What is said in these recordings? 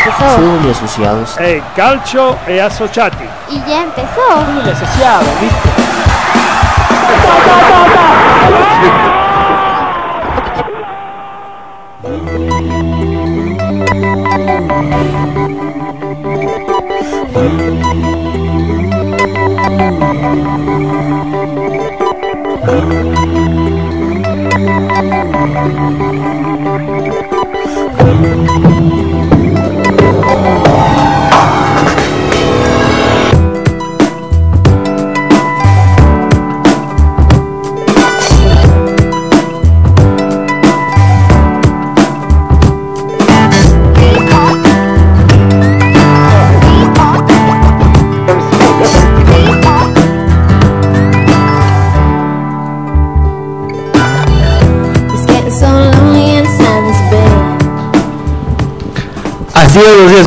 empezó. Fútbol y asociados. Eh, calcio e associati. Y ya empezó. Fútbol y asociados, ¿viste?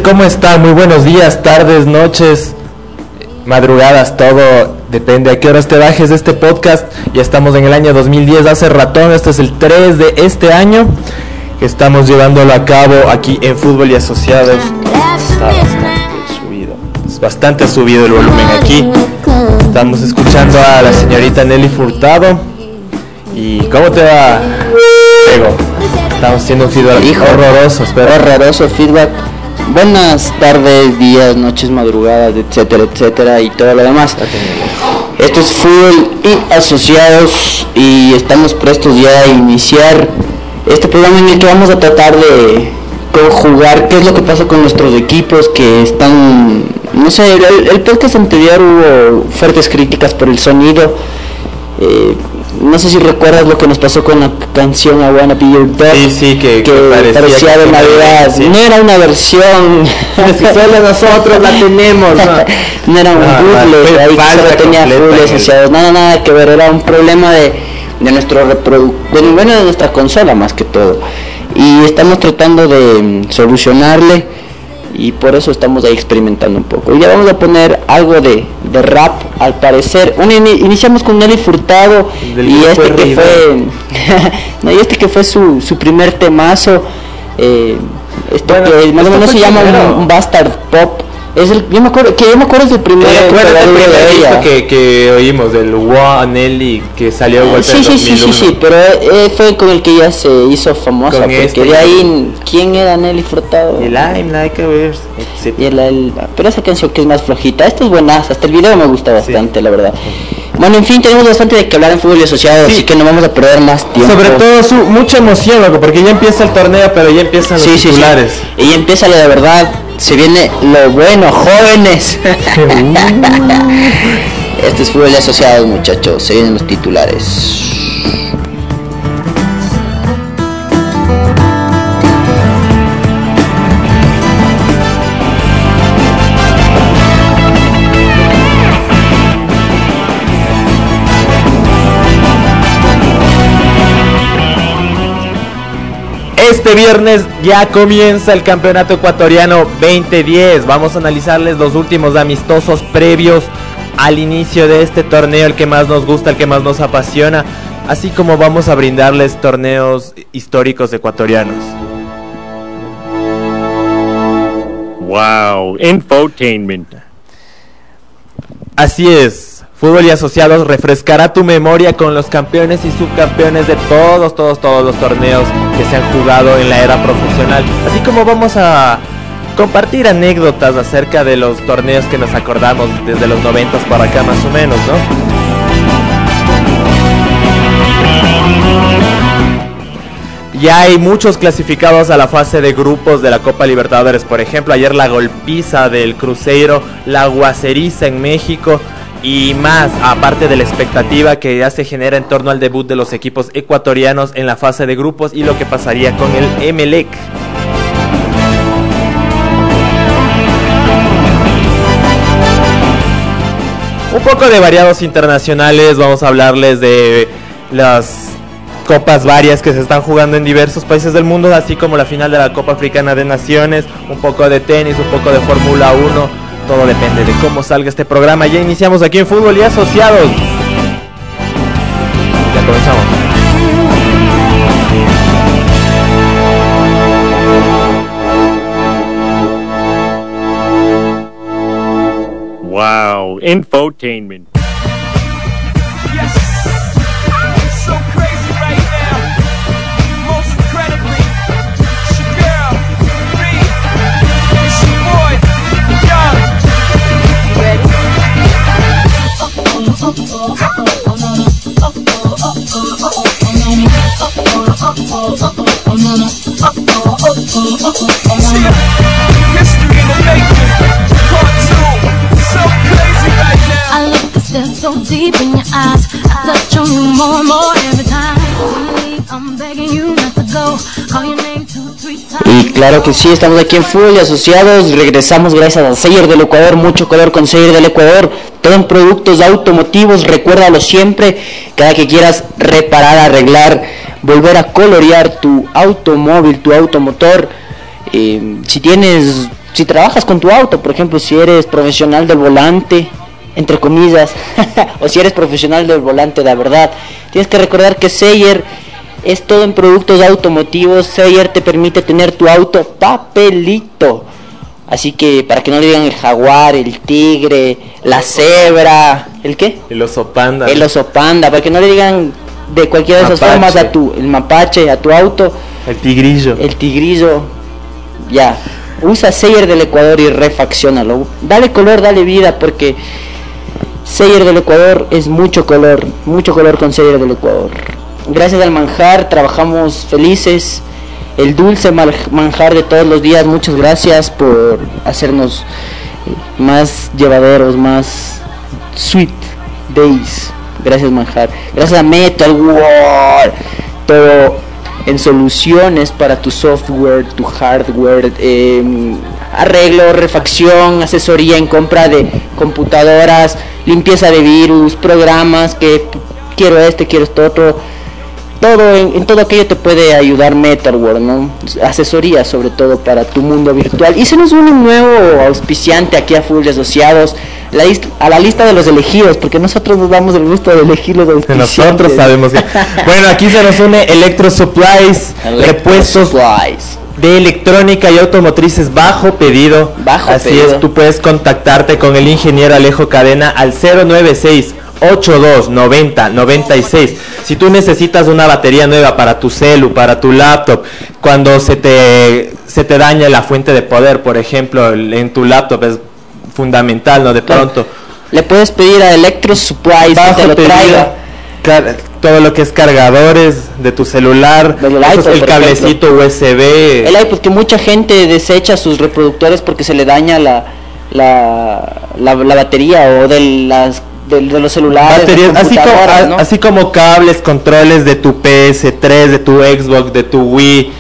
¿cómo están? Muy buenos días, tardes, noches, madrugadas, todo depende a qué horas te bajes de este podcast. Ya estamos en el año 2010, hace ratón, este es el 3 de este año que estamos llevándolo a cabo aquí en Fútbol y Asociados. Está bastante subido, es bastante subido el volumen aquí. Estamos escuchando a la señorita Nelly Furtado. ¿Y cómo te va, Diego? Estamos haciendo un feedback Hijo. pero Horroroso feedback. Buenas tardes, días, noches, madrugadas, etcétera, etcétera y todo lo demás. Esto es Fútbol y Asociados y estamos prestos ya a iniciar este programa en el que vamos a tratar de conjugar qué es lo que pasa con nuestros equipos que están, no sé, el, el podcast anterior hubo fuertes críticas por el sonido. Eh, no sé si recuerdas lo que nos pasó con la canción I Wanna Be Your Dog. Sí, sí, que- que parecía parecía de que- Navidad. No era una versión. solo nosotros la tenemos, ¿no? no era un Ah, ahí falta solo tenía en el- asociados. Nada, nada que ver, era un problema de, de nuestro reproductor, bueno, de nuestra consola más que todo. Y estamos tratando de mm, solucionarle y por eso estamos ahí experimentando un poco. Y ya vamos a poner algo de, de rap, al parecer. Un ini- iniciamos con Nelly Furtado y este que Herrida. fue, no, y este que fue su, su primer temazo. Eh, Bueno, que más o este menos se llama un bastard pop. Es el, yo me acuerdo que yo me acuerdo primer ¿Te acuerdas del pegadero primer de disco ella. que, que oímos del Wow Nelly que salió de golpe Sí, sí, sí, sí, 2001? sí, pero eh, fue con el que ella se hizo famosa, Con porque este. de ahí, ¿quién era Nelly Furtado? El I'm like a el- el- pero esa canción que es más flojita, esta es buenaza, hasta el video me gusta bastante, la verdad. Bueno, en fin, tenemos bastante de que hablar en fútbol y asociado, Sí. así que no vamos a perder más tiempo. Sobre todo su, mucha emoción, loco, porque ya empieza el torneo, pero ya empiezan los Sí, titulares. Y ya empieza lo de verdad, se viene lo bueno, jóvenes. este es fútbol y asociados, muchachos, se vienen los titulares. Este viernes ya comienza el campeonato ecuatoriano 2010. Vamos a analizarles los últimos amistosos previos al inicio de este torneo, el que más nos gusta, el que más nos apasiona, así como vamos a brindarles torneos históricos ecuatorianos. Wow, infotainment. Así es. Fútbol y Asociados refrescará tu memoria con los campeones y subcampeones de todos, todos, todos los torneos que se han jugado en la era profesional. Así como vamos a compartir anécdotas acerca de los torneos que nos acordamos desde los 90 para acá más o menos, ¿no? Ya hay muchos clasificados a la fase de grupos de la Copa Libertadores. Por ejemplo, ayer la golpiza del Cruzeiro, la guaceriza en México y más, aparte de la expectativa que ya se genera en torno al debut de los equipos ecuatorianos en la fase de grupos y lo que pasaría con el Emelec. Un poco de variados internacionales, vamos a hablarles de las copas varias que se están jugando en diversos países del mundo, así como la final de la Copa Africana de Naciones, un poco de tenis, un poco de Fórmula 1, todo depende de cómo salga este programa. Ya iniciamos aquí en Fútbol y Asociados. Ya comenzamos. Wow, infotainment. Y claro que sí, estamos aquí en Full y Asociados. Regresamos gracias a Seyer del Ecuador, mucho color con Seyer del Ecuador. Todo en productos automotivos, recuérdalo siempre. Cada que quieras reparar, arreglar, volver a colorear tu automóvil, tu automotor. eh, si tienes, si trabajas con tu auto, por ejemplo, si eres profesional del volante, entre comillas, o si eres profesional del volante de verdad, tienes que recordar que Seyer es todo en productos automotivos. Sayer te permite tener tu auto papelito. Así que para que no le digan el jaguar, el tigre, la cebra, ¿el qué? El oso panda. El oso panda, para que no le digan de cualquiera de esas Mapache. formas a tu el mapache, a tu auto, El tigrillo. el tigrillo. Ya. Usa Sayer del Ecuador y refaccionalo. Dale color, dale vida porque Sayer del Ecuador es mucho color, mucho color con Sayer del Ecuador. Gracias al manjar trabajamos felices. El dulce manjar de todos los días, muchas gracias por hacernos eh, más llevaderos, más sweet days. Gracias manjar. Gracias a Metal World. Todo en soluciones para tu software, tu hardware, em, arreglo, refacción, asesoría en compra de computadoras, limpieza de virus, programas que quiero este, quiero esto otro. Todo en, en todo aquello te puede ayudar Metalworld, ¿no? Asesoría sobre todo para tu mundo virtual. Y se nos une un nuevo auspiciante aquí a Full Asociados, la a la lista de los elegidos, porque nosotros nos damos el gusto de elegir los auspiciantes. nosotros sabemos que... Bueno, aquí se nos une Electro Supplies, Electro repuestos Supplies. de electrónica y automotrices bajo pedido. Bajo Así pedido. es, tú puedes contactarte con el ingeniero Alejo Cadena al 096 82 90 96. Si tú necesitas una batería nueva para tu celu, para tu laptop, cuando se te se te daña la fuente de poder, por ejemplo, el- en tu laptop es fundamental, ¿no? De pronto Le puedes pedir a Electro Supplies que te lo traiga. car- todo lo que es cargadores de tu celular, esos- iPod, el cablecito USB, El iPod que mucha gente desecha sus reproductores porque se le daña la, la, la, la batería o de las de, de los celulares, baterías, así como, computadoras, a- ¿no? así como cables, controles de tu PS3, de tu Xbox, de tu Wii,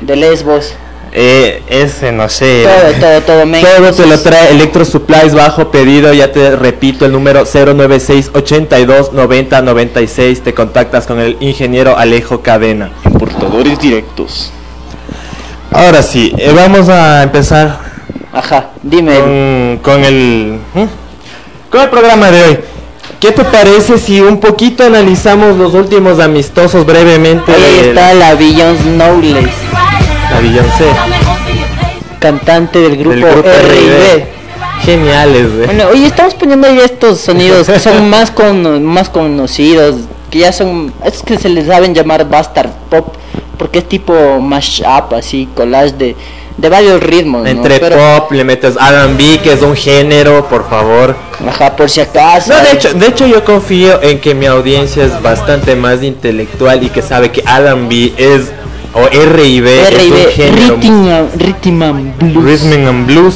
de Lesbos, eh, ese no sé. todo, todo, todo, men. Todo te lo trae Electro Supplies bajo pedido, ya te repito el número 096 82 90 96, te contactas con el ingeniero Alejo Cadena. Importadores directos. Ahora sí, eh, vamos a empezar Ajá, dime. con, con el ¿hmm? Con el programa de hoy. ¿Qué te parece si un poquito analizamos los últimos amistosos brevemente Ahí de está la Beyoncé Knowles, la Beyoncé, cantante del grupo, del grupo R&B. Geniales, güey. Bueno, oye, estamos poniendo ahí estos sonidos que son más con, más conocidos, que ya son, es que se les saben llamar bastard pop, porque es tipo mashup, así, collage de, de varios ritmos, ¿no? Entre Pero, pop le metes R&B, que es un género, por favor. Ajá, por si acaso. No, de hecho, de hecho yo confío en que mi audiencia es bastante más intelectual y que sabe que R&B es o R&B es un género Rhythm, and- Blues. rhythm and blues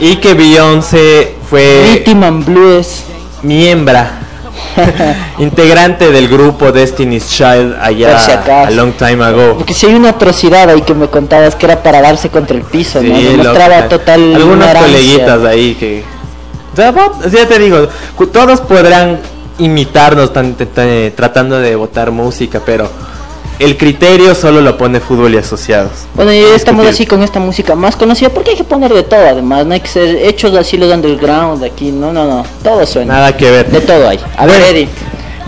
y que Beyoncé fue Rhythm and Blues. miembro integrante del grupo Destiny's Child allá a long time ago. Porque si hay una atrocidad ahí que me contabas que era para darse contra el piso, ¿no? Sí, Demostraba loco. total algunos ignorancia. coleguitas ahí que ya te digo todos podrán imitarnos tan- tan- tan- tratando de botar música pero el criterio solo lo pone fútbol y asociados Bueno, y estamos así con esta música más conocida, porque hay que poner de todo además, no hay que ser hechos así los underground aquí, no, no, no, todo suena. nada que ver De todo hay. A ver. Eddie.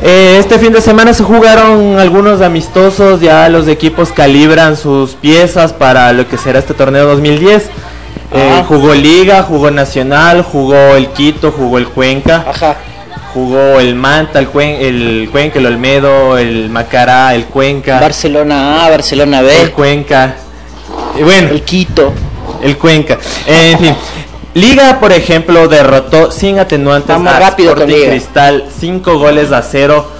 Eh, este fin de semana se jugaron algunos amistosos, ya los equipos calibran sus piezas para lo que será este torneo 2010. Eh, jugó Liga, jugó Nacional, jugó el Quito, jugó el Cuenca, Ajá. Jugó el Manta, el, Cuen- el Cuenca, el Olmedo, el Macará, el Cuenca, Barcelona A, Barcelona el B, Cuenca. Y bueno, el Quito. el Cuenca. En fin. Liga, por ejemplo, derrotó sin atenuantes Vamos a rápido Sporting. Cristal, 5 goles a 0.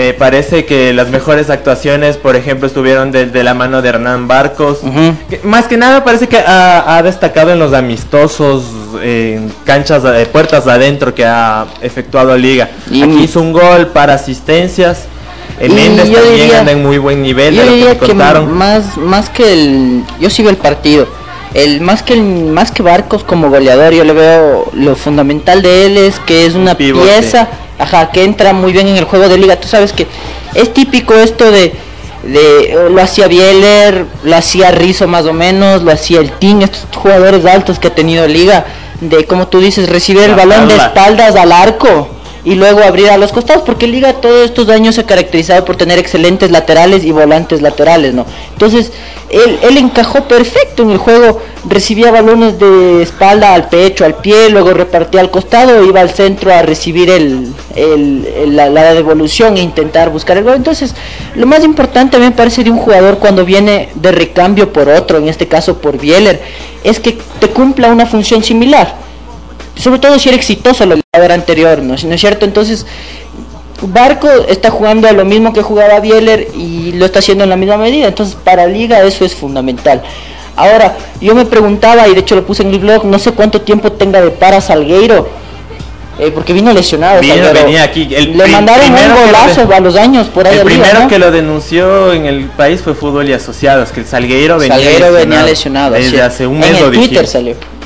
Eh, parece que las mejores actuaciones, por ejemplo, estuvieron de, de la mano de Hernán Barcos. Que más que nada parece que ha, ha destacado en los amistosos, en canchas de puertas adentro que ha efectuado Liga. Y- Aquí hizo un gol para asistencias. Eh, Méndez también diría- anda en muy buen nivel Yo de lo que me que contaron. más, más que el, yo veo el partido. El más que el, más que Barcos como goleador, yo le veo lo fundamental de él es que es una Pivote. pieza, ajá, que entra muy bien en el juego de liga. Tú sabes que es típico esto de de eh, lo hacía Bieler, lo hacía Rizzo más o menos, lo hacía el Team, estos jugadores altos que ha tenido Liga, de como tú dices, recibir el balón de espaldas al arco y luego abrir a los costados, porque Liga todos estos años se ha caracterizado por tener excelentes laterales y volantes laterales, ¿no? Entonces, él, encajó perfecto en el juego, recibía balones de espalda al pecho, al pie, luego repartía al costado, iba al centro a recibir el, el- el- la, la devolución e intentar buscar el gol. Entonces, lo más importante me parece de un jugador cuando viene de recambio por otro, en este caso por Bieler, es que te cumpla una función similar sobre todo si era exitoso lo jugador anterior, ¿no? ¿no es cierto? Entonces, Barco está jugando a lo mismo que jugaba Bieler y lo está haciendo en la misma medida, entonces para Liga eso es fundamental. Ahora, yo me preguntaba, y de hecho lo puse en el blog, no sé cuánto tiempo tenga de para Salgueiro, eh, porque vino lesionado. Vino, Salguero. venía aquí, el Le mandaron un lo golazo a los años por ahí El primero ¿no? que lo denunció en el país fue Fútbol y Asociados, que el Salgueiro venía Salguero venía lesionado. Desde sí. hace un en mes el lo Twitter dijimos. salió.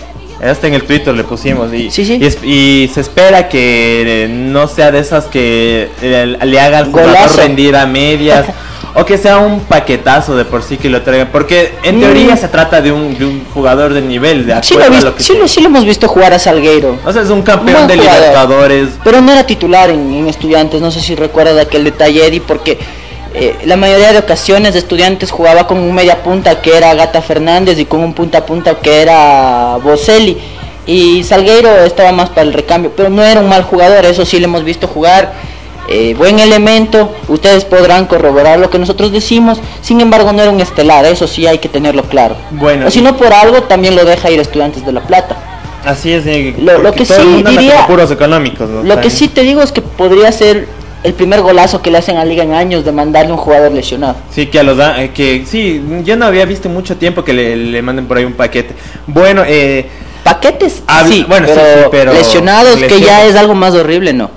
Hasta en el Twitter le pusimos. Y, Sí, sí. y, es- y se espera que eh, no sea de esas que eh, le haga al jugador rendir a medias. o que sea un paquetazo de por sí que lo traigan. Porque en Mm. teoría se trata de un, de un jugador de nivel, de Sí lo, acuerdo he a visto- lo que sí, sea. lo, sí lo hemos visto jugar a Salgueiro. O sea, es un campeón Buen de jugador. Libertadores. Pero no era titular en, en Estudiantes, no sé si recuerdas aquel detalle, Eddie, porque eh, la mayoría de ocasiones de Estudiantes jugaba con un media punta que era Gata Fernández y con un punta punta que era Boselli. Y Salgueiro estaba más para el recambio, pero no era un mal jugador, eso sí le hemos visto jugar. eh, buen elemento, ustedes podrán corroborar lo que nosotros decimos, sin embargo no era un estelar, eso sí hay que tenerlo claro. Bueno, o si no por algo también lo deja ir Estudiantes de La Plata. Así es. eh, Lo- que sí diría- puros económicos. ¿no? Lo que sí te digo es que podría ser el primer golazo que le hacen a Liga en años de mandarle un jugador lesionado. Sí, que a los da- eh, que sí, yo no había visto mucho tiempo que le, le manden por ahí un paquete. Bueno, eh, Paquetes, sí, bueno, sí, pero, sí, pero lesionados que ya es algo más horrible, ¿no?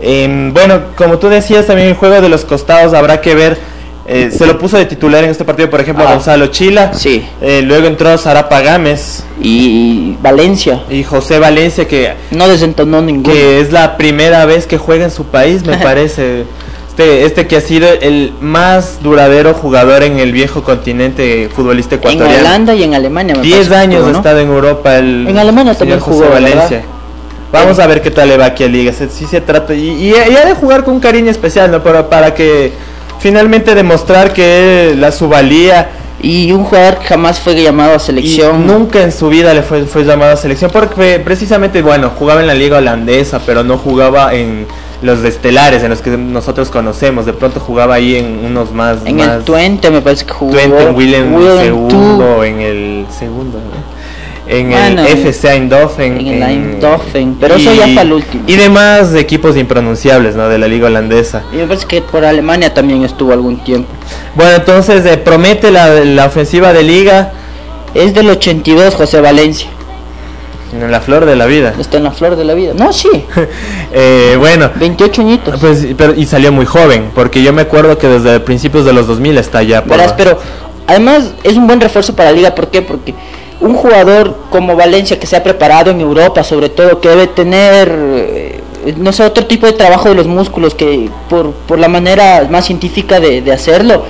em, bueno, como tú decías también el juego de los costados habrá que ver. Eh, se lo puso de titular en este partido, por ejemplo, Ah. Gonzalo Chila. Sí. Eh, luego entró Zarapa Gámez Y Valencia y José Valencia, que, no desentonó ninguno. que es la primera vez que juega en su país, me parece. Este, este que ha sido el más duradero jugador en el viejo continente futbolista en ecuatoriano. Holanda y en Alemania. me 10 parece que años ha estado en Europa el En Alemania también José jugó, ¿verdad? Valencia. Vamos a ver qué tal le va aquí a Liga. Se- Sí se trata y, y, y ha de jugar con un cariño especial, ¿no? Pero para que finalmente demostrar que la su valía Y un jugador que jamás fue llamado a y selección. nunca en su vida le fue, fue llamado a selección porque precisamente bueno jugaba en la liga holandesa pero no jugaba en los estelares en los que nosotros conocemos de pronto jugaba ahí en unos más en más el Twente me parece que jugó. Twente, en Willem Willem segundo, en el segundo, ¿no? En Bueno, el FC Eindhoven, en el Eindhoven, pero eso ya fue el último. Y demás equipos impronunciables, ¿no? De la liga holandesa. Y me parece que por Alemania también estuvo algún tiempo. Bueno, entonces eh, promete la, la ofensiva de liga Es del 82, José Valencia. en la flor de la vida. Está en la flor de la vida. No, sí. Eh, bueno, 28 añitos. pues pero, y salió muy joven, porque yo me acuerdo que desde principios de los 2000 está ya por Verás, pero además es un buen refuerzo para la liga. ¿Por qué? Porque un jugador como Valencia que se ha preparado en Europa, sobre todo, que debe tener, eh, no sé, otro tipo de trabajo de los músculos que por, por la manera más científica de, de hacerlo,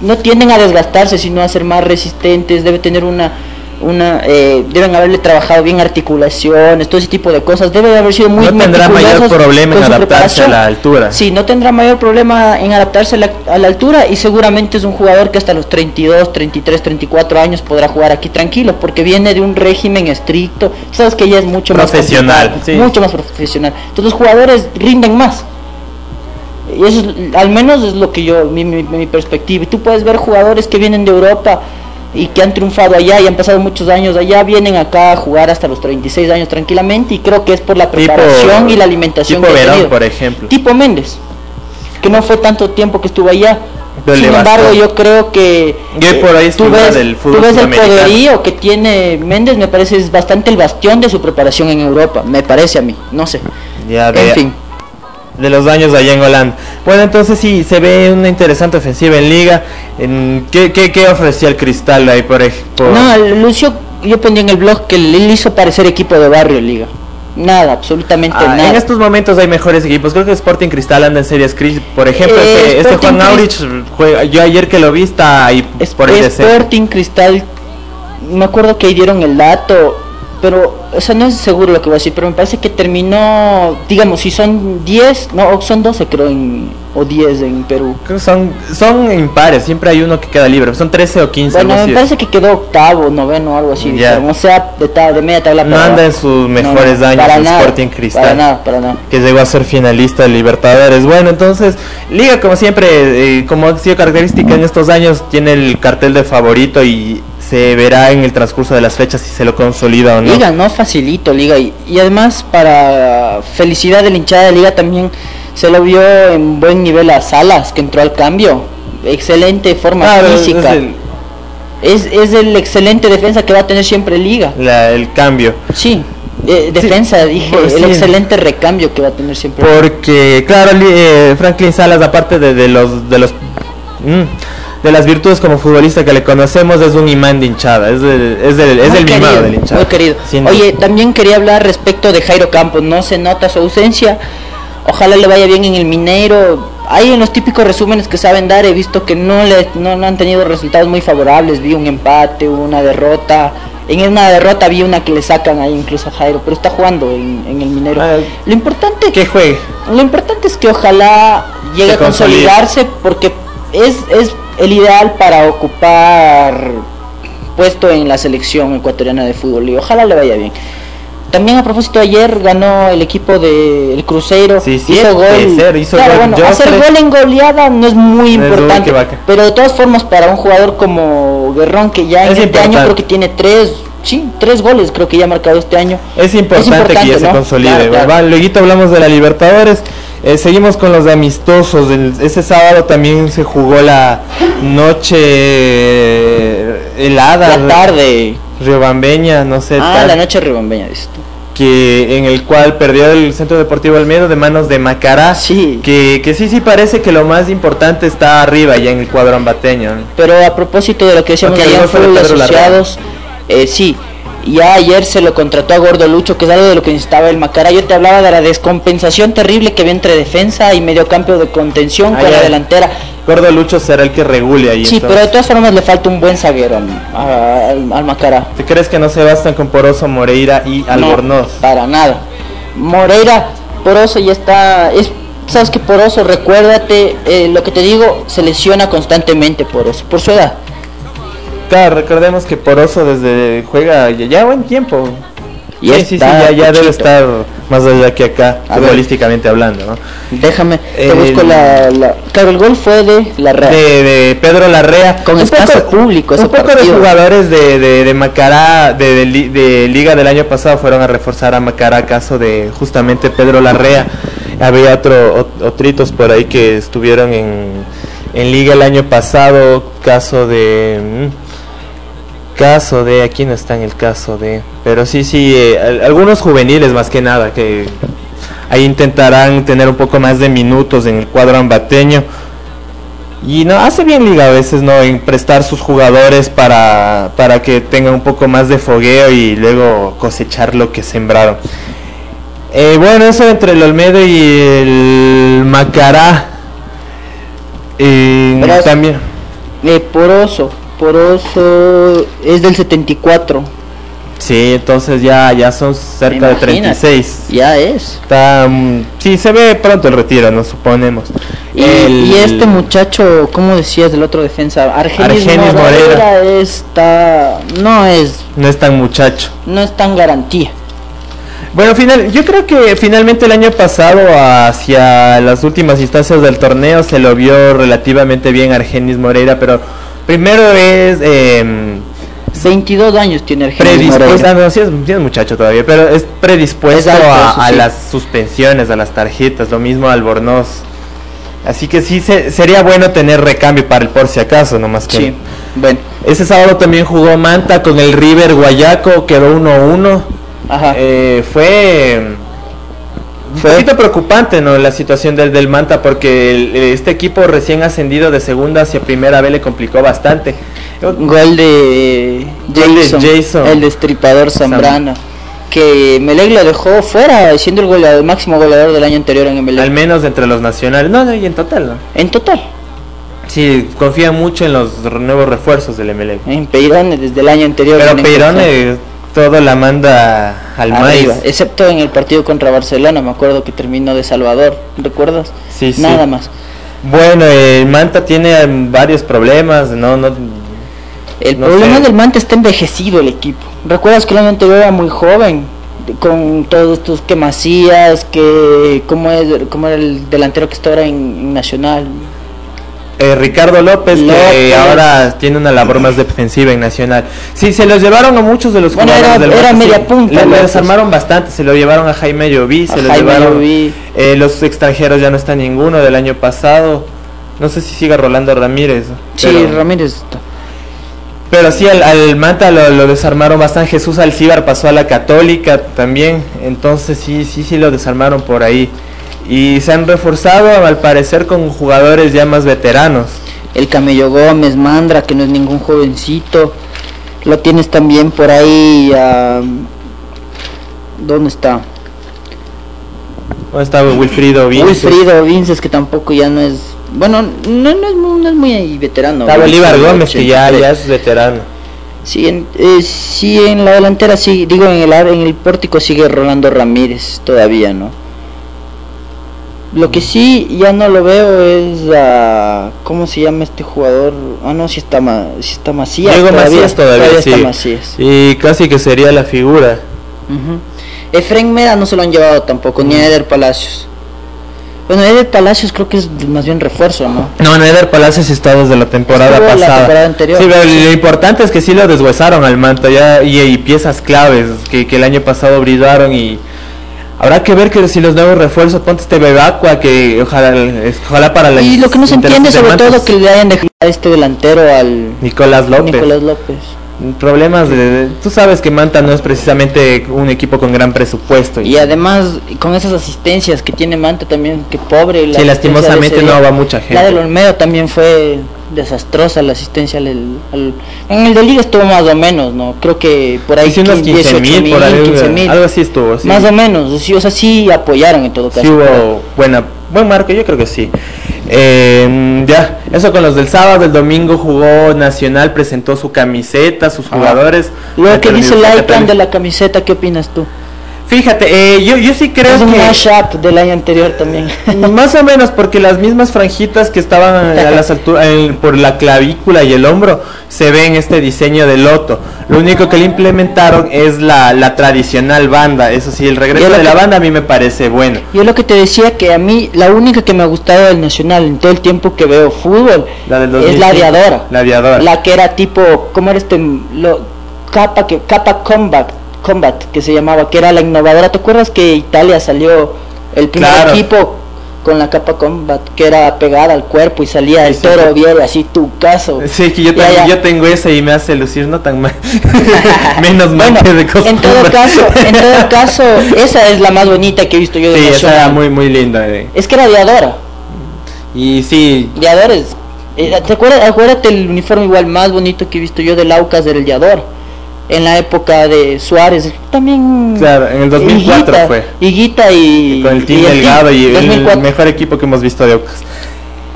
no tienden a desgastarse, sino a ser más resistentes. Debe tener una una eh, deben haberle trabajado bien articulaciones, todo ese tipo de cosas. Debe de haber sido muy No tendrá mayor problema en adaptarse a la altura. Sí, no tendrá mayor problema en adaptarse a la, a la altura y seguramente es un jugador que hasta los 32, 33, 34 años podrá jugar aquí tranquilo porque viene de un régimen estricto. Sabes que ya es mucho Profesional, más sí. complicado, mucho más profesional. Entonces los jugadores rinden más. Y eso es- al menos es lo que yo, mi, mi, mi perspectiva. Y tú puedes ver jugadores que vienen de Europa y que han triunfado allá y han pasado muchos años allá, vienen acá a jugar hasta los 36 años tranquilamente y creo que es por la Tipo- preparación y la alimentación tipo que Verón, tenido. por ejemplo. Tipo Méndez, que no fue tanto tiempo que estuvo allá. Pero Sin embargo, yo creo que eh, Y hoy por hoy es tú ves, del fútbol tú ves el poderío que tiene Méndez, me parece es bastante el bastión de su preparación en Europa, me parece a mí, no sé. Ya En fin. De los años allá en Holanda. Bueno, entonces sí, se ve una interesante ofensiva en liga. En, ¿qué, qué, qué ofrecía el Cristal ahí por ejemplo? No, Lucio, yo ponía en el blog que le hizo parecer equipo de barrio Liga. Nada, absolutamente Ah, nada. en estos momentos hay mejores equipos. Creo que Sporting Cristal anda en series crisis. Por ejemplo, Eh, este, este Juan Aurich juega. Yo ayer que lo vi está ahí Es- por el. Sporting Cristal, me acuerdo que ahí dieron el dato, pero, o sea, no es seguro lo que voy a decir, pero me parece que terminó, digamos, si son 10, no, o son 12 creo, en, o 10 en Perú. Creo son, son impares. Siempre hay uno que queda libre. Son 13 o 15. Bueno, me parece que quedó octavo, noveno, algo así. Ya. dijeron, O sea, de, ta- de media tabla No para anda en sus mejores años para el nada, Sporting Cristal. Para nada, para nada. que llegó a ser finalista de Libertadores. Bueno, entonces, Liga como siempre, eh, como ha sido característica en estos años, tiene el cartel de favorito y se verá en el transcurso de las fechas si se lo consolida o no. Liga, no facilito, Liga. Y, y además, para felicidad de la hinchada de Liga, también se lo vio en buen nivel a Salas, que entró al cambio. Excelente forma es física. el, Es, es el excelente defensa que va a tener siempre Liga. la- el cambio. Sí, eh, defensa, dije, pues el sí. excelente recambio que va a tener siempre. Porque, claro, eh, Franklin Salas, aparte de, de los de los mm, de las virtudes como futbolista que le conocemos, es un imán de hinchada, es del, es del, es del mimado querido, del hinchada. Muy querido. Sin- Oye, también quería hablar respecto de Jairo Campos. No se nota su ausencia. Ojalá le vaya bien en el Mineiro. Ahí en los típicos resúmenes que saben dar he visto que no le no, no han tenido resultados muy favorables. Vi un empate, una derrota. En una derrota vi una que le sacan ahí incluso a Jairo, pero está jugando en, en el Mineiro. Ah, Lo importante que juegue. lo importante es que ojalá llegue a consolidarse porque es, es el ideal para ocupar puesto en la selección ecuatoriana de fútbol y ojalá le vaya bien. También a propósito ayer ganó el equipo del Cruzeiro, Sí, sí, hizo gol. hizo Claro, gol bueno, hacer gol en goleada no es muy importante, pero de todas formas para un jugador como Guerrón que ya en Es este año importante. creo que tiene tres, sí, tres goles creo que ya ha marcado este año. Es importante, que ya se consolide. Claro, claro. Luego hablamos de la Libertadores. Eh, seguimos con los de amistosos. El- ese sábado también se jugó la noche eh, helada. La tarde. Riobambeña, no sé. Ah, tal, la noche ribambeña, dices tú. que en el cual perdió el Centro Deportivo Almedo de manos de Macará. Sí. Que, que sí, sí parece que lo más importante está arriba, ya en el cuadro ambateño. Pero a propósito de lo que decíamos Ok, allá en Fútbol. Asociados, eh, sí, ya ayer se lo contrató a Gordo Lucho, que es algo de lo que necesitaba el Macará. Yo te hablaba de la descompensación terrible que había entre defensa y mediocampo de contención con la delantera. Gordo Lucho será el que regule ahí. Sí, entonces. pero de todas formas le falta un buen zaguero al, al- al Macará. ¿Te crees que no se bastan con Poroso, Moreira y Albornoz? No, para nada. Moreira, Poroso ya está. Es, Sabes que Poroso, recuérdate eh, lo que te digo, se lesiona constantemente Poroso, por su edad. Claro, recordemos que Poroso desde juega ya, ya buen tiempo. Y sí, sí, sí, ya, ya debe estar más allá que acá, A ver. futbolísticamente hablando, ¿no? Déjame, te El- busco la, la- Claro, el gol fue de la Real. De, de Pedro Larrea. Con espacio público, ese Un poco de partido. jugadores de, de, de Macará, de, de li- de Liga del año pasado, fueron a reforzar a Macará, caso de justamente Pedro Larrea. Había otro, ot- otritos por ahí que estuvieron en, en Liga el año pasado, caso de... Caso de, aquí no está en el caso de, pero sí, sí, eh, al- algunos juveniles más que nada, que ahí intentarán tener un poco más de minutos en el cuadro ambateño. Y no, hace bien Liga a veces, ¿no? En prestar sus jugadores para, para que tengan un poco más de fogueo y luego cosechar lo que sembraron. Eh, bueno, eso entre el Olmedo y el Macará. Eh, también. Eh, Poroso, es del 74. Sí, entonces ya, ya son cerca de Imagínate, 36. Ya es. Está, mm, sí, se ve pronto el retiro, nos suponemos. Y, El- y este muchacho, ¿cómo decías del otro defensa? Argenis, Argenis Moreira. está no es No es tan muchacho. no es tan garantía. Bueno, final, yo creo que finalmente el año pasado, hacia las últimas instancias del torneo, se lo vio relativamente bien Argenis Moreira, pero primero es eh, 22 años tiene Argenis predispuesto, no, sí es, sí es muchacho todavía, pero es predispuesto a, eso a sí. las suspensiones, a las tarjetas, lo mismo Albornoz. Así que sí se- sería bueno tener recambio para el por si acaso, nomás que. Sí. Bueno, Ese sábado también jugó Manta con el River Guayaco, quedó 1-1. ajá. Eh, fue un Fue- poquito preocupante ¿no? la situación del, del Manta porque el- este equipo recién ascendido de segunda hacia primera B le complicó bastante. Gol de Gol de Jason, Jason. el destripador Zambrana, que Melec lo dejó fuera, siendo el, goleador- el máximo goleador del año anterior en Melec. Al menos entre los nacionales. No, no, y en total, ¿no? En total, Sí, confía mucho en los nuevos refuerzos del MLE. en Peirone desde el año anterior. Pero eh, todo la manda al arriba, maíz. excepto en el partido contra Barcelona, me acuerdo que terminó de Salvador, ¿recuerdas? Sí, sí. Nada más. Bueno, el Manta tiene varios problemas, no, no, El No problema sé. del Manta está envejecido el equipo. ¿Recuerdas que el año anterior era muy joven? Con todos estos que Macías, que cómo es, cómo era el delantero que está ahora en, en Nacional. Eh, Ricardo López, que López. ahora tiene una labor más defensiva en Nacional. Sí, se los llevaron a muchos de los Bueno, jugadores era- del era sí. media punta, Le, desarmaron bastante, se lo llevaron a Jaime Lloví, se A lo Jaime llevaron. Eh, los extranjeros ya no está ninguno del año pasado. No sé si siga Rolando Ramírez. Sí, pero- Ramírez está. Pero sí, al, al Manta lo, lo desarmaron bastante. Jesús Alcíbar pasó a la Católica también. Entonces sí, sí, sí lo desarmaron por ahí. Y se han reforzado al parecer con jugadores ya más veteranos. El Camello Gómez, Mandra, que no es ningún jovencito. Lo tienes también por ahí. ah, ¿Dónde está? ¿Dónde está Wilfrido Vinces? Wilfrido Vinces, que tampoco ya no es. Bueno, no, no, es, muy, no es muy veterano. Está Bolívar Gómez, que ya, 83. ya es veterano. Sí, en, eh, sí, en la delantera sí, digo en el en el pórtico sigue Rolando Ramírez todavía, ¿no? Lo que sí ya no lo veo es a ¿cómo se llama este jugador? Ah, no, si está Ma, si está Macías Diego Macías todavía, sí. está Macías. Y casi que sería la figura. Ujú. Efren Mera no se lo han llevado tampoco, ni a Eder Palacios. Bueno, Eder Palacios creo que es más bien refuerzo, ¿no? No, Neder Palacios está desde la temporada Estuvo la pasada. temporada anterior. Sí, pero lo importante es que sí lo deshuesaron al manto ya y, y piezas claves que, que el año pasado brillaron y habrá que ver que si los nuevos refuerzos, ponte este Bebacua que ojalá, ojalá para la Y lo que no se entiende sobre todo que le hayan dejado a este delantero al Nicolás López. Nicolás López. Problemas de, tú sabes que Manta no es precisamente un equipo con gran presupuesto Y además, con esas asistencias que tiene Manta también, que pobre. la Sí, lastimosamente no va mucha gente. La del Olmedo también fue desastrosa la asistencia al, al- en el de Liga estuvo más o menos, ¿no? Creo que por ahí Sí, unos 15 mil por ahí, 15,000, algo así estuvo. Más o menos, o sea, sí apoyaron en todo caso. Sí hubo buena, buen marco, yo creo que sí. Eh, ya, eso con los del sábado, el domingo jugó Nacional, presentó su camiseta, sus jugadores. Lo que la dice Universidad Laikan de la camiseta, ¿qué opinas tú? Fíjate, eh, yo, yo sí creo es un que... mashup del año anterior también. Más o menos, porque las mismas franjitas que estaban a las alturas, por la clavícula y el hombro, se ve en este diseño de loto. Lo único que le implementaron es la, la tradicional banda. Eso sí, el regreso es de la banda a mí me parece bueno. Yo lo que te decía que a mí la única que me ha gustado del Nacional en todo el tiempo que veo fútbol La del es 2005, la aviadora. la aviadora. La que era tipo, ¿cómo era este? Lo, capa que capa combat, combat que se llamaba, que era la innovadora. ¿Te acuerdas que Italia salió el primer Claro. equipo con la capa combat que era pegada al cuerpo y salía el sí, toro sí. viera así tu caso? Sí, que yo, ya. yo tengo esa y me hace lucir no tan mal. Menos mal Bueno, que de costumbre. en todo caso, en todo caso, esa es la más bonita que he visto yo de Sí, esa era muy, muy linda. eh. Es que era aviadora. Y sí, Yadores. Eh, ¿Te acuerdas? Acuérdate el uniforme igual más bonito que he visto yo del Aucas del Yador. En la época de Suárez. También. Claro, en el 2004 Higuita, fue. Higuita y. con el Team y Delgado y el 2004. mejor equipo que hemos visto de Aucas.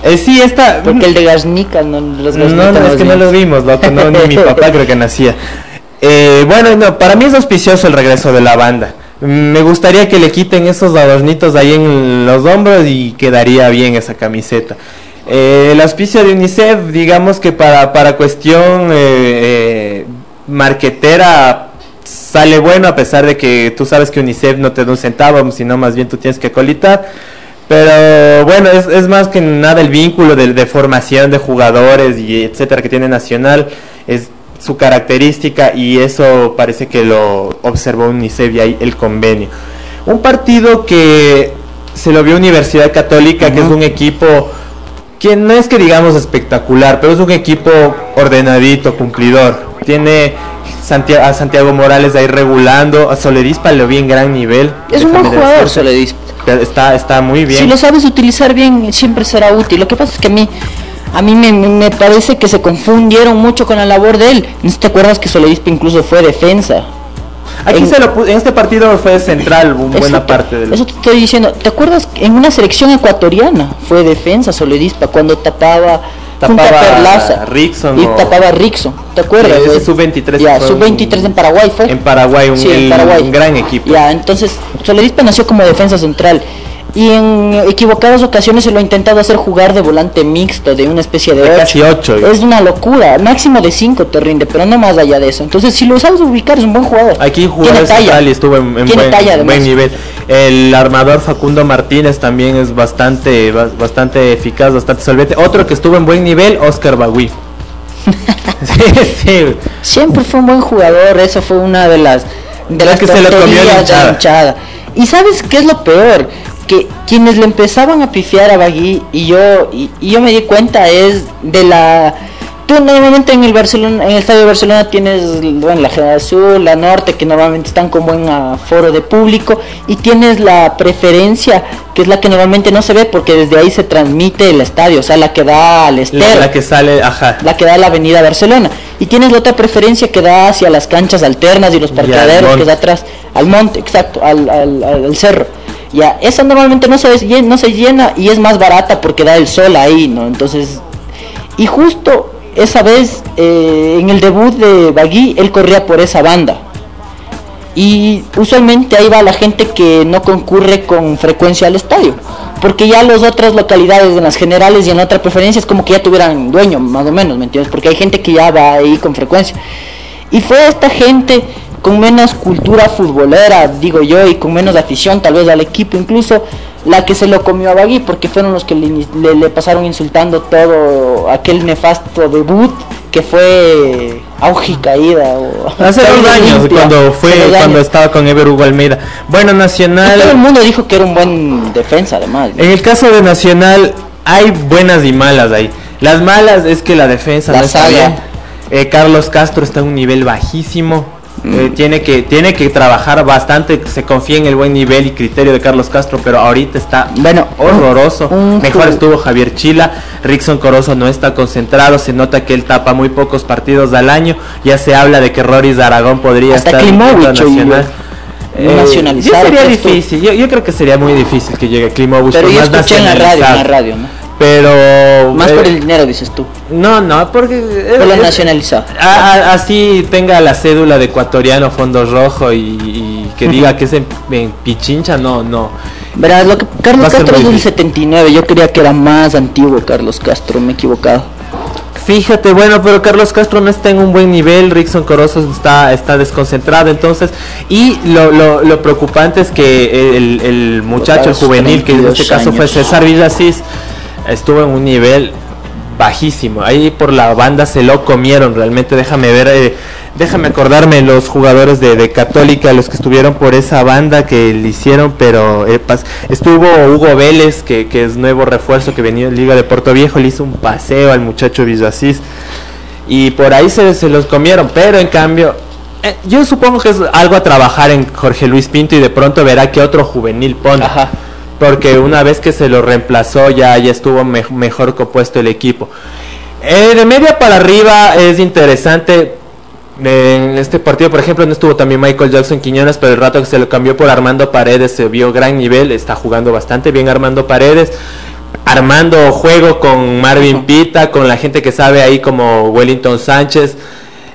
Eh, sí, esta... Porque el de Gaznica, no, los No, no, es que no lo vimos, loco, no, ni mi papá creo que nacía. Eh, bueno, no, para mí es auspicioso el regreso de la banda. Me gustaría que le quiten esos adornitos ahí en los hombros y quedaría bien esa camiseta. Eh, el auspicio de UNICEF, digamos que para, para cuestión eh, eh, marquetera sale bueno a pesar de que tú sabes que UNICEF no te da un centavo, sino más bien tú tienes que colitar. Pero bueno, es, es más que nada el vínculo de, de formación de jugadores y etcétera que tiene Nacional, es su característica y eso parece que lo observó UNICEF y ahí el convenio. Un partido que se lo vio Universidad Católica, que es un equipo que no es que digamos espectacular, pero es un equipo ordenadito, cumplidor. Tiene Santia- a Santiago Morales ahí regulando, a Soledispa lo vi en gran nivel. Es un buen jugador, decirte. Soledis. Está, está muy bien. Si lo sabes utilizar bien, siempre será útil. Lo que pasa es que a mí, a mí me, me- parece que se confundieron mucho con la labor de él. ¿No te acuerdas que Soledispa incluso fue defensa? Aquí en- se lo en este partido fue central bu- buena te- parte del Eso te estoy diciendo. ¿Te acuerdas que en una selección ecuatoriana fue defensa Soledispa cuando tapaba, Tapaba Perlaza Rickson y o- tapaba a Rickson? ¿Te acuerdas? Sí, ese sub-23 Ya, fue sub-23 un- en Paraguay fue. en Paraguay, un, Sí, en Paraguay. un gran equipo. Ya, entonces Soledispa nació como defensa central y en equivocadas ocasiones se lo ha intentado hacer jugar de volante mixto, de una especie de De 8. casi ocho. Es una locura, máximo de 5 te rinde, pero no más allá de eso. Entonces, si lo sabes ubicar, es un buen jugador. Aquí jugó central y estuvo en, en buen, talla, en buen nivel. El armador Facundo Martínez también es bastante ba- bastante eficaz, bastante solvente. Otro que estuvo en buen nivel, Oscar Bagui. sí, sí. Siempre fue un buen jugador, eso fue una de las de La las que se lo comió la hinchada. Y sabes qué es lo peor, que quienes le empezaban a pifiar a Bagui y yo y, y yo me di cuenta es de la tú normalmente en el Barcelona en el estadio de Barcelona tienes bueno, la General Sur, la Norte que normalmente están con buen aforo de público y tienes la preferencia que es la que normalmente no se ve porque desde ahí se transmite el estadio, o sea, la que da al estero la que sale, ajá. la que da a la avenida Barcelona. Y tienes la otra preferencia que da hacia las canchas alternas y los parqueaderos, que da atrás, al monte, exacto, al- al cerro. Ya, esa normalmente no se, no se llena y es más barata porque da el sol ahí, ¿no? Entonces, y justo esa vez, eh, en el debut de Bagui, él corría por esa banda. Y usualmente ahí va la gente que no concurre con frecuencia al estadio. Porque ya las otras localidades, en las generales y en otra preferencia, es como que ya tuvieran dueño, más o menos, ¿me entiendes? Porque hay gente que ya va ahí con frecuencia. Y fue esta gente con menos cultura futbolera, digo yo, y con menos afición tal vez al equipo, incluso la que se lo comió a Bagui, porque fueron los que le, le- le pasaron insultando todo aquel nefasto debut que fue auge y caída. O, Hace dos años, limpia. cuando fue, cuando años. estaba con Ever Hugo Almeida. Bueno, Y todo el Nacional. mundo dijo que era un buen defensa, además. En el caso de Nacional, hay buenas y malas ahí. Las malas es que la defensa La no está bien. Eh, Carlos Castro está en un nivel bajísimo. Mm. Eh, tiene que tiene que trabajar bastante. Se confía en el buen nivel y criterio de Carlos Castro, pero ahorita está Bueno, horroroso. un Mejor estuvo Javier Chila. Rickson Corozo no está concentrado. Se nota que él tapa muy pocos partidos al año. Ya se habla de que Roris Aragón podría Hasta estar en Klimovic, Nacional. Eh, nacionalizado, yo sería difícil. Yo, yo creo que sería muy difícil que llegue Klimovic. Pero yo más escuché en la radio, en la nacionalizado. radio, ¿no? Pero. Más eh, por el dinero, dices tú. No, no, porque. eh, Por lo es- nacionalizado. a- a- así tenga la cédula de ecuatoriano, fondo rojo y, y que diga que es en, en Pichincha, no, no. Verás, lo que Carlos Castro es del difícil. 79, yo creía que era más antiguo Carlos Castro, me he equivocado. Fíjate, bueno, pero Carlos Castro no está en un buen nivel, Rickson Corozo está, está desconcentrado, entonces, y lo, lo, lo preocupante es que el, el muchacho, el juvenil, que en este 32 caso fue. César Villasís, estuvo en un nivel bajísimo. Ahí por la banda se lo comieron realmente. Déjame ver, eh, déjame acordarme los jugadores de, de Católica, los que estuvieron por esa banda que le hicieron, pero eh, pas- estuvo Hugo Vélez, que, que es nuevo refuerzo que venía en Liga de Puerto Viejo, le hizo un paseo al muchacho Villasís. Y por ahí se, se los comieron, pero en cambio, eh, yo supongo que es algo a trabajar en Jorge Luis Pinto y de pronto verá que otro juvenil pone. Ajá. Porque una vez que se lo reemplazó ya, ya estuvo me- mejor compuesto el equipo. Eh, de media para arriba es interesante. En este partido, por ejemplo, no estuvo también Michael Jackson Quiñones, pero el rato que se lo cambió por Armando Paredes se vio gran nivel. Está jugando bastante bien Armando Paredes. armando juego con Marvin Pita, con la gente que sabe ahí como Wellington Sánchez.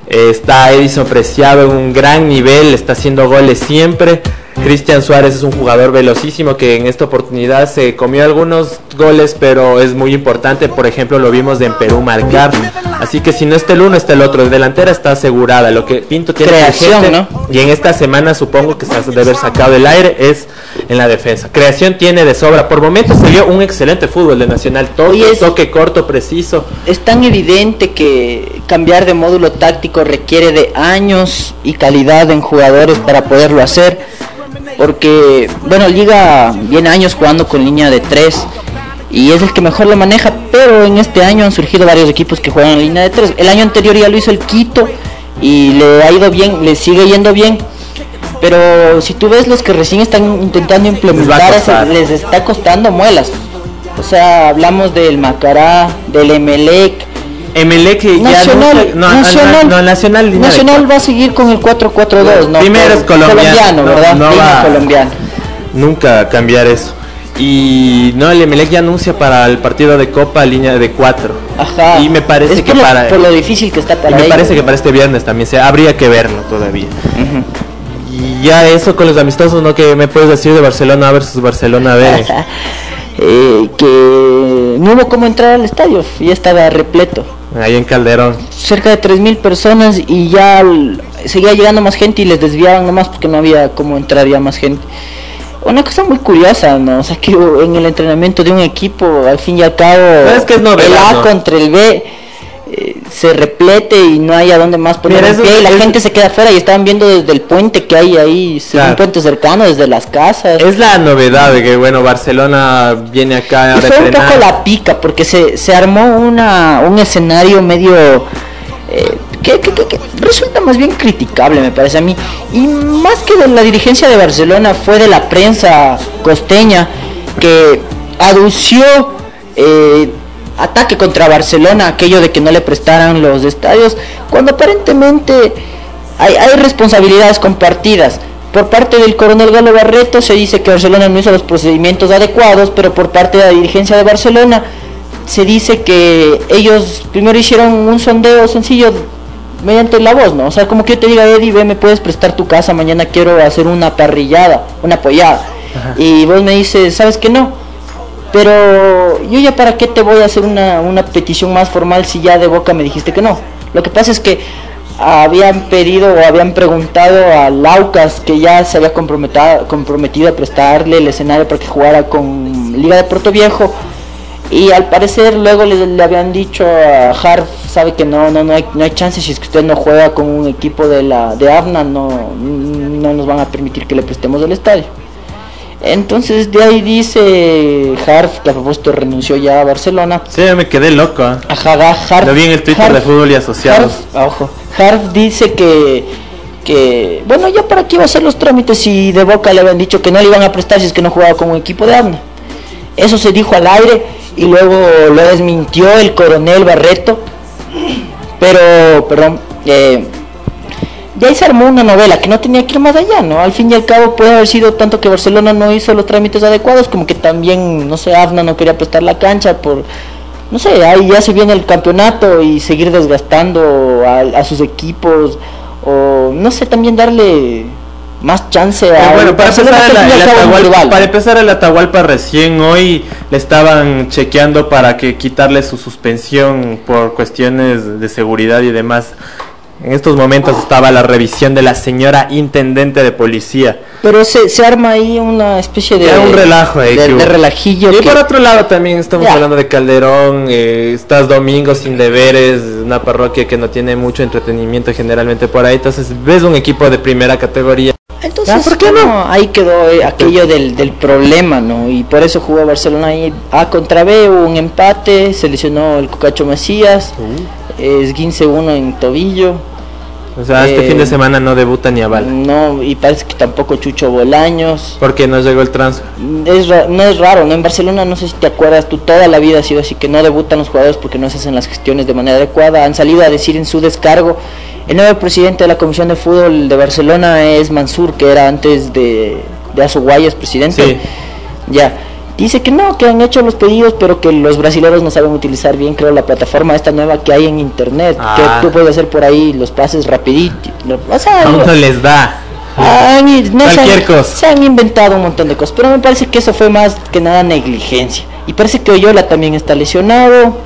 Eh, está Edison Preciado en un gran nivel, está haciendo goles siempre. Cristian Suárez es un jugador velocísimo que en esta oportunidad se comió algunos goles, pero es muy importante. Por ejemplo, lo vimos en Perú marcar. Así que si no está el uno, está el otro. De delantera está asegurada. Lo que Pinto tiene Creación, gente, ¿no? Y en esta semana supongo que se debe haber sacado el aire es en la defensa. Creación tiene de sobra. Por momentos se vio un excelente fútbol de Nacional. Toque, es- toque corto, preciso. Es tan evidente que cambiar de módulo táctico requiere de años y calidad en jugadores para poderlo hacer. Porque, bueno, Liga viene años jugando con línea de 3 y es el que mejor lo maneja, pero en este año han surgido varios equipos que juegan en línea de 3. El año anterior ya lo hizo el Quito y le ha ido bien, le sigue yendo bien. Pero si tú ves los que recién están intentando implementar, les está costando muelas. O sea, hablamos del Macará, del Emelec, Emelec que ya Nacional, anuncia- no, Nacional, no, Nacional, Nacional va a seguir con el 4-4-2, ¿no? Primero es colombiano, no- ¿verdad? no va- colombiano. nunca cambiar eso. Y no, el Emelec ya anuncia para el partido de Copa línea de 4. Ajá. Y me parece Es que lo- para por lo difícil que está y para me ellos. parece que para este viernes también se habría que verlo todavía. Y ya eso con los amistosos, ¿no? Que me puedes decir de Barcelona versus Barcelona B. Eh, que no hubo cómo entrar al estadio, ya estaba repleto. Ahí en Calderón. Cerca de 3.000 personas y ya seguía llegando más gente y les desviaban nomás porque no había cómo entrar ya más gente. Una cosa muy curiosa, ¿no? O sea, que en el entrenamiento de un equipo, al fin y al cabo, es que es el A ¿no? contra el B se replete y no hay a dónde más poner Mira, pie y la es- gente se queda afuera y estaban viendo desde el puente que hay ahí, sí, Claro. un puente cercano, desde las casas. Es la novedad de que, bueno, Barcelona viene acá a Y fue un poco la pica porque se, se armó una, un escenario medio eh, que, que- que- que resulta más bien criticable me parece a mí y más que de la dirigencia de Barcelona fue de la prensa costeña que adució eh, ataque contra Barcelona aquello de que no le prestaran los estadios cuando aparentemente hay, hay responsabilidades compartidas. Por parte del coronel Galo Barreto se dice que Barcelona no hizo los procedimientos adecuados, pero por parte de la dirigencia de Barcelona se dice que ellos primero hicieron un sondeo sencillo mediante la voz, ¿no? O sea, como que yo te diga, Eddie, ve, me puedes prestar tu casa, mañana quiero hacer una parrillada, una pollada. Y vos me dices, ¿sabes que no? Pero yo ya para qué te voy a hacer una, una petición más formal si ya de boca me dijiste que no. Lo que pasa es que habían pedido o habían preguntado a Laucas que ya se había comprometido, a prestarle el escenario para que jugara con Liga de Puerto Viejo y al parecer luego le, habían dicho a Harf sabe que no no no hay no hay chance si es que usted no juega con un equipo de la de no no nos van a permitir que le prestemos el estadio entonces de ahí dice Harf que a propósito renunció ya a Barcelona Sí, me quedé loco. ¿eh? Ajá, Harf, Lo vi en el Twitter de Fútbol y Asociados. Harf, ojo, Harf dice que, que, bueno, ya para qué iba a hacer los trámites si de boca le habían dicho que no le iban a prestar si es que no jugaba con un equipo de AMNA. Eso se dijo al aire y luego lo desmintió el coronel Barreto. Pero, perdón, eh, ya ahí se armó una novela que no tenía que ir más allá, ¿no? Al fin y al cabo puede haber sido tanto que Barcelona no hizo los trámites adecuados como que también, no sé, AFNA no quería prestar la cancha por, no sé, ahí ya se viene el campeonato y seguir desgastando a, a sus equipos o, no sé, también darle más chance a bueno, para empezar, el, y Atahualpa, para empezar el Atahualpa recién hoy le estaban chequeando para que quitarle su suspensión por cuestiones de seguridad y demás. En estos momentos estaba la revisión de la señora intendente de policía. Pero se, se arma ahí una especie de... Ya un relajo ahí De, de relajillo. Y que- por otro lado también estamos Ya. hablando de Calderón, eh, estás domingo sin deberes, una parroquia que no tiene mucho entretenimiento generalmente por ahí, entonces ves un equipo de primera categoría. Entonces, Ya, ¿por qué no? Ahí quedó eh, aquello del, del problema, ¿no? Y por eso jugó Barcelona ahí A contra B, hubo un empate, se lesionó el Cocacho Macías, esguince uno en tobillo, O sea, este Eh, fin de semana no debuta ni Aval, no, y parece que tampoco Chucho Bolaños. porque no llegó el transfer. Es no es raro, ¿no? En Barcelona, no sé si te acuerdas, tú toda la vida ha sido así, que no debutan los jugadores porque no se hacen las gestiones de manera adecuada. Han salido a decir en su descargo, el nuevo presidente de la Comisión de Fútbol de Barcelona es Mansur, que era antes de, de Azo Guayas presidente. Sí. Ya, Dice que no, que han hecho los pedidos, pero que los brasileños no saben utilizar bien, creo, la plataforma esta nueva que hay en internet, Ah. que tú puedes hacer por ahí los pases rapidito. O sea, no les da. i- no se Cualquier han- cosa. Se han inventado un montón de cosas, pero me parece que eso fue más que nada negligencia. Y parece que Oyola también está lesionado.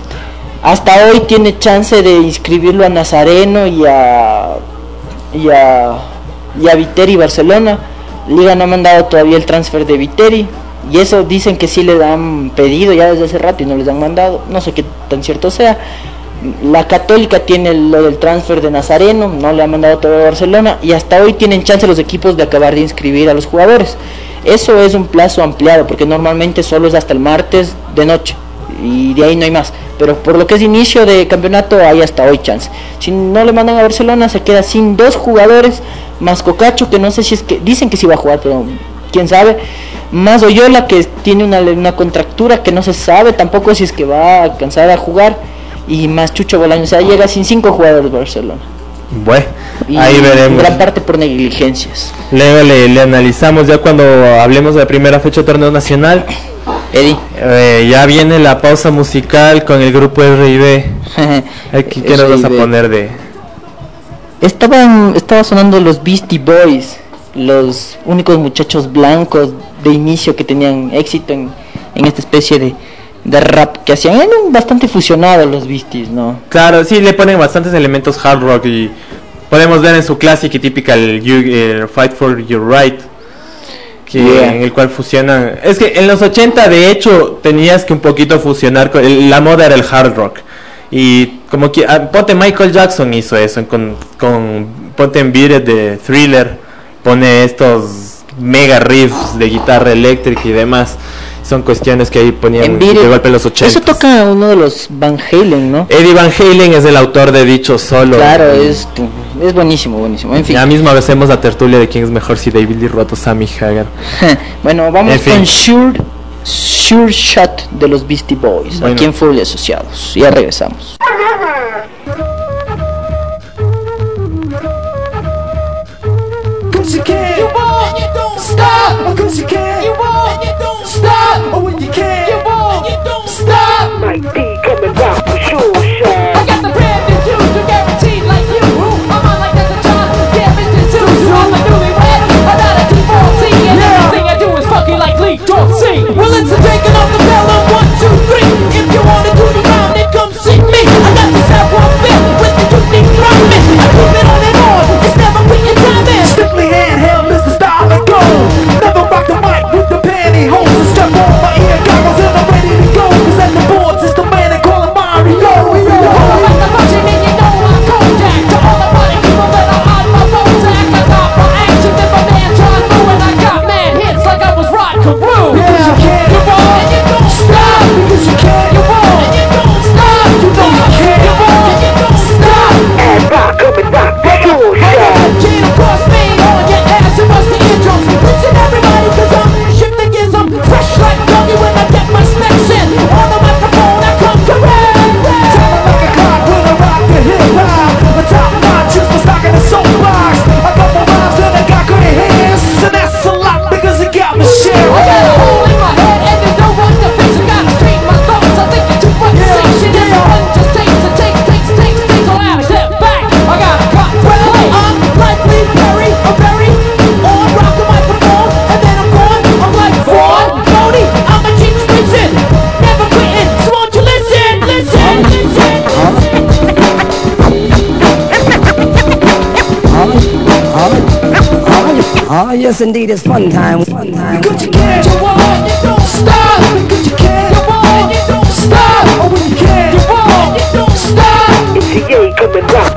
Hasta hoy tiene chance de inscribirlo a Nazareno y a y a, y a Viteri Barcelona. Liga no ha mandado todavía el transfer de Viteri. Y eso dicen que sí le han pedido ya desde hace rato y no les han mandado. No sé qué tan cierto sea. La Católica tiene lo del transfer de Nazareno, no le ha mandado todavía a Barcelona. Y hasta hoy tienen chance los equipos de acabar de inscribir a los jugadores. Eso es un plazo ampliado porque normalmente solo es hasta el martes de noche y de ahí no hay más. Pero por lo que es inicio de campeonato hay hasta hoy chance. Si no le mandan a Barcelona se queda sin dos jugadores, más Cocacho que no sé si es que dicen que sí va a jugar, pero quién sabe. Más Oyola que tiene una, una contractura que no se sabe tampoco si es que va a alcanzar a jugar. Y más Chucho Bolaño, o sea, llega sin cinco jugadores Barcelona. Bueno, Y ahí en veremos. gran parte por negligencias. Luego le, le analizamos ya cuando hablemos de la primera fecha de torneo nacional. Eddie. Eh, ya viene la pausa musical con el grupo RIB. Aquí, ¿Qué nos vas a poner de...? Estaban, estaba sonando los Beastie Boys, los únicos muchachos blancos de inicio que tenían éxito en, en esta especie de, de rap que hacían. Eran bastante fusionados los Beasties, ¿no? Claro, sí, le ponen bastantes elementos hard rock y podemos ver en su clásica y típica el, You- Fight for Your Right, que, Yeah. en el cual fusionan... Es que en los 80 de hecho tenías que un poquito fusionar, con, el- la moda era el hard rock. Y como que, ah, ponte Michael Jackson hizo eso, con, con ponte en Beat de Thriller, pone estos mega riffs de guitarra eléctrica y demás. Son cuestiones que ahí ponían En de golpe en los 80. Eso toca uno de los Van Halen, ¿no? Eddie Van Halen es el autor de dicho solo. Claro, es, es buenísimo, buenísimo. En fin, Ya mismo hacemos la tertulia de quién es mejor, si David Lee Roth o Sammy Hagar. bueno, vamos En fin. con Sure, Sure Shot de los Beastie Boys, Bueno. aquí en Full Asociados. Ya regresamos. Cause you can. You won't. And you don't stop. Cause you can. You won't. And you don't stop. Or when you can. You won't. And you don't stop. Mike D I was Oh, yes, indeed, it's fun time. Fun time. Because you can, you won't, you don't stop. Because you can, you won't, you don't stop. Oh, when you can, you won't, you don't stop. It's the coming back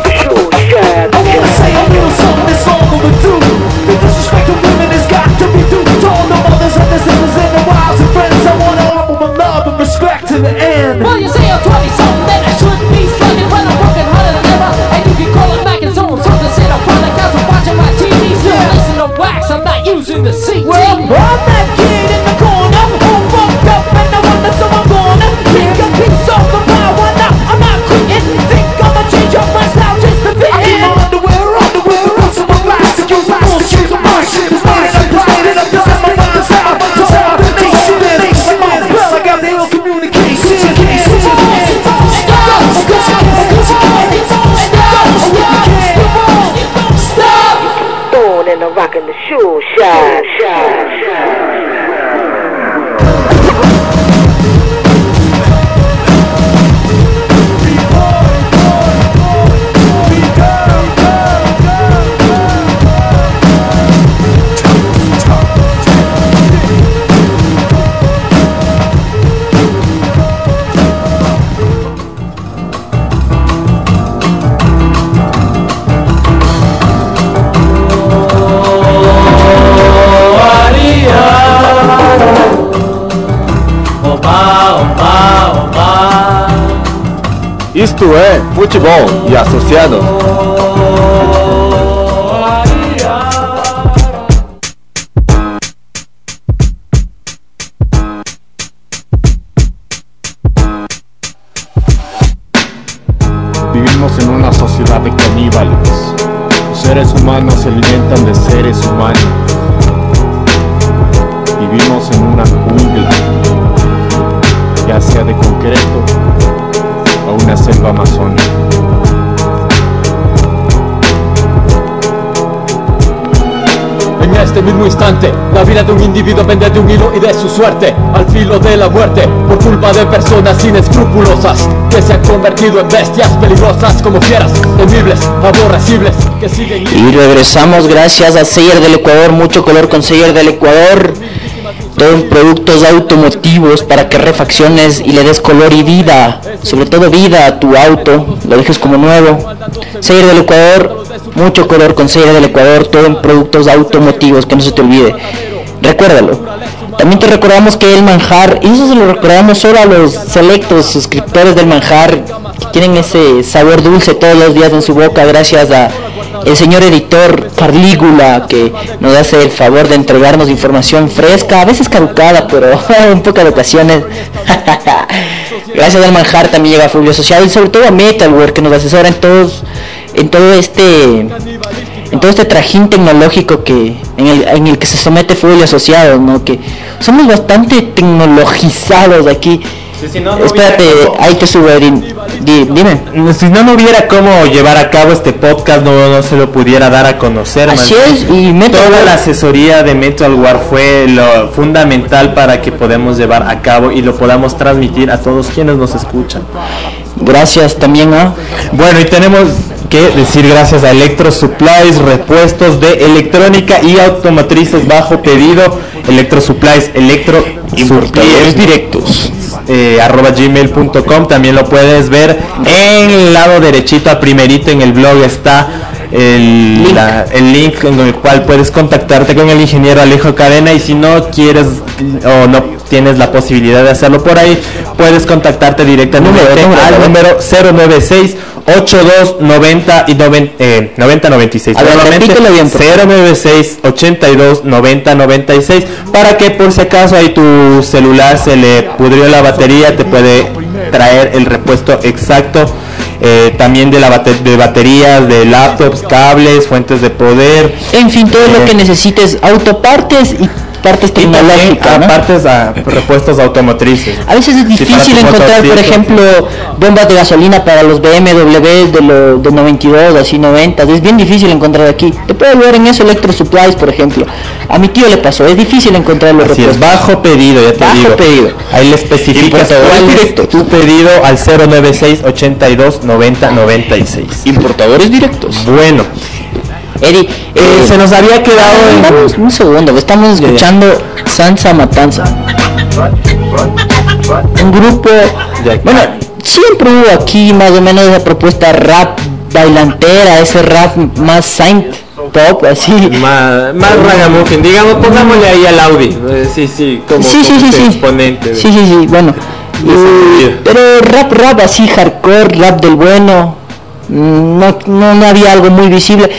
not Sure shot. Isto é futebol e associado. Vida de un individuo pende de un hilo y de su suerte, al filo de la muerte, por culpa de personas inescrupulosas, que se han convertido en bestias peligrosas como fieras, temibles, aborrecibles, que siguen... Y regresamos gracias a Seller del Ecuador, mucho color con Seller del Ecuador. Todo en productos automotivos para que refacciones y le des color y vida, sobre todo vida a tu auto, lo dejes como nuevo. Seller del Ecuador, mucho color con Seller del Ecuador, todo en productos automotivos, que no se te olvide. Recuérdalo. También te recordamos que el manjar, y eso se lo recordamos solo a los selectos suscriptores del manjar, que tienen ese sabor dulce todos los días en su boca gracias a el señor editor Carlígula que nos hace el favor de entregarnos información fresca, a veces caducada, pero en pocas ocasiones. Gracias al manjar también llega Fulvio Asociado y sobre todo a Metalware que nos asesora en todos en todo este en todo este trajín tecnológico que en el, en el que se somete Fulvio Asociado, ¿no? Que somos bastante tecnologizados aquí. Espérate, ahí te sube, di- di- dime. Si no, no hubiera cómo llevar a cabo este podcast, no, no se lo pudiera dar a conocer. Así es, y Metal Toda War- la asesoría de Metal War fue lo fundamental para que podamos llevar a cabo y lo podamos transmitir a todos quienes nos escuchan. Gracias también a Bueno, y tenemos que decir gracias a Electro Supplies, repuestos de electrónica y automotrices bajo pedido. Electro Supplies, Electro Supplies directos. eh, arroba gmail.com también lo puedes ver en el lado derechito a primerito en el blog está el Link. la- el link en el cual puedes contactarte con el ingeniero Alejo Cadena y si no quieres o no tienes la posibilidad de hacerlo por ahí puedes contactarte directamente Número, número, al número 096 82 90 y 90, eh, 90 96 A ver, bien, por favor. 096 82 90 96 para que por si acaso ahí tu celular se le pudrió la batería te puede traer el repuesto exacto eh, también de la bate- de baterías de laptops cables fuentes de poder En fin, todo lo Eh. que necesites, autopartes y partes tecnológicas. ¿no? aparte a repuestos automotrices A veces es difícil encontrar, por ejemplo, bombas de gasolina para los BMW de los de 92, así 90. Es bien difícil encontrar aquí. Te puede ayudar en eso Electro Supplies, por ejemplo. A mi tío le pasó, es difícil encontrar los Así es, repuestos. bajo pedido, ya te Bajo digo. pedido. Ahí le especificas Importadores cuál tu pedido al 096 82 90 96. Importadores directos. Bueno, Eddie, eh, eh, se nos había quedado un segundo, estamos escuchando Sansa Matanza. Un grupo, bueno, siempre hubo aquí más o menos esa propuesta rap bailantera, ese rap más saint pop, así. más, más ragamuffin, digamos, pongámosle ahí al Audi. Eh, sí, sí, como, sí, sí, como sí, este sí. exponente. Sí, sí, sí, bueno. Eh, pero rap, rap así, hardcore, rap del bueno, mm, no, no, no había algo muy visible.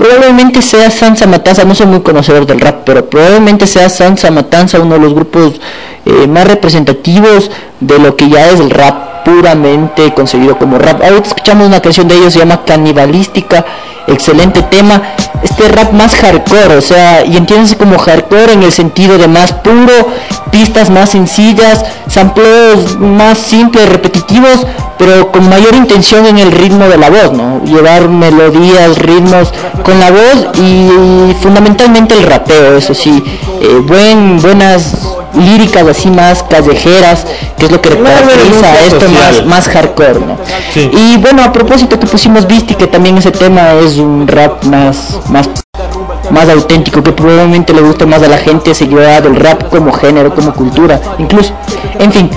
Probablemente sea Sansa Matanza, no soy muy conocedor del rap, pero probablemente sea Sansa Matanza uno de los grupos eh, más representativos de lo que ya es el rap puramente concebido como rap. Ahorita escuchamos una canción de ellos, se llama Canibalística, excelente tema. Este rap más hardcore, o sea, y entiéndase como hardcore en el sentido de más puro, pistas más sencillas, sampleos más simples, repetitivos, pero con mayor intención en el ritmo de la voz, ¿no? Llevar melodías, ritmos con la voz y fundamentalmente el rapeo, eso sí, eh, buen, buenas líricas así más callejeras, que es lo que caracteriza a esto más, más hardcore, ¿no? Sí. Y bueno, a propósito que pusimos Visti, que también ese tema es un rap más, más, más auténtico, que probablemente le gusta más a la gente seguidora del rap como género, como cultura, incluso. En fin,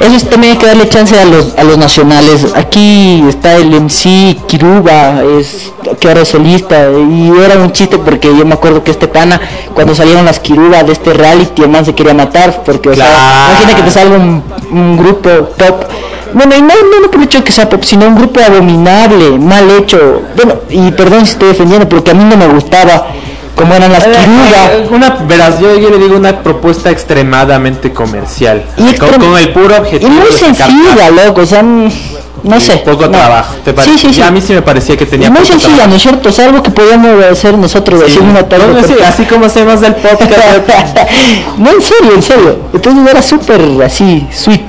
eso es, también hay que darle chance a los, a los nacionales. Aquí está el MC Kiruba, es, que ahora es solista, y era un chiste porque yo me acuerdo que este pana, cuando salieron las Kiruba de este reality, el man se quería matar, porque, o sea, imagina que te salga un, un grupo pop. Bueno, y no, no, no por el hecho que sea pop, sino un grupo abominable, mal hecho. Bueno, y perdón si estoy defendiendo, porque a mí no me gustaba cómo eran las Kiruba. Eh, Una, verás, yo, yo le digo una propuesta extremadamente comercial. Y con, extrem- con el puro Y objetivo muy de sacar sencilla, loco, o sea, no sé. poco no. trabajo. ¿te parece? Sí, sí, sí. A mí sí me parecía que tenía Y muy poco sencilla, trabajo. ¿no es cierto? Es algo que podíamos hacer nosotros, una tarde. No, no, así como hacemos el podcast. no, en serio, en serio. Entonces era súper así, sweet.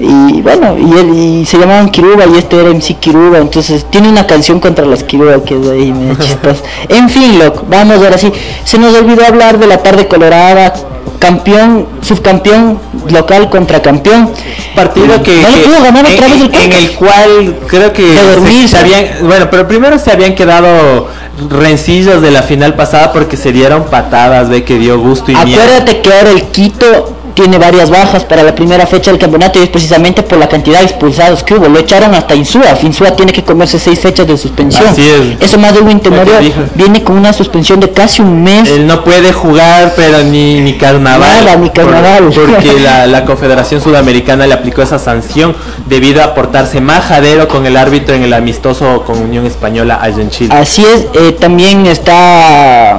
Y bueno, y él y se llamaban Kiruba y este era MC Kiruba, entonces tiene una canción contra las Kiruba que es ahí medio chistosa. En fin, loco, vamos ahora sí. Se nos olvidó hablar de la tarde colorada, campeón, subcampeón local contra campeón. partido que, No le que- pudo ganar en, vez el en- cual creo que De se- habían bueno pero primero se habían quedado rencillos de la final pasada porque se dieron patadas de que dio gusto y miedo Acuérdate que ahora el Quito tiene varias bajas para la primera fecha del campeonato y es precisamente por la cantidad de expulsados que hubo. Lo echaron hasta Insúa. Insúa tiene que comerse seis fechas de suspensión. Así es. Eso más de dijo. viene con una suspensión de casi un mes. él no puede jugar pero ni, ni carnaval Nada, ni por- carnaval. porque la, la Confederación Sudamericana le aplicó esa sanción debido a portarse majadero con el árbitro en el amistoso con Unión Española allá en Chile Así es, eh, también está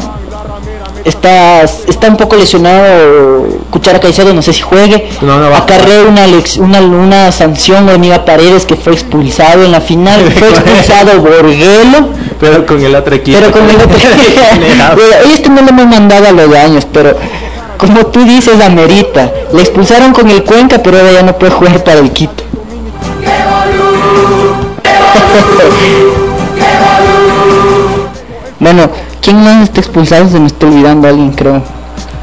está está un poco lesionado Cuchara Caicedo, no sé si juegue. No, no va a Acarrea una, una una sanción a Amiga Paredes que fue expulsado en la final, fue expulsado Borguelo. pero con el otro equipo Pero con el otro Bueno, este no lo hemos mandado a los años, pero como tú dices, amerita. Le expulsaron con el Cuenca, pero ahora ya no puede jugar para el Quito. bueno, ¿quién más está expulsado? Se me está olvidando alguien, creo.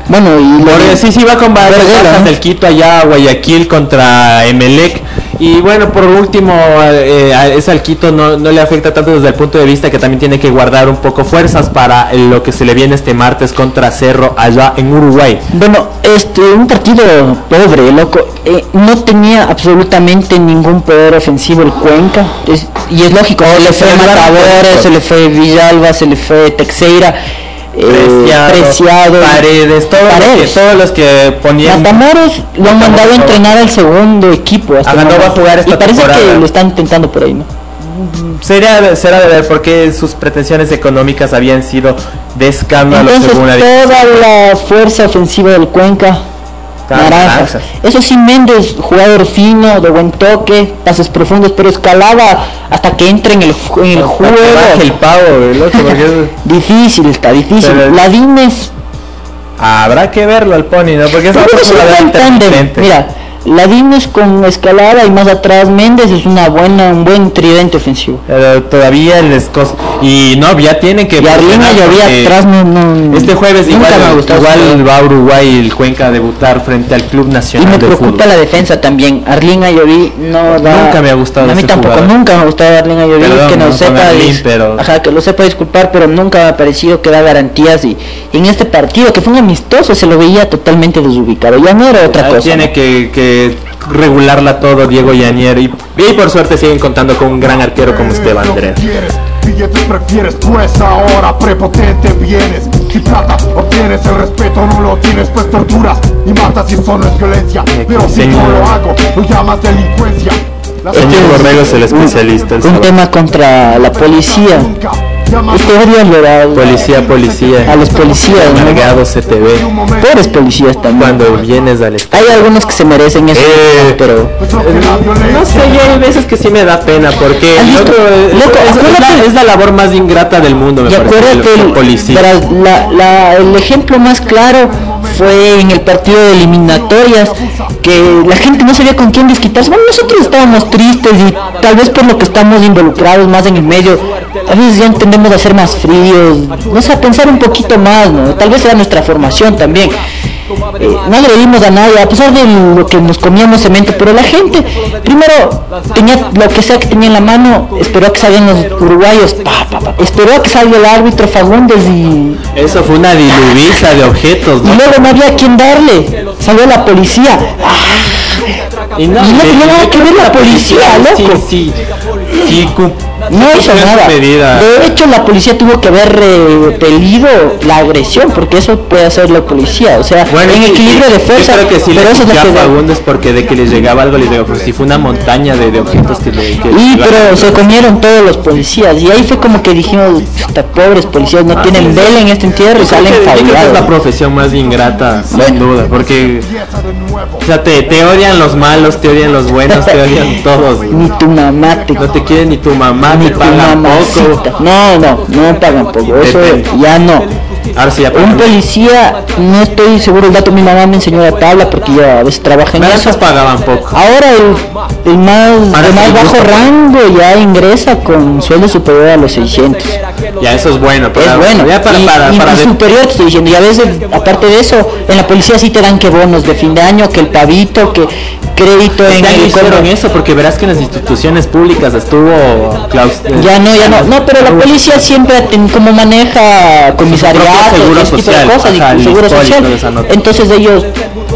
Bueno, y lo Porque sí, sí va con varias Vergara, ¿no? del Quito allá a Guayaquil contra Emelec. Y bueno, por último, eh, a ese al Quito no, no le afecta tanto desde el punto de vista que también tiene que guardar un poco fuerzas para lo que se le viene este martes contra Cerro allá en Uruguay. Bueno, este, un partido pobre, loco. Eh, no tenía absolutamente ningún poder ofensivo el Cuenca. Es- y es lógico, se le fue se le llevaron Matadores, se le fue Villalba, se le fue Texeira, Preciado, Preciado, Paredes, todos, Paredes. Los que, todos los que ponían... Matamoros lo han mandado a entrenar al segundo equipo. hasta Ajá, no va a jugar esta Y parece temporada. que lo están intentando por ahí, ¿no? Será, será de ver porque sus pretensiones económicas habían sido de escándalo Entonces según la toda la fuerza ofensiva del Cuenca naranjas. sí, Méndez, jugador fino, de buen toque, pases profundos, pero escalaba hasta que entre en el, ju- en el juego. pavo, el otro, porque es- Difícil, está difícil. Pero- Ladines, habrá que verlo al pony, ¿no? Porque es una persona tándem. intermitente. Mira, Ladines con escalada y más atrás Méndez es una buena, un buen tridente ofensivo. Pero todavía les cos- y no ya tienen que Y Arlina llovía atrás, no, no- este jueves igual, jugador. igual va a Uruguay y el Cuenca a debutar frente al Club Y Nacional me de preocupa Fútbol la defensa también. Arlín Ayoví no da... Nunca me ha gustado A mí tampoco, jugador. nunca me ha gustado Ayoví. Perdón, que no, sepa... Arlín, dis- pero- Ajá, que lo sepa disculpar, pero nunca me ha parecido que da garantías. Y, y en este partido, que fue un amistoso, se lo veía totalmente desubicado. Ya no era otra Ah, cosa. tiene ¿no? que, que regularla todo Diego Yanier y, y por suerte siguen contando con un gran arquero como Esteban Andrés quieres, billetes prefieres, pues ahora prepotente vienes. Si plata obtienes el respeto, no lo tienes, pues torturas y matas y eso no es violencia. Pero si señor. no lo hago, lo llamas delincuencia. La Señor Este es Borrego es el especialista el Un tema contra la policía. ¿Verdad? Policía, policía. A los policías, ¿no? Amargado se te ve Pobres policías también. cuando vienes al estadio. Hay algunos que se merecen eso, Eh, pero... No sé, yo hay veces que sí me da pena porque loco, es, Loco, es- es la, acuérdate- es la labor más ingrata del mundo, me Y parece, acuérdate, el- el el, policía. verás, la- la- el ejemplo más claro fue en el partido de eliminatorias, que la gente no sabía con quién desquitarse. Bueno, nosotros estábamos tristes y tal vez por lo que estamos involucrados más en el medio, a veces ya tendemos a ser más fríos, no sé, a pensar un poquito más, ¿no? Tal vez era nuestra formación también. Eh, no agredimos a nadie, a pesar de lo que nos comíamos cemento, pero la gente, primero, tenía lo que sea que tenía en la mano, esperó a que salgan los uruguayos, pa, pa, pa, esperó a que salga el árbitro Fagundes y, Eso fue una diluviza de objetos, y ¿no? luego no había quien darle, salió la policía. Ah, Y no, y tenía nada que ver la policía, loco. Sí, sí, No hizo nada. medida. De hecho, la policía tuvo que haber repelido la agresión, porque eso puede hacer la policía. O sea, Bueno, en equilibrio de fuerza, Yo creo que sí pero eso es lo que porque de que les llegaba algo les pero sí fue una montaña de, de objetos que le... Que Y pero se comieron todos los policías y ahí fue como que dijimos, "Puta, pobres policías no Ah, tienen sí, vela en este entierro y salen que es la profesión más ingrata, sin duda, porque o sea, te, te odian los malos, te odian los buenos, te odian todos. Ni tu mamá te No te quiere ni tu mamá, ni ni tu pagan poco. No, no, no pagan poco. Eso ya no. Ahora sí ya Un policía, no estoy seguro el dato, mi mamá me enseñó la tabla porque yo a veces trabaja en Pero eso. pagaban poco. Ahora el, el más, Ahora sí más bajo gusta. Rango ya ingresa con sueldo superior a los 600. Ya eso es bueno, pero es bueno. ya para y, para, y- para y de- superior te estoy diciendo. Y a veces, aparte de eso, en la policía sí te dan que bonos de fin de año, que el pavito, que crédito en ya no el hicieron eso porque verás que en las instituciones públicas estuvo claus- Ya no, ya no. No, pero la policía siempre, como maneja comisariatos, propio seguro ese tipo de cosas, ajá, seguro social. Entonces ellos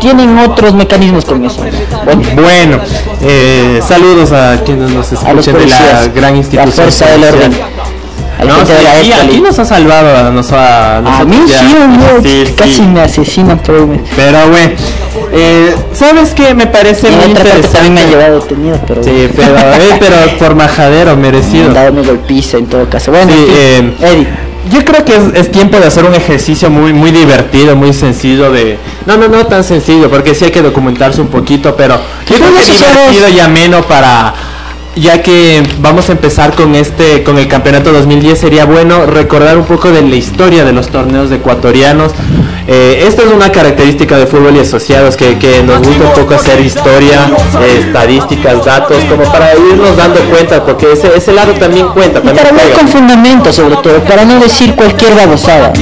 tienen otros mecanismos con eso. Bueno, Bueno, eh, saludos a quienes nos a los de la gran la institución. fuerza del orden. A la No, de la aquí, aquí nos ha salvado a, nos ha, A nosotros mí ya- sí, hombre, Sí, sí. casi me asesinan, pero me... Pero bueno, eh, ¿sabes qué? Me parece En muy otra parte también me han interesante. llevado detenido, pero... Sí, pero, eh, pero por majadero, me merecido. han dado golpiza en todo caso. Bueno, Sí, eh, Eddie. Yo creo que es, es tiempo de hacer un ejercicio muy muy divertido, muy sencillo de... No, no, no tan sencillo, porque sí hay que documentarse un poquito, pero yo creo que es divertido y ameno para... Ya que vamos a empezar con este, con el campeonato 2010, sería bueno recordar un poco de la historia de los torneos ecuatorianos. Eh, esta es una característica de fútbol y asociados que, que nos gusta un poco hacer historia, eh, estadísticas, datos, como para irnos dando cuenta, porque ese, ese lado también cuenta. Y También para hablar con fundamento sobre todo, para no decir cualquier babosada.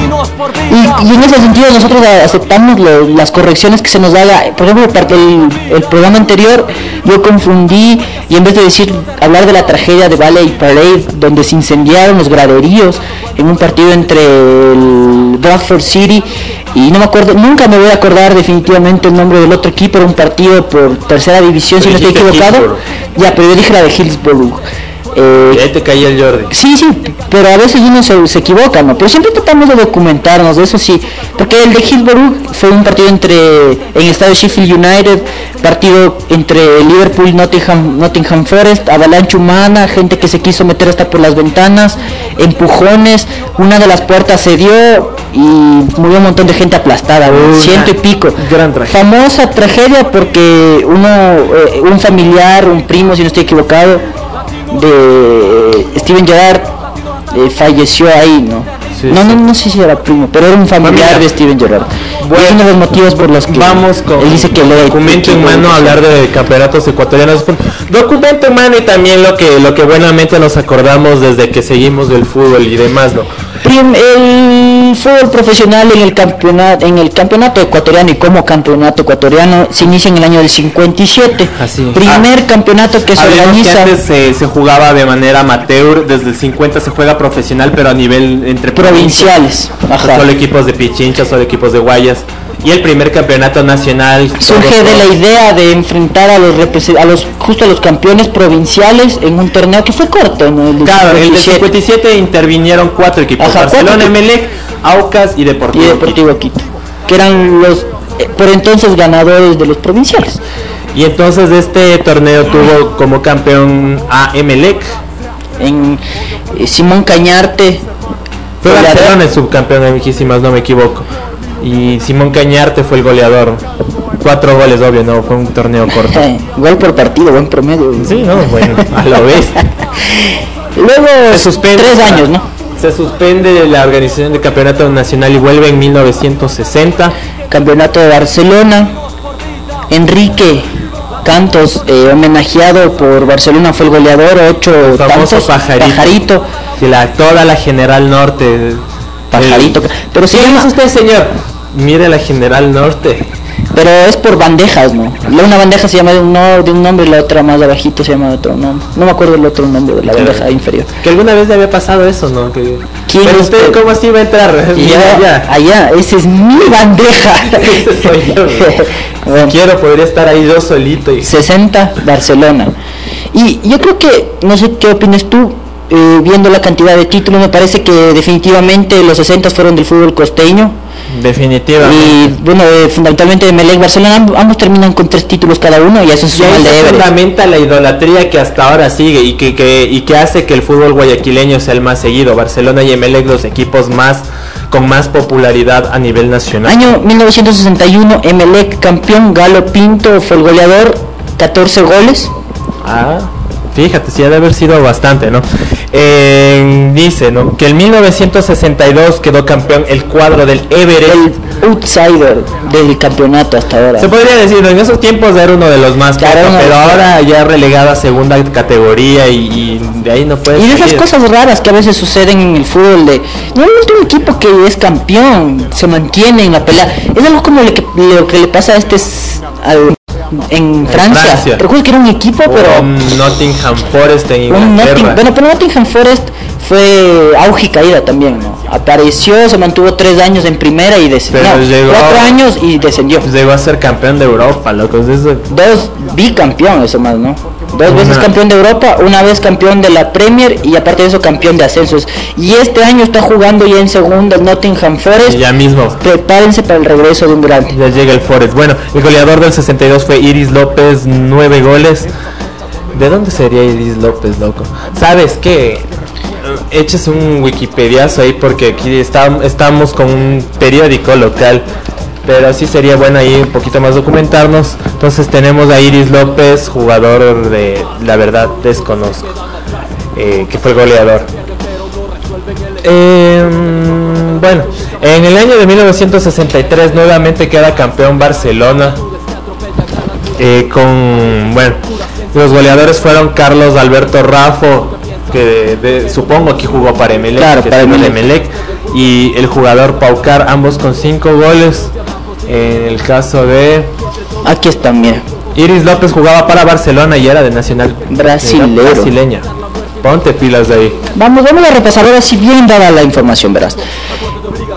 Y, y en ese sentido nosotros aceptamos lo- las correcciones que se nos haga. Por ejemplo, para el, el programa anterior yo confundí y en vez de decir hablar de la tragedia de Valley Parade, donde se incendiaron los graderíos en un partido entre el Bradford City y no me acuerdo, nunca me voy a acordar definitivamente el nombre del otro equipo, era un partido por tercera división, si no estoy equivocado. Ya, pero yo dije la de Hillsborough. Eh, Y ahí te caía el Jordi. Sí, sí, pero a veces uno se, se equivoca, ¿no? Pero siempre tratamos de documentarnos, de eso sí. Porque el de Hillsborough fue un partido entre, en el estadio Sheffield United, partido entre Liverpool y Nottingham, Nottingham Forest, avalancha humana, gente que se quiso meter hasta por las ventanas, empujones, una de las puertas se dio y murió un montón de gente aplastada, ciento y pico. gran tragedia. Famosa tragedia porque uno, eh, un familiar, un primo, si no estoy equivocado, de Steven Gerrard eh, falleció ahí, ¿no? Sí, no, sí. no, no sé si era primo, pero era un familiar de Steven Gerrard. Bueno, es uno de los motivos por los que Vamos con él dice que lee documento en mano a hablar de campeonatos ecuatorianos. Documento en mano y también lo que lo que buenamente nos acordamos desde que seguimos del fútbol y demás, ¿no? Prim- el fútbol profesional en el campeonato en el campeonato ecuatoriano y como campeonato ecuatoriano se inicia en el año del 57 Así. primer campeonato que se Hablemos que organiza antes se, se jugaba de manera amateur, desde el 50 se juega profesional, pero a nivel entre provinciales ajá. Solo equipos de Pichincha, solo equipos de Guayas. Y el primer campeonato nacional surge de la idea de enfrentar a los a los justo a los campeones provinciales en un torneo que fue corto ¿no? El Claro, el del 57. 57 intervinieron cuatro equipos, Ajá, Barcelona. Emelec, Aucas y Deportivo. y Deportivo Quito que eran los eh, por entonces ganadores de los provinciales Y entonces este torneo tuvo como campeón a Emelec. en eh, Simón Cañarte Fue. Barcelona el subcampeón, aquí si más no me equivoco. Y Simón Cañarte fue el goleador. Cuatro goles, obvio, no, fue un torneo corto. Gol por partido, buen promedio. Sí, no, bueno, a lo. Luego, Se suspende. tres años, ¿no? Se suspende la organización del campeonato nacional y vuelve en 1960. Campeonato de Barcelona. Enrique Cantos, eh, homenajeado por Barcelona, fue el goleador, ocho El famoso tantos. pajarito. Pajarito. De la, toda la General Norte. Pajarito. El- Pero se ¿Qué llama- dice usted, señor? Mire la General Norte. Pero es por bandejas, ¿no? La una bandeja se llama de un, no- de un nombre y la otra más abajito se llama de otro nombre. No me acuerdo el otro nombre de la bandeja inferior. Que alguna vez le había pasado eso, ¿no? Que... ¿Quién Pero usted, usted? ¿cómo así va a entrar? Mira ya. allá, esa es mi bandeja. Ese soy yo. Bueno. Quiero, podría estar ahí yo solito. Y... 60 Barcelona. Y yo creo que, no sé qué opinas tú, eh, viendo la cantidad de títulos, me parece que definitivamente los 60 fueron del fútbol costeño. Definitivamente. Y bueno, eh, fundamentalmente de Melec Barcelona, amb- ambos terminan con tres títulos cada uno y eso de se Everest. fundamenta la idolatría que hasta ahora sigue y que, que- y que hace que el fútbol guayaquileño sea el más seguido. Barcelona y Emelec los equipos más con más popularidad a nivel nacional. Año 1961, Emelec campeón, Galo Pinto fue el goleador, 14 goles. Ah, fíjate, sí ha de haber sido bastante, ¿no? Eh, dice, ¿no? Que en 1962 quedó campeón el cuadro del Everest. El outsider del campeonato hasta ahora. Se podría decir, ¿no? en esos tiempos era uno de los más Claro, pocos, pero ahora ya relegado a segunda categoría y, y de ahí no puede Y de esas cosas raras que a veces suceden en el fútbol de normalmente un equipo que es campeón se mantiene en la pelea. Es algo como lo que, lo que le pasa a este al- en Francia. Francia. Recuerdo que era un equipo, pero Un Nottingham Forest en Inglaterra. Notting- bueno, pero Nottingham Forest fue auge y caída también, ¿no? Apareció, se mantuvo tres años en primera y descendió. Pero llegó- cuatro años y descendió. Llegó a ser campeón de Europa, locos. Eso, Dos bicampeón, eso más, ¿no? Dos veces campeón de Europa, una vez campeón de la Premier y aparte de eso campeón de ascensos. Y este año está jugando ya en segunda Nottingham Forest. ya mismo. Prepárense para el regreso de un grande. Ya llega el Forest. Bueno, el goleador del 62 fue Iris López, nueve goles. ¿De dónde sería Iris López, loco? ¿Sabes qué? Eches un Wikipediazo ahí porque aquí estamos con un periódico local. Pero sí sería bueno ahí un poquito más documentarnos. Entonces tenemos a Iris López, jugador de, la verdad, desconozco, eh, que fue goleador. Em, bueno, en el año de 1963 nuevamente queda campeón Barcelona. eh, con, bueno, los goleadores fueron Carlos Alberto Rafo, que de- supongo que jugó para Emelec, Claro, que para estuvo en Emelec. Emelec, y el jugador Paucar, ambos con cinco goles. En el caso de Aquí está, mira. Iris López jugaba para Barcelona y era de nacional Brasilero. brasileña. Ponte pilas de ahí. Vamos, vamos a repasar ahora si bien dada la información, verás.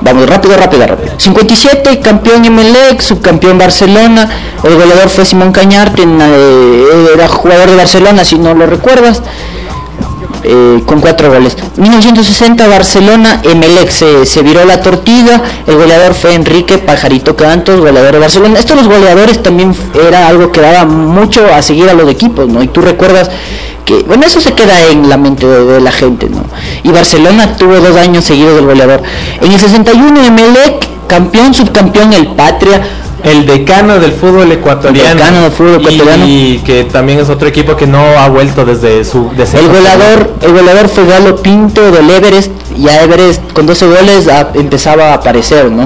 Vamos, rápido, rápido, rápido. 57, campeón Emelec, subcampeón Barcelona. El goleador fue Simón Cañarte, eh, era jugador de Barcelona, si no lo recuerdas. Eh, con cuatro goles. 1960 Barcelona, Emelec se, se viró la tortilla, el goleador fue Enrique Pajarito Cantos, goleador de Barcelona. Esto de los goleadores también era algo que daba mucho a seguir a los equipos, ¿no? Y tú recuerdas que, bueno, eso se queda en la mente de, de la gente, ¿no? Y Barcelona tuvo dos años seguidos del goleador. En el 61 Emelec, campeón, subcampeón el Patria, El decano del fútbol ecuatoriano. El decano del fútbol ecuatoriano. Y que también es otro equipo que no ha vuelto desde su descenso. El goleador, el goleador fue Galo Pinto del Everest, ya Everest con 12 goles a- empezaba a aparecer, ¿no?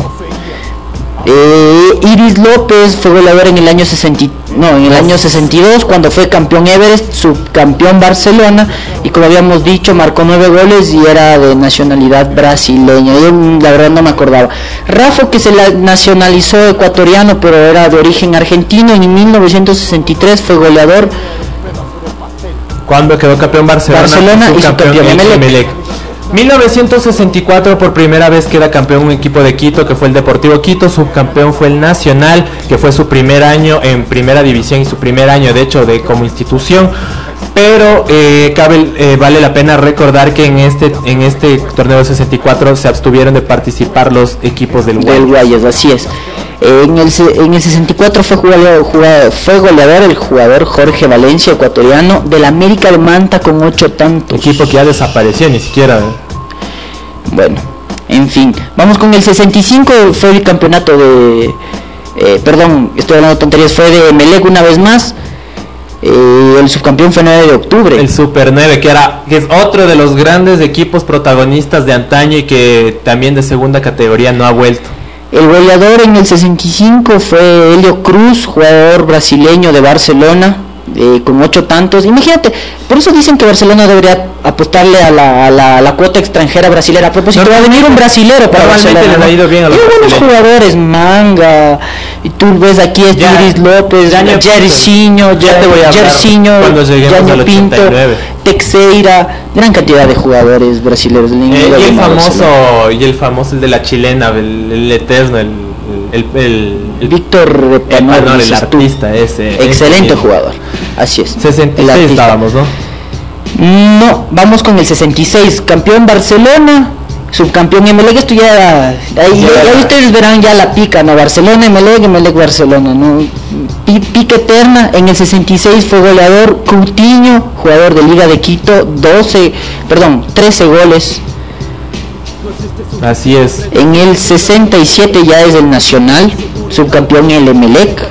Eh, Iris López fue goleador en el año 60, y- no, en el año 62 cuando fue campeón Everest, subcampeón Barcelona y como habíamos dicho marcó 9 goles y era de nacionalidad brasileña. Yo mm, la verdad no me acordaba. Rafa que se la nacionalizó ecuatoriano pero era de origen argentino en 1963 fue goleador Cuando quedó campeón Barcelona, Barcelona y subcampeón el Emelec. Emelec. 1964 por primera vez queda campeón un equipo de Quito que fue el Deportivo Quito, subcampeón fue el Nacional, que fue su primer año en primera división y su primer año de hecho de como institución. Pero eh, cabe, eh, vale la pena recordar que en este en este torneo de 64 se abstuvieron de participar los equipos del del Guayas. Guayas, así es. En el, en el 64 fue, jugador, jugador- fue goleador el jugador Jorge Valencia, ecuatoriano, del América de Manta con ocho tantos. Equipo que ya desapareció ni siquiera. ¿eh? Bueno, En fin, vamos con el 65, fue el campeonato de... eh, perdón, estoy hablando de tonterías, fue de Melec una vez más. Eh, el subcampeón fue 9 de octubre. El Super 9, que, era, que es otro de los grandes equipos protagonistas de antaño y que también de segunda categoría no ha vuelto. El goleador en el 65 fue Helio Cruz, jugador brasileño de Barcelona, eh, con ocho tantos. Imagínate, por eso dicen que Barcelona debería apostarle a la, a la- a la cuota extranjera brasilera. A propósito, va a venir un brasilero para Barcelona. les ha ido bien a los Hay buenos jugadores, Manga, y tú ves aquí es Iris López, Yaño al Pinto, 89. Texeira, gran cantidad de jugadores brasileños. Eh, y el famoso, y el famoso, el de la chilena, el, el eterno, el, el, el, el- Víctor Repanor, Epanor, el artista ese. Excelente jugador. Así es. 66 El artista. estábamos, ¿no? No, vamos con el 66. Campeón Barcelona, subcampeón Emelec. Esto ya. Ahí, Ya. ya ustedes verán ya la pica, ¿no? Barcelona, Emelec, Emelec, Barcelona, ¿no? Pi- pica eterna. En el 66 fue goleador Coutinho, jugador de Liga de Quito, 12, perdón, 13 goles. Así es. En el 67 ya es el Nacional, subcampeón el Emelec.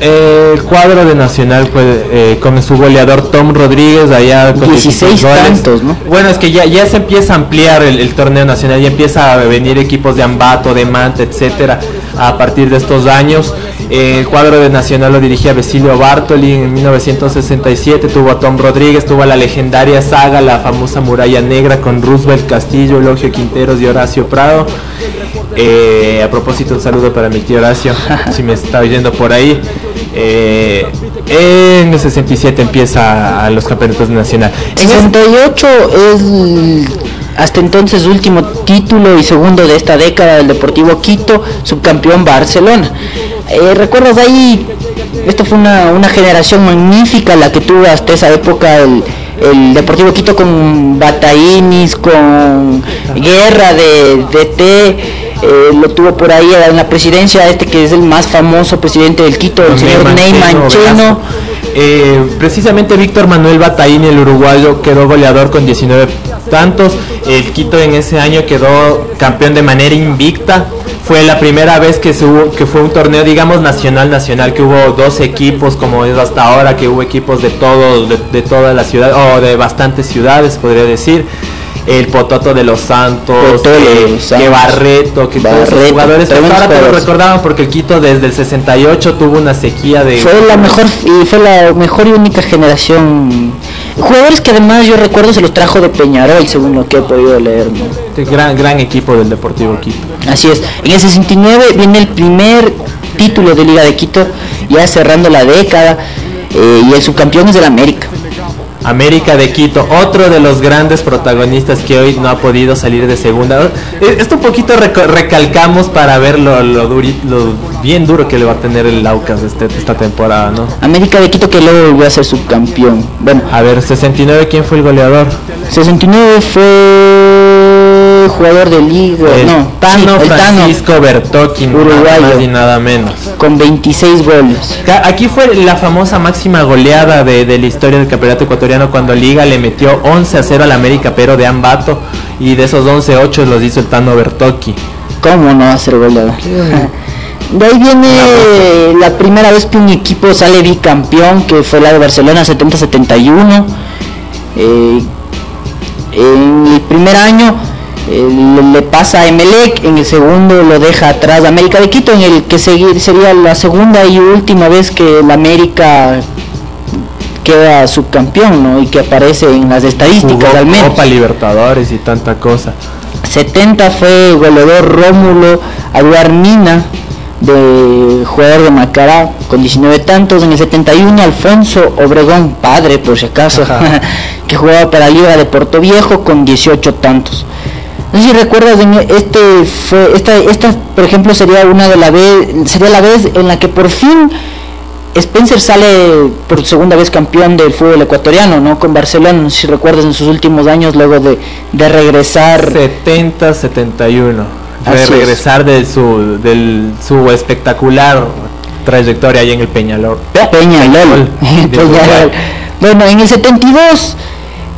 El cuadro de Nacional fue eh, con su goleador Tom Rodríguez allá con 16 16 goles. tantos, ¿no? Bueno, es que ya, ya se empieza a ampliar el, el torneo nacional, ya empieza a venir equipos de Ambato, de Manta, etcétera, a partir de estos años. El cuadro de Nacional lo dirigía Basilio Bartoli en 1967, tuvo a Tom Rodríguez, tuvo a la legendaria saga, la famosa muralla negra con Roosevelt Castillo, Elogio Quinteros y Horacio Prado. Eh, a propósito, un saludo para mi tío Horacio, si me está oyendo por ahí. Eh, en el 67 empieza a los campeonatos nacionales. En ese- 68 es el- hasta entonces último título y segundo de esta década del Deportivo Quito, subcampeón Barcelona. Eh, ¿Recuerdas ahí? Esto fue una, una generación magnífica la que tuvo hasta esa época el, el Deportivo Quito con Batainis, con Guerra de DT. eh, lo tuvo por ahí en la presidencia este que es el más famoso presidente del Quito, el señor Ney Mancheno. Eh, precisamente Víctor Manuel Bataini, el uruguayo, quedó goleador con 19 tantos. El Quito en ese año quedó campeón de manera invicta. Fue la primera vez que, se hubo- que fue un torneo, digamos, nacional, nacional, que hubo dos equipos, como es hasta ahora, que hubo equipos de todo, de, de toda la ciudad, o de bastantes ciudades, podría decir. El Pototo de los Santos, que, los. Barreto, que todos Barreto, jugadores que ahora te lo recordaban porque el Quito desde el 68 tuvo una sequía de... Fue la mejor y fue la mejor y única generación. Jugadores que además yo recuerdo se los trajo de Peñarol, según lo que he podido leer. gran, gran equipo del Deportivo Quito. Así es. En el 69 viene el primer título de Liga de Quito, ya cerrando la década, eh, y el subcampeón es del América. América de Quito, otro de los grandes protagonistas que hoy no ha podido salir de segunda. Eh, Esto un poquito recalcamos para ver lo, lo, duri- lo bien duro que le va a tener el Aucas este- esta temporada, ¿no? América de Quito que luego volvió a ser subcampeón. Bueno, A ver, 69, ¿quién fue el goleador? 69 fue jugador de Liga, El no, Tano sí, el Tano, Francisco Bertocchi, nada Uruguayo. más y nada menos. con 26 goles. Aquí fue la famosa máxima goleada de, de la historia del campeonato ecuatoriano cuando Liga le metió 11 a 0 al América, pero de Ambato, y de esos 11, 8 los hizo el Tano Bertocchi. ¿Cómo no va a ser goleador? De ahí viene la primera vez que un equipo sale bicampeón, que fue la de Barcelona 70-71. Eh, en el primer año le, pasa a Emelec, en el segundo lo deja atrás América de Quito, en el que sería la segunda y última vez que el América queda subcampeón, ¿no? Y que aparece en las estadísticas Jugó al menos. Copa Libertadores y tanta cosa. 70 fue goleador Rómulo Aguarmina, de jugador de Macará, con 19 tantos. En el 71 Alfonso Obregón, padre por si acaso, que jugaba para la Liga de Puerto Viejo con 18 tantos. No sé si recuerdas, este fue, esta, esta por ejemplo sería una de la vez, sería la vez en la que por fin Spencer sale por segunda vez campeón del fútbol ecuatoriano, ¿no? Con Barcelona, no sé si recuerdas en sus últimos años luego de, de regresar 70-71. De regresar de su, del, su espectacular trayectoria ahí en el Peñalor. Peñalol. Peñalol. Uruguay. Bueno, en el 72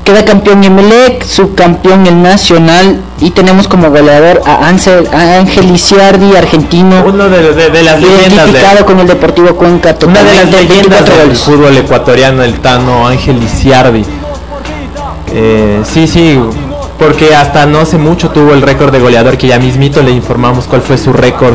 queda campeón Emelec, subcampeón el Nacional y tenemos como goleador a Ansel, a Ángel Iciardi, argentino, Uno de, de- de las leyendas de, con el Deportivo Cuenca, una de las totalmente, leyendas 24 del goles. fútbol ecuatoriano, el Tano Ángel Lisiardi. Eh, sí, sí, porque hasta no hace mucho tuvo el récord de goleador que ya mismito le informamos cuál fue su récord.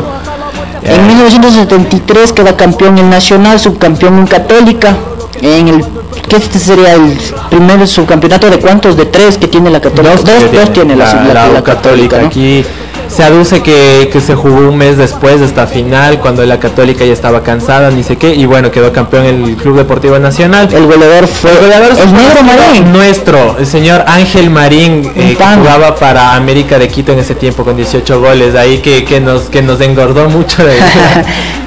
Eh, En 1973 queda campeón el Nacional, subcampeón en Católica. En el que este sería el primer subcampeonato de cuántos de tres que tiene la Católica. Dos, que dos, tiene la, la- la Católica. ¿no? Aquí se aduce que, que se jugó un mes después de esta final, cuando la Católica ya estaba cansada, ni sé qué, y bueno, quedó campeón el Club Deportivo Nacional. El goleador fue El goleador el negro Marín. Nuestro, el señor Ángel Marín, eh, que jugaba para América de Quito en ese tiempo con 18 goles, ahí que, que nos que nos engordó mucho. De,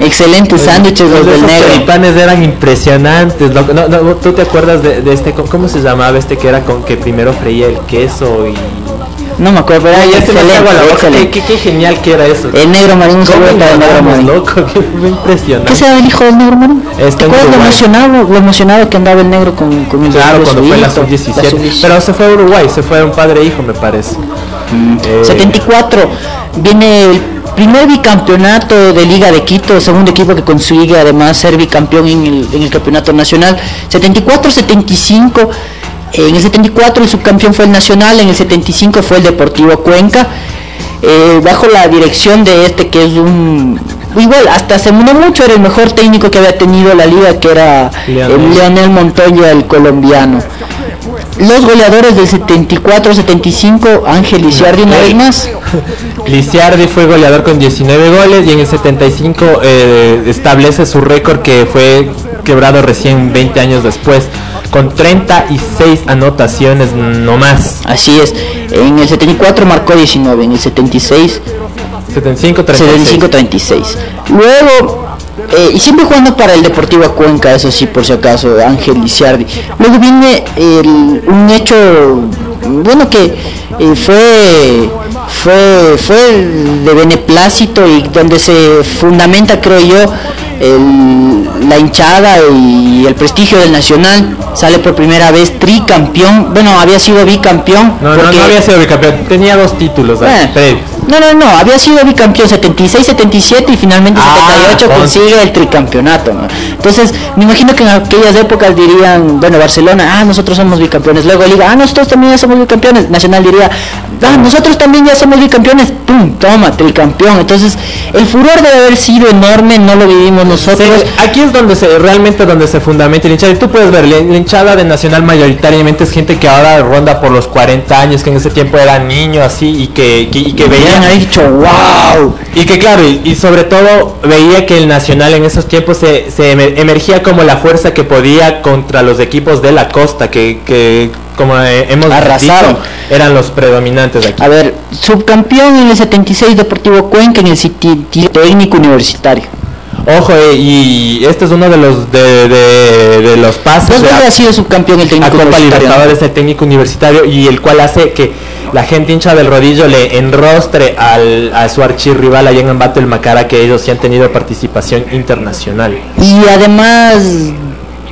Excelentes sándwiches los del negro. choripanes eran impresionantes. No, no, ¿Tú te acuerdas de, de este, cómo se llamaba este que era con que primero freía el queso y... No me acuerdo, pero ya excelente, Qué, qué- qué genial que era eso. El negro Marín, un ¿Cómo saludo para el negro Marín. loco? Que fue impresionante. ¿Qué será del hijo del negro Marín? Está ¿Te acuerdas lo emocionado, lo emocionado que andaba el negro con, con el Claro, cuando fue la hijo? sub-17. La sub-17. Pero se fue a Uruguay, se fue un padre e hijo, me parece. Eh, 74 viene el primer bicampeonato de Liga de Quito, segundo equipo que consigue además ser bicampeón en el, en el campeonato nacional. 74-75, en el 74 el subcampeón fue el Nacional, en el 75 fue el Deportivo Cuenca, eh, bajo la dirección de este que es un... Igual, hasta hace no mucho era el mejor técnico que había tenido la liga, que era Leonel. el Leonel Montoya, el colombiano. Los goleadores del 74-75, Ángel Iciardi una vez más. Lisiardi fue goleador con 19 goles y en el 75 eh, establece su récord que fue quebrado recién 20 años después con 36 anotaciones no más. Así es. En el 74 marcó 19, en el 76 75 36. 75-36. Luego, eh, y siempre jugando para el Deportivo Cuenca, eso sí, por si acaso, Ángel Lisiardi. Luego viene el- un hecho, bueno, que eh, fue, fue, fue de beneplácito y donde se fundamenta, creo yo, el- la hinchada y el prestigio del Nacional. Sale por primera vez tricampeón, bueno, había sido bicampeón. No, porque- no había sido bicampeón, tenía dos títulos Eh, previos. No, no, no, había sido bicampeón 76-77 y finalmente Ah, 78 con- consigue el tricampeonato. ¿no? Entonces, me imagino que en aquellas épocas dirían, bueno, Barcelona, ah, nosotros somos bicampeones. Luego Liga, ah, nosotros también ya somos bicampeones. Nacional diría, ah, nosotros también ya somos bicampeones. Pum, toma, tricampeón. Entonces, el furor debe haber sido enorme, no lo vivimos nosotros. Sí, aquí es donde se realmente donde se fundamenta el hinchada. Y tú puedes ver, la, hinchada de Nacional mayoritariamente es gente que ahora ronda por los 40 años, que en ese tiempo era niño así y que, que- y que Veían ahí dicho, wow. Y que claro, y, y sobre todo veía que el Nacional en esos tiempos se, se emer- emergía como la fuerza que podía contra los equipos de la costa, que, que como eh, hemos Arrasaron. dicho, eran los predominantes aquí. A ver, subcampeón en el 76 Deportivo Cuenca en el Técnico Universitario. Ojo, eh, y este es uno de los de, de- de los pasos Dos de veces a- ha sido subcampeón el a técnico Copa universitario. Libertadores el técnico universitario y el cual hace que la gente hincha del rodillo le enrostre al, a su archirrival allá en Ambato el Macara que ellos sí han tenido participación internacional. Y además,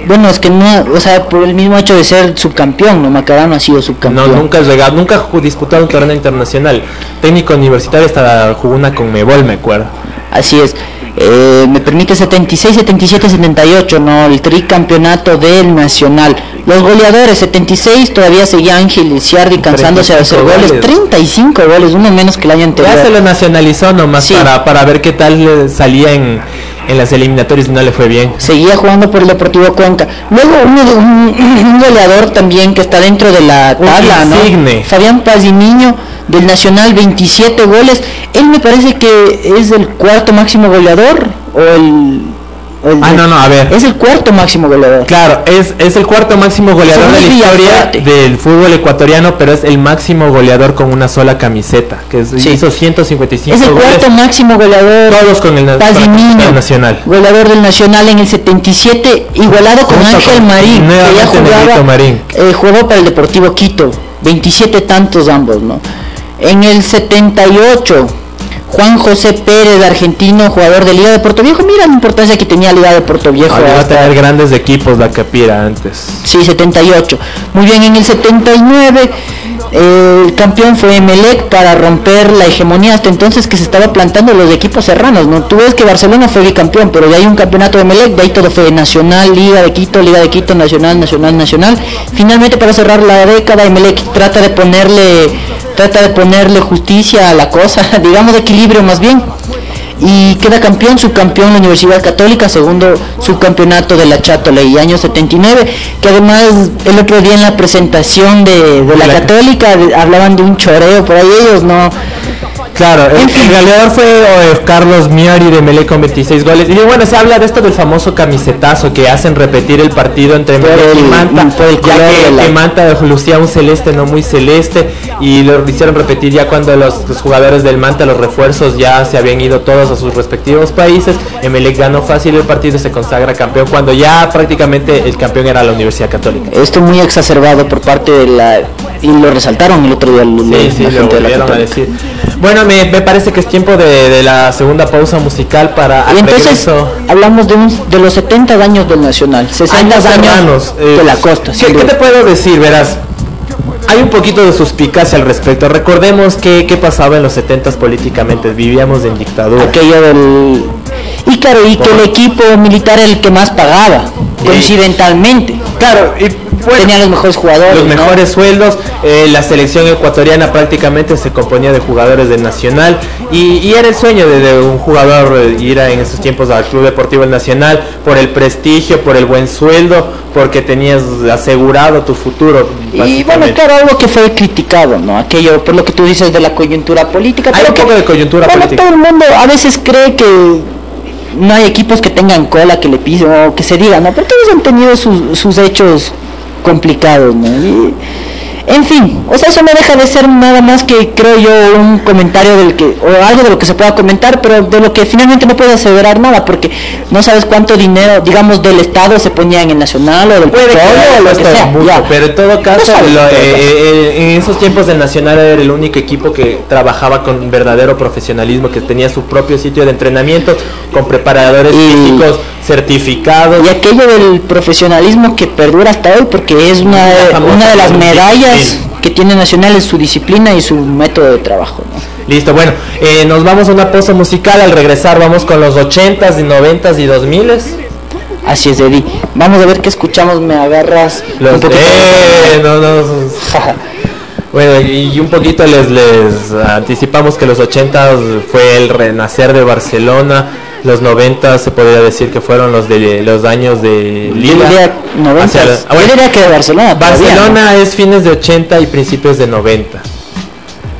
bueno, es que no, o sea, por el mismo hecho de ser subcampeón, no Macarano ha sido No, subcampeón. nunca has llegado, nunca ha disputado un torneo internacional. Técnico universitario hasta jugó una con Mebol, me acuerdo. Así es. Eh, me permite 76, 77, 78, no, el tricampeonato del Nacional. Los goleadores, 76, todavía seguía Ángel Ciardi cansándose de hacer 35 goles. goles. 35 goles, uno menos que el año anterior. Ya se lo nacionalizó nomás Sí. para, para ver qué tal le salía en, en las eliminatorias y no le fue bien. seguía jugando por el Deportivo Cuenca. Luego uno de- un, un goleador también que está dentro de la tabla, ¿no? Fabián Pazimiño del Nacional, 27 goles. Él me parece que es el cuarto máximo goleador o el, Ah, no, no, a ver. Es el cuarto máximo goleador. Claro, es, es el cuarto máximo goleador de la historia del fútbol ecuatoriano, pero es el máximo goleador con una sola camiseta, que es- Sí. hizo 155 Es el goles, cuarto máximo goleador. todos con el, nacional. goleador del Nacional en el 77, igualado con Ángel con- Marín, que ya jugaba, Marín. eh, jugó para el Deportivo Quito, 27 tantos ambos, ¿no? En el 78 Juan José Pérez, argentino, jugador de Liga de Puerto Viejo. Mira la importancia que tenía Liga de Puerto Viejo. Ah, llegó a tener grandes equipos la Capira antes. Sí, 78. Muy bien, en el 79 eh, el campeón fue Emelec para romper la hegemonía hasta entonces que se estaba plantando los equipos serranos. ¿no? Tú ves que Barcelona fue bicampeón, pero de ahí un campeonato de Emelec, de ahí todo fue Nacional, Liga de Quito, Liga de Quito, Nacional, Nacional, Nacional. Finalmente para cerrar la década Emelec trata de ponerle trata de ponerle justicia a la cosa, digamos equilibrio más bien y queda campeón, subcampeón la Universidad Católica, segundo subcampeonato de la Chátole y año 79, que además el otro día en la presentación de, de la Católica hablaban de un choreo, por ahí ellos no... Claro, el, el goleador fue eh, Carlos Miari de Melec con 26 goles. Y bueno, se habla de esto del famoso camisetazo que hacen repetir el partido entre Melec y el- Manta, el ya que, de la- que Manta lucía un celeste no muy celeste y lo hicieron repetir ya cuando los, los jugadores del Manta, los refuerzos ya se habían ido todos a sus respectivos países. Emelec ganó fácil el partido y se consagra campeón cuando ya prácticamente el campeón era la Universidad Católica. Esto muy exacerbado por parte de la... y lo resaltaron el otro día los- Sí, sí, lo volvieron a decir. Bueno, me, me parece que es tiempo de, de la segunda pausa musical para Y entonces regreso- hablamos de, un- de los 70 años del Nacional, 60 Años eh, de la costa. ¿Qué, te puedo decir? Verás, hay un poquito de suspicacia al respecto. Recordemos que, qué pasaba en los 70s políticamente. Vivíamos en dictadura. aquello del y claro y que el equipo militar era el que más pagaba coincidentalmente Claro, y bueno, tenía los mejores jugadores los ¿no? mejores sueldos, eh, la selección ecuatoriana prácticamente se componía de jugadores del Nacional y, y era el sueño de, de un jugador eh, ir a- en esos tiempos al Club Deportivo Nacional por el prestigio, por el buen sueldo, porque tenías asegurado tu futuro. y bueno claro algo que fue criticado no aquello por lo que tú dices de la coyuntura política Hay un poco de coyuntura bueno, política. todo el mundo a veces cree que no hay equipos que tengan cola que le pisen o que se diga no pero todos han tenido sus, sus hechos complicados ¿no? Y- en fin, o sea, eso no deja de ser nada más que, creo yo, un comentario del que, o algo de lo que se pueda comentar, pero de lo que finalmente no puedo aseverar nada, porque no sabes cuánto dinero, digamos, del Estado se ponía en el Nacional o del haya o lo que sea. mucho, pero en todo caso, lo- eh, eh, en esos tiempos el Nacional era el único equipo que trabajaba con verdadero profesionalismo, que tenía su propio sitio de entrenamiento, con preparadores Y- físicos certificados. Y aquello del profesionalismo que perdura hasta hoy, porque es una, una de las medallas que tiene Nacional es su disciplina y su método de trabajo. ¿no? Listo, bueno, eh, nos vamos a una pausa musical. Al regresar, vamos con los 80s y 90s y 2000s. Así es, Eddie. Vamos a ver qué escuchamos, me agarras Los un poquito. eh, no, no, Bueno, y un poquito les, les anticipamos que los 80 fue el renacer de Barcelona, los 90 se podría decir que fueron los de los años de Liga. diría 90. Hacia la- ah, bueno, Yo diría que de Barcelona. todavía, Barcelona es fines de 80 y principios de 90.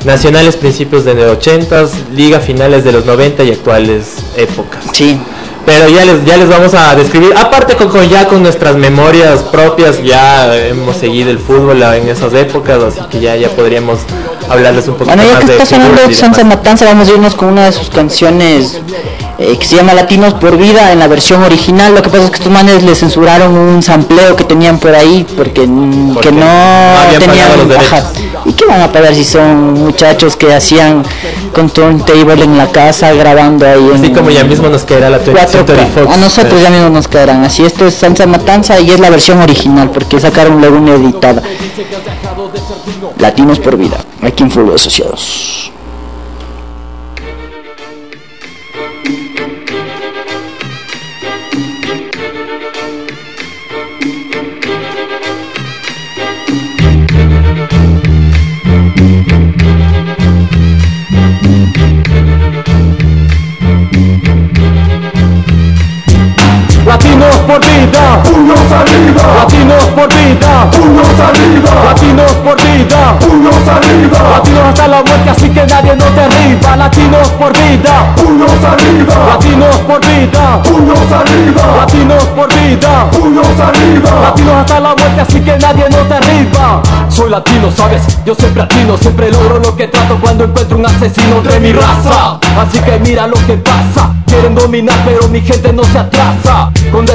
Nacional es principios de 80, Liga finales de los 90 y actuales épocas. ¿no? Sí. Pero ya les, ya les vamos a describir, aparte con, con- ya con nuestras memorias propias, ya hemos seguido el fútbol en esas épocas, así que ya, ya podríamos hablarles un poquito Bueno, ya más que de estás hablando figuras de y Sansa demás. Matanza, vamos a irnos con una de sus canciones eh, que se llama Latinos por Vida en la versión original. Lo que pasa es que estos manes le censuraron un sampleo que tenían por ahí porque, mm, que no, tenían. derechos. ¿Y qué van a pagar si son muchachos que hacían con turntable en la casa grabando ahí? Así en, como ya mismo nos caerá la 4K. Century Fox. A nosotros ya mismo nos quedarán. Así, esto es Sansa Matanza y es la versión original porque sacaron luego una editada. Latinos por vida, aquí en Fútbol Asociados. Latinos por vida, Puños arriba, latinos por vida, puños arriba, latinos por vida, puños arriba, latinos hasta la muerte, así que nadie nos derriba. Latinos por vida, puños arriba, latinos por vida, puños arriba, latinos por vida, puños arriba, latinos hasta la muerte, así que nadie nos derriba. Soy latino, sabes, yo siempre atino, siempre logro lo que trato cuando encuentro un asesino de mi raza. Así que mira lo que pasa, quieren dominar, pero mi gente no se atrasa. Con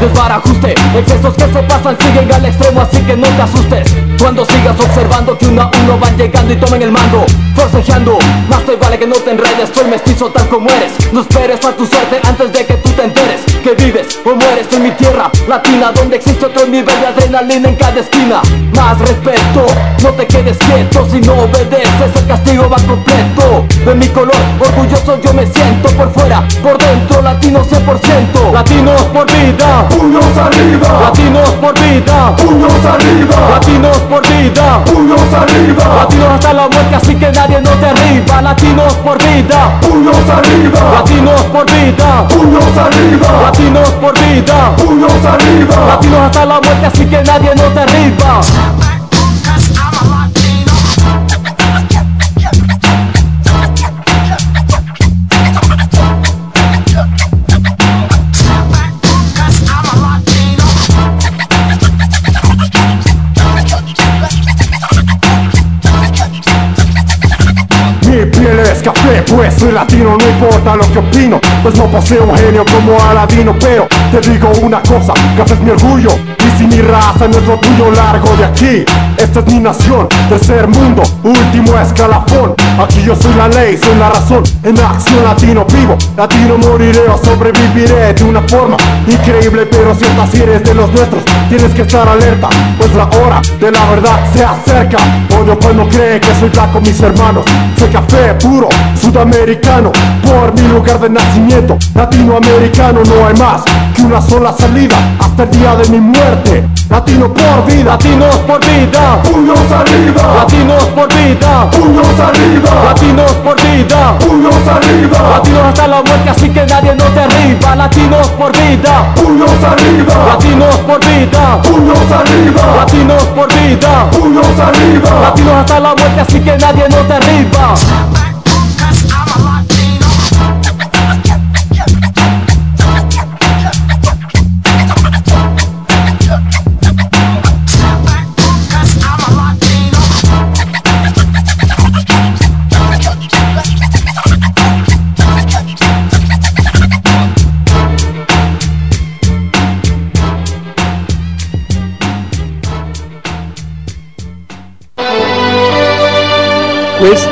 desbarajuste, excesos que se pasan siguen al extremo, así que no te asustes. Cuando sigas observando que uno a uno van llegando y tomen el mando, forcejeando, más te vale que no te enredes, soy mestizo tal como eres. No esperes a tu suerte antes de que tú te enteres que vives o mueres en mi tierra latina, donde existe otro nivel de adrenalina en cada esquina. Más respeto, no te quedes quieto, si no obedeces el castigo va completo. De mi color, orgulloso yo me siento por fuera, por dentro, latino 100%. Latinos por vida, puños arriba, latinos por vida, puños arriba, latinos por vida, puños arriba, latinos hasta la muerte, así que nadie nos derriba. Latinos por vida, puños arriba, latinos por vida, puños arriba, latinos por vida, puños arriba, latinos hasta la muerte, así que nadie nos derriba. Piel es café, pues soy latino, no importa lo que opino Pues no poseo un genio como Aladino Pero te digo una cosa, café es mi orgullo Y si mi raza no es lo tuyo, largo de aquí Esta es mi nación, tercer mundo, último escalafón Aquí yo soy la ley, soy la razón En acción latino vivo, latino moriré o sobreviviré De una forma increíble, pero cierta si eres de los nuestros Tienes que estar alerta, pues la hora de la verdad se acerca Odio cuando creen que soy blanco mis hermanos Soy café puro, sudamericano Por mi lugar de nacimiento, latinoamericano No hay más que una sola salida Hasta el día de mi muerte. Latino por vida, latinos por vida, puños arriba, latinos por vida, puños arriba, latinos por vida, puños arriba, latinos hasta la muerte, así que nadie nos derriba. Latinos por vida, puños arriba, latinos por vida, puños arriba, latinos por vida, puños arriba, latinos hasta la muerte, así que nadie nos derriba.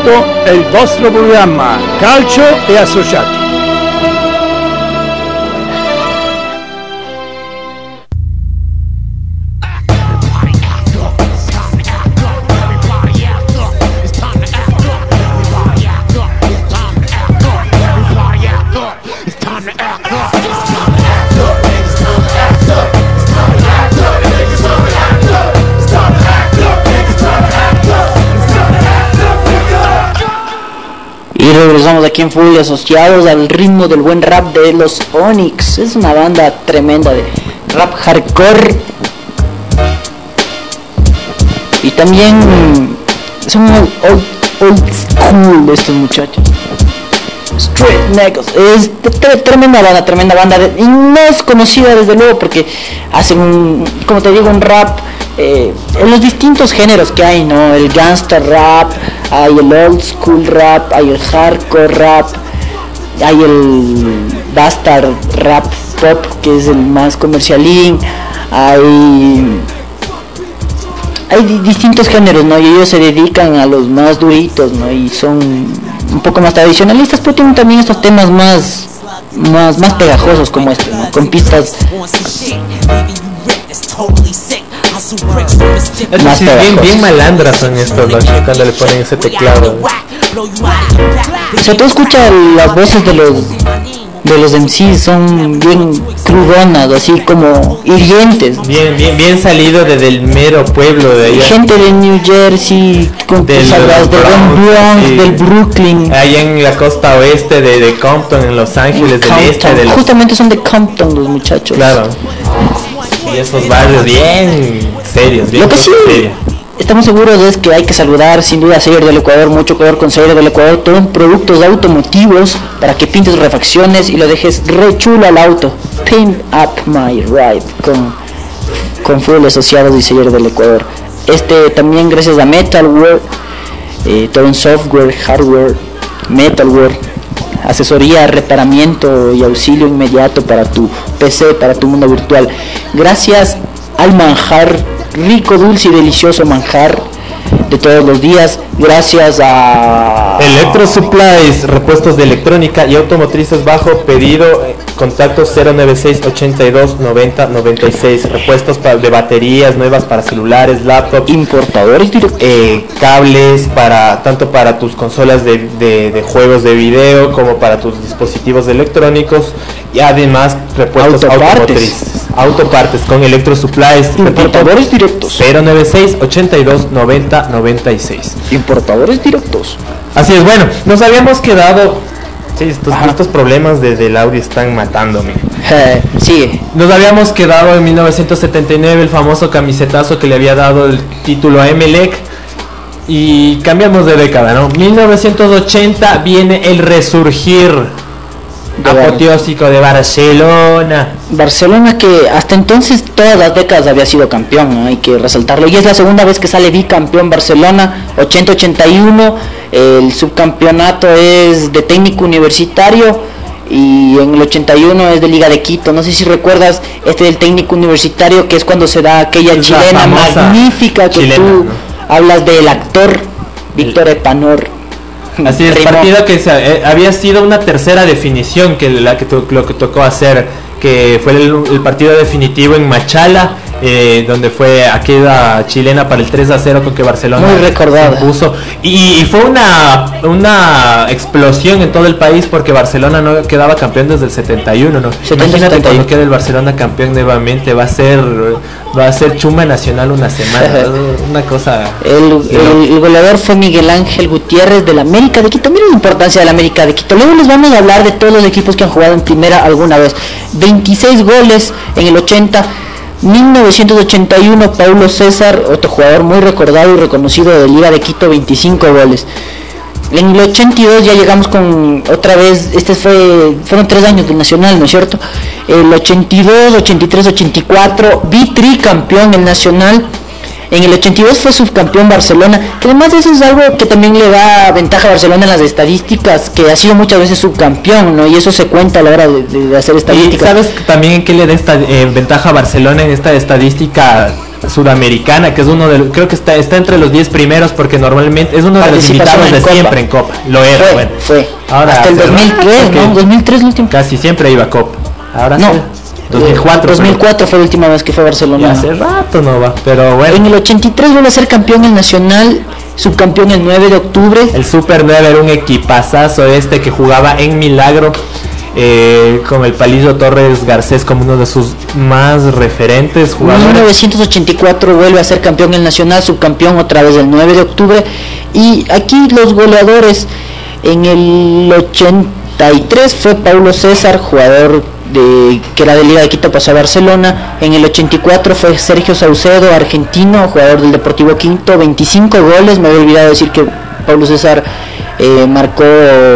Questo è il vostro programma Calcio e Associati. Y regresamos aquí en Full asociados al ritmo del buen rap de los Onyx. Es una banda tremenda de rap hardcore. Y también son old, old- old school estos muchachos. Street Niggas. Es tre- tremenda banda, tremenda banda. y no es conocida desde luego porque hacen un, como te digo, un rap eh, en los distintos géneros que hay, ¿no? El gangster rap, hay el old school rap, hay el hardcore rap, hay el bastard rap pop que es el más comercialín, hay hay di- distintos géneros, ¿no? Y ellos se dedican a los más duritos, ¿no? Y son un poco más tradicionalistas, pero tienen también estos temas más más más pegajosos como este, ¿no? Con pistas Más bien, bien malandras son estos lochos cuando le ponen ese teclado. O sea, tú escuchas las voces de los de los MCs son bien crudonas, así como hirientes. Bien, bien, bien salido desde el mero pueblo de allá. Gente de New Jersey, con Del hablas de Bronx, sí. del Brooklyn, Allá en la costa oeste de, de Compton, en Los Ángeles, del este, de los... Justamente son de Compton los muchachos. Claro. Y esos barrios bien serios, bien Lo que sí, serios. Estamos seguros es que hay que saludar sin duda a Seller del Ecuador, mucho color con Seller del Ecuador, todo en productos automotivos para que pintes refacciones y lo dejes re chulo al auto. Pimp up my ride con, con Fuel Asociados y Seller del Ecuador. Este también gracias a Metalware, eh, todo en software, hardware, metalware, asesoría, reparamiento y auxilio inmediato para tu PC, para tu mundo virtual. Gracias al manjar, rico, dulce y delicioso manjar de todos los días. Gracias a Electro Supplies, repuestos de electrónica y automotrices bajo pedido, eh, contacto 096 82 90 96, repuestos pa- de baterías nuevas para celulares, laptops, importadores eh, cables para tanto para tus consolas de, de- de juegos de video como para tus dispositivos electrónicos y además repuestos automotrices. Autopartes con Electro Supplies, importadores directos. 096 82 90 96. Importadores directos. Así es, bueno, nos habíamos quedado. Sí, estos, estos problemas de- del audio están matándome. Eh, sigue. Nos habíamos quedado en 1979, el famoso camisetazo que le había dado el título a Emelec. Y cambiamos de década, ¿no? 1980 viene el resurgir De Bar- de Barcelona. Barcelona que hasta entonces todas las décadas había sido campeón, ¿no? hay que resaltarlo. Y es la segunda vez que sale bicampeón Barcelona, 80-81. El subcampeonato es de técnico universitario y en el 81 es de Liga de Quito. No sé si recuerdas este del técnico universitario que es cuando se da aquella Es chilena magnífica que chilena, tú ¿no? hablas del actor Víctor Epanor. Así es, partido que se- eh, había sido una tercera definición que la que to- lo que tocó hacer, que fue el, el partido definitivo en Machala, eh, donde fue aquella chilena para el 3 a 0 con que Barcelona Muy recordada. se impuso. Y, y fue una, una explosión en todo el país porque Barcelona no quedaba campeón desde el 71, ¿no? 70, Imagínate 71. cuando quede el Barcelona campeón nuevamente, va a ser va a ser chuma nacional una semana, una cosa El, el- el goleador fue Miguel Ángel Gutiérrez del América de Quito. Miren la importancia del América de Quito. Luego les vamos a hablar de todos los equipos que han jugado en primera alguna vez. 26 goles en el 80. 1981 Paulo César, otro jugador muy recordado y reconocido de Liga de Quito, 25 goles. En el 82 ya llegamos con otra vez, este fue, fueron tres años del Nacional, ¿no es cierto? El 82, 83, 84, vi tricampeón el Nacional. En el 82 fue subcampeón Barcelona, que además eso es algo que también le da ventaja a Barcelona en las estadísticas, que ha sido muchas veces subcampeón, ¿no? Y eso se cuenta a la hora de, hacer ¿Y estadísticas. sabes también qué le da esta eh, ventaja a Barcelona en esta estadística sudamericana, que es uno de los, creo que está, está entre los 10 primeros porque normalmente es uno de los invitados de Copa. siempre en Copa. Lo era, Fue, bueno. fue. Ahora Hasta el hace 2003, rato que ¿no? 2003 el último. Casi siempre iba a Copa. Ahora No. 2004. 2004 fue la última vez que fue pero Barcelona. hace rato no va, pero bueno. En el 83 vuelve a ser campeón el Nacional, subcampeón el 9 de octubre. El Super 9 era un equipazazo este que jugaba en Milagro eh, con el Palillo Torres Garcés como uno de sus más referentes jugadores. 1984 vuelve a ser campeón el Nacional, subcampeón otra vez el 9 de octubre. Y aquí los goleadores en el 83 fue Paulo César, jugador de que era de Liga de Quito, pasó a Barcelona. En el 84 fue Sergio Saucedo, argentino, jugador del Deportivo Quinto, 25 goles. Me había olvidado decir que Paulo César eh, marcó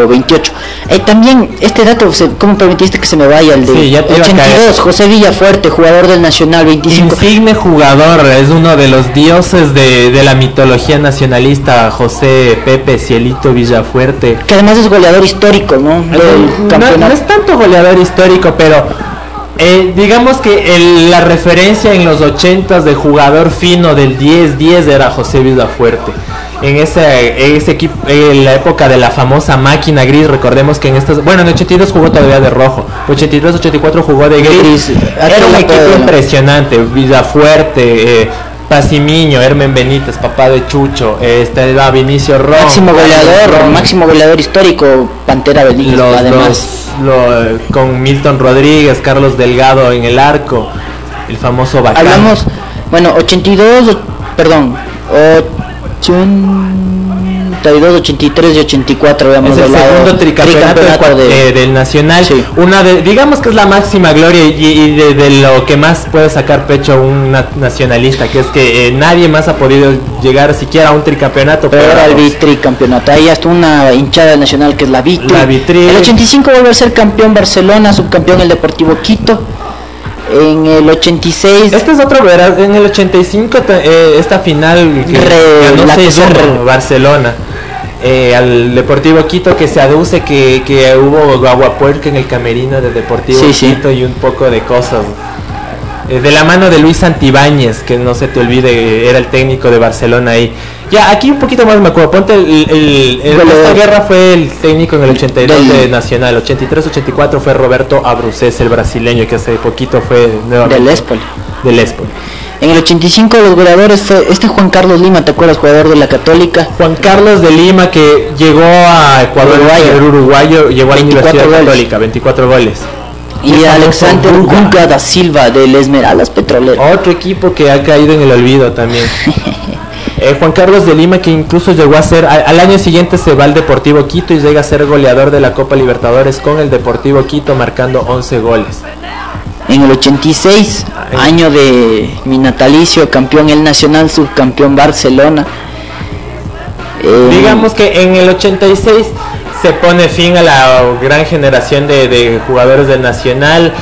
28. Eh, también este dato, ¿cómo permitiste que se me vaya? El de Sí, ya te iba a caer. 82, José Villafuerte, jugador del Nacional, 25. Insigne jugador, es uno de los dioses de, de la mitología nacionalista, José Pepe Cielito Villafuerte. Que además es goleador histórico, ¿no? Del No, campeonato. no es tanto goleador histórico, pero eh, digamos que el- la referencia en los 80 de jugador fino del 10-10 era José Villafuerte. En ese, en ese equipo, en la época de la famosa máquina gris, recordemos que en estas, bueno, en 82 jugó todavía de rojo, 83-84 jugó de gris. gris. Era un equipo impresionante, Villafuerte, eh, Pacimiño, Hermen Benítez, papá de Chucho, eh, estaba Vinicio Ron. máximo goleador, Ron. máximo goleador histórico, Pantera Benítez, los, además. los- lo- con Milton Rodríguez, Carlos Delgado en el arco, el famoso Bacán. Hablamos, bueno, 82, o- perdón, 82, 83 y 84 habíamos Es el hablado. segundo tricampeonato, Tricampeonato de- eh, del Nacional. Una de, digamos que es la máxima gloria y, y de, de lo que más puede sacar pecho un na- nacionalista, que es que eh, nadie más ha podido llegar siquiera a un tricampeonato. Pero era el bitricampeonato. Ahí hasta una hinchada nacional que es la Vitri. La Vitri. El 85 vuelve a ser campeón Barcelona, subcampeón el Deportivo Quito. En el 86 Este es otro, verás, en el 85 te- eh, esta final que Re- ganó la que 6-1 se re- Barcelona eh, al Deportivo Quito que se aduce que, que hubo aguapuerca en el camerino del Deportivo Sí, sí. Quito y un poco de cosas. Eh, de la mano de Luis Santibáñez, que no se te olvide, era el técnico de Barcelona ahí. Ya, aquí un poquito más me acuerdo, ponte el, el- esta guerra fue el técnico en el 82 Del- de Nacional, 83-84 fue Roberto Abrucés, el brasileño, que hace poquito fue nuevamente del. Del Espoli. En el 85 los goleadores fue este Juan Carlos Lima, ¿te acuerdas? Jugador de la Católica. Juan Carlos de Lima que llegó a Ecuador, Uruguayo. el uruguayo, llegó a la 24 Universidad goles. Católica, 24 goles. Y Alexander. Guga da Silva del Esmeraldas Petrolero. Otro equipo que ha caído en el olvido también. Eh, Juan Carlos de Lima que incluso llegó a ser, al, al año siguiente se va al Deportivo Quito y llega a ser goleador de la Copa Libertadores con el Deportivo Quito marcando 11 goles. En el 86, año de mi natalicio, campeón el Nacional, subcampeón Barcelona. Eh, Digamos que en el 86 se pone fin a la gran generación de, de jugadores del Nacional,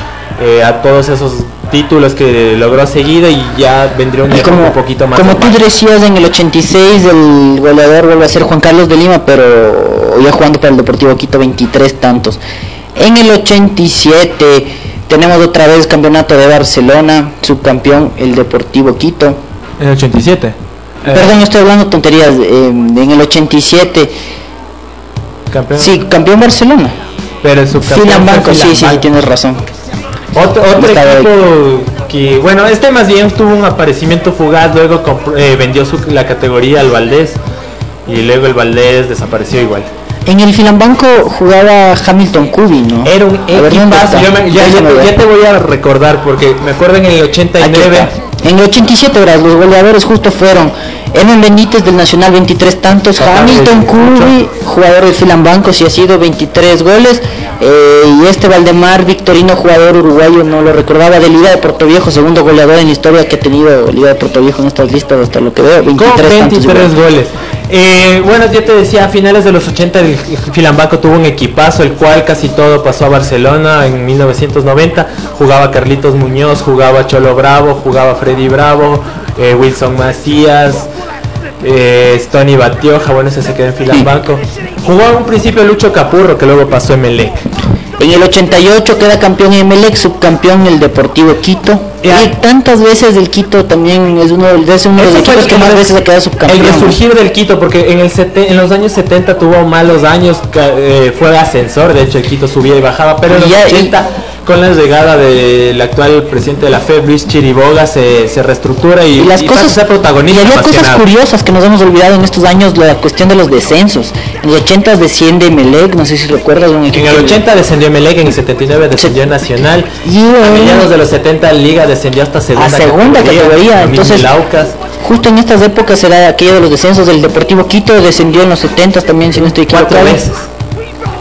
eh, a todos esos títulos que logró seguido y ya vendría un como, un poquito más como tú decías, en el 86 el goleador vuelve a ser Juan Carlos de Lima, pero ya jugando para el Deportivo Quito 23 tantos. En el 87 tenemos otra vez campeonato de Barcelona, subcampeón el Deportivo Quito. En el 87. Eh, Perdón, estoy hablando tonterías. eh, en el 87, campeón. sí, campeón Barcelona. pero el subcampeón Filan Banco, sí, sí, tienes razón. Otro, otro equipo que, bueno, este más bien tuvo un aparecimiento fugaz, luego eh, vendió su, la categoría al Valdés y luego el Valdés desapareció igual. En el Filambanco jugaba Hamilton Cubi, ¿no? Era un A ver, ¿dónde equipazo, yo me- ya, te, ver. ya te voy a recordar porque me acuerdo en el Aquí 89 está. En el 87 horas los goleadores justo fueron Emen Benítez del Nacional 23 tantos, Hamilton 18. Cubi, jugador del Filambanco, si ha sido 23 goles, eh, y este Valdemar Victorino, jugador uruguayo, no lo recordaba, de Liga de Puerto Viejo, segundo goleador en la historia que ha tenido Liga de Puerto Viejo en estas listas hasta lo que veo, 23 con tantos. 23 igual. goles. Eh, bueno, yo te decía, a finales de los 80 el Filambaco tuvo un equipazo, el cual casi todo pasó a Barcelona en 1990. Jugaba Carlitos Muñoz, jugaba Cholo Bravo, jugaba Freddy Bravo, eh, Wilson Macías, eh, Stony Batioja, bueno, ese se quedó en Filambaco. Jugó a un principio Lucho Capurro, que luego pasó en Melec. En el 88 queda campeón Emelec, subcampeón el Deportivo Quito. Ya. Y tantas veces el Quito también es uno, de- es uno de los equipos que más veces ha quedado subcampeón. El resurgir del Quito, porque en el sete- en los años 70 tuvo malos años, eh, fue ascensor, de hecho el Quito subía y bajaba, pero en los Y ya- 80 con la llegada del actual presidente de la FEB, Luis Chiriboga, se, se reestructura y, y las y pasa cosas a ser protagonista y había que cosas curiosas que nos hemos olvidado en estos años la cuestión de los descensos. En los 80 desciende Melec no sé si recuerdas un En el que- 80 descendió Melec, en el 79 descendió Nacional, y a mediados de los 70 Liga descendió hasta segunda, a segunda categoría, mismo entonces justo en estas épocas era aquello de los descensos del Deportivo Quito descendió en los 70 también si no estoy cuatro equivocado. veces.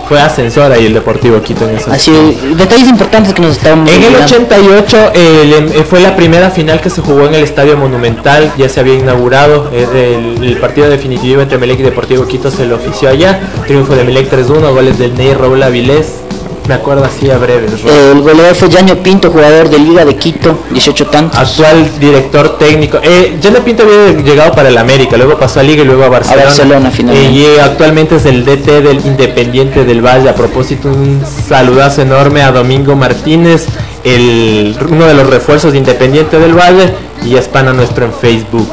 Fue ascensor ahí el Deportivo Quito en esos así detalles importantes que nos estábamos En el olvidando. 88 eh, le- eh, fue la primera final que se jugó en el Estadio Monumental, ya se había inaugurado, eh, el, el partido definitivo entre Melec y Deportivo Quito se lo ofició allá, triunfo de Melec 3-1, goles del Ney Raúl Avilés, me acuerdo así a breves. El goleador fue Yaño Pinto jugador de Liga de Quito 18 tantos Actual director técnico. Eh, Pinto había llegado para el América, luego pasó a Liga y luego a Barcelona. Barcelona, finalmente. Eh, y actualmente es el DT del Independiente del Valle. A propósito, un saludazo enorme a Domingo Martínez, el, uno de los refuerzos de Independiente del Valle, y es pana nuestro en Facebook.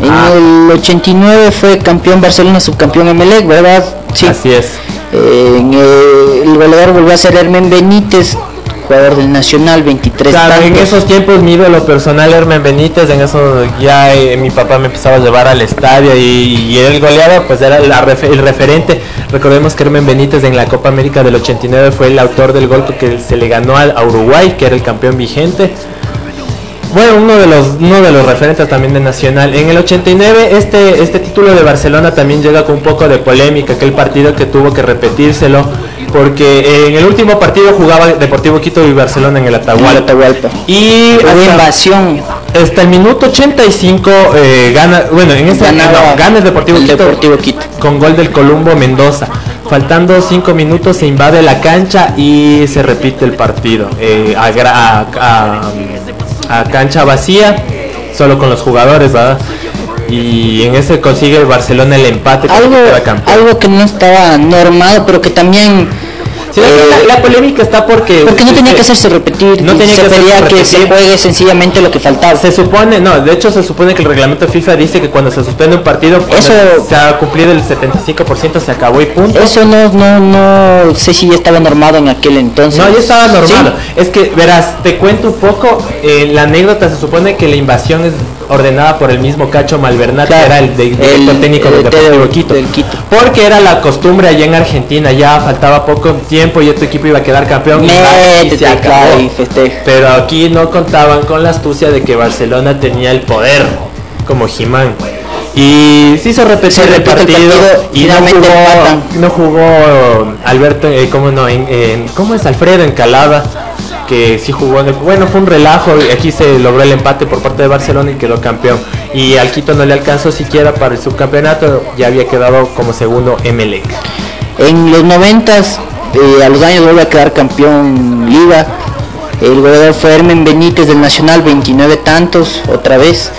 en Ah, el 89 fue campeón Barcelona subcampeón Emelec verdad sí Así es. En el, goleador volvió a ser Hermen Benítez, jugador del Nacional, 23 Claro, en esos tiempos mi ídolo personal Hermen Benítez, en eso ya eh, mi papá me empezaba a llevar al estadio y, y el goleador, pues era la el referente. Recordemos que Hermen Benítez en la Copa América del 89 fue el autor del gol que se le ganó al- a Uruguay, que era el campeón vigente. Bueno, uno de los uno de los referentes también de Nacional. En el 89 este este título de Barcelona también llega con un poco de polémica, aquel partido que tuvo que repetírselo porque en el último partido jugaba Deportivo Quito y Barcelona en el Atahualpa. Atahualpa. Y hasta, invasión. hasta el minuto 85 eh, gana, bueno, en este Ganaba no, gana el Deportivo, el Quito, Deportivo Quito. con gol del Columbo Mendoza. Faltando 5 minutos se invade la cancha y se repite el partido. eh, a, a- a- a cancha vacía, solo con los jugadores, ¿verdad? Y en ese consigue el Barcelona el empate Algo, algo que no estaba normado, pero que también Sí, eh, la, la polémica está porque porque no tenía que hacerse repetir. No tenía se que pedía que se juegue sencillamente lo que faltaba. Se supone, no, de hecho se supone que el reglamento FIFA dice que cuando se suspende un partido, Eso- se ha cumplido el 75% se acabó y punto. Eso no, no, no sé si ya estaba normado en aquel entonces. No, ya estaba normal. Sí. Es que, verás, te cuento un poco, eh, la anécdota se supone que la invasión es ordenada por el mismo Cacho Malvernat, Claro, que era el de- director el- técnico del el Deportivo del- Quito. del Quito. Porque era la costumbre allá en Argentina, ya faltaba poco tiempo y tu equipo iba a quedar campeón. y se acabó. y. Pero aquí no contaban con la astucia de que Barcelona tenía el poder, como Jimán. Y se hizo repetir Se el repite el partido, partido, y no jugó, no jugó Alberto, eh, ¿cómo no? En, en- ¿Cómo es Alfredo Encalada? Que sí jugó en el, bueno, fue un relajo aquí se logró el empate por parte de Barcelona y quedó campeón. Y al Quito no le alcanzó siquiera para el subcampeonato, ya había quedado como segundo Emelec. En los noventas, eh, a los años vuelve a quedar campeón Liga. El goleador fue Hermen Benítez del Nacional, 29 tantos, otra vez.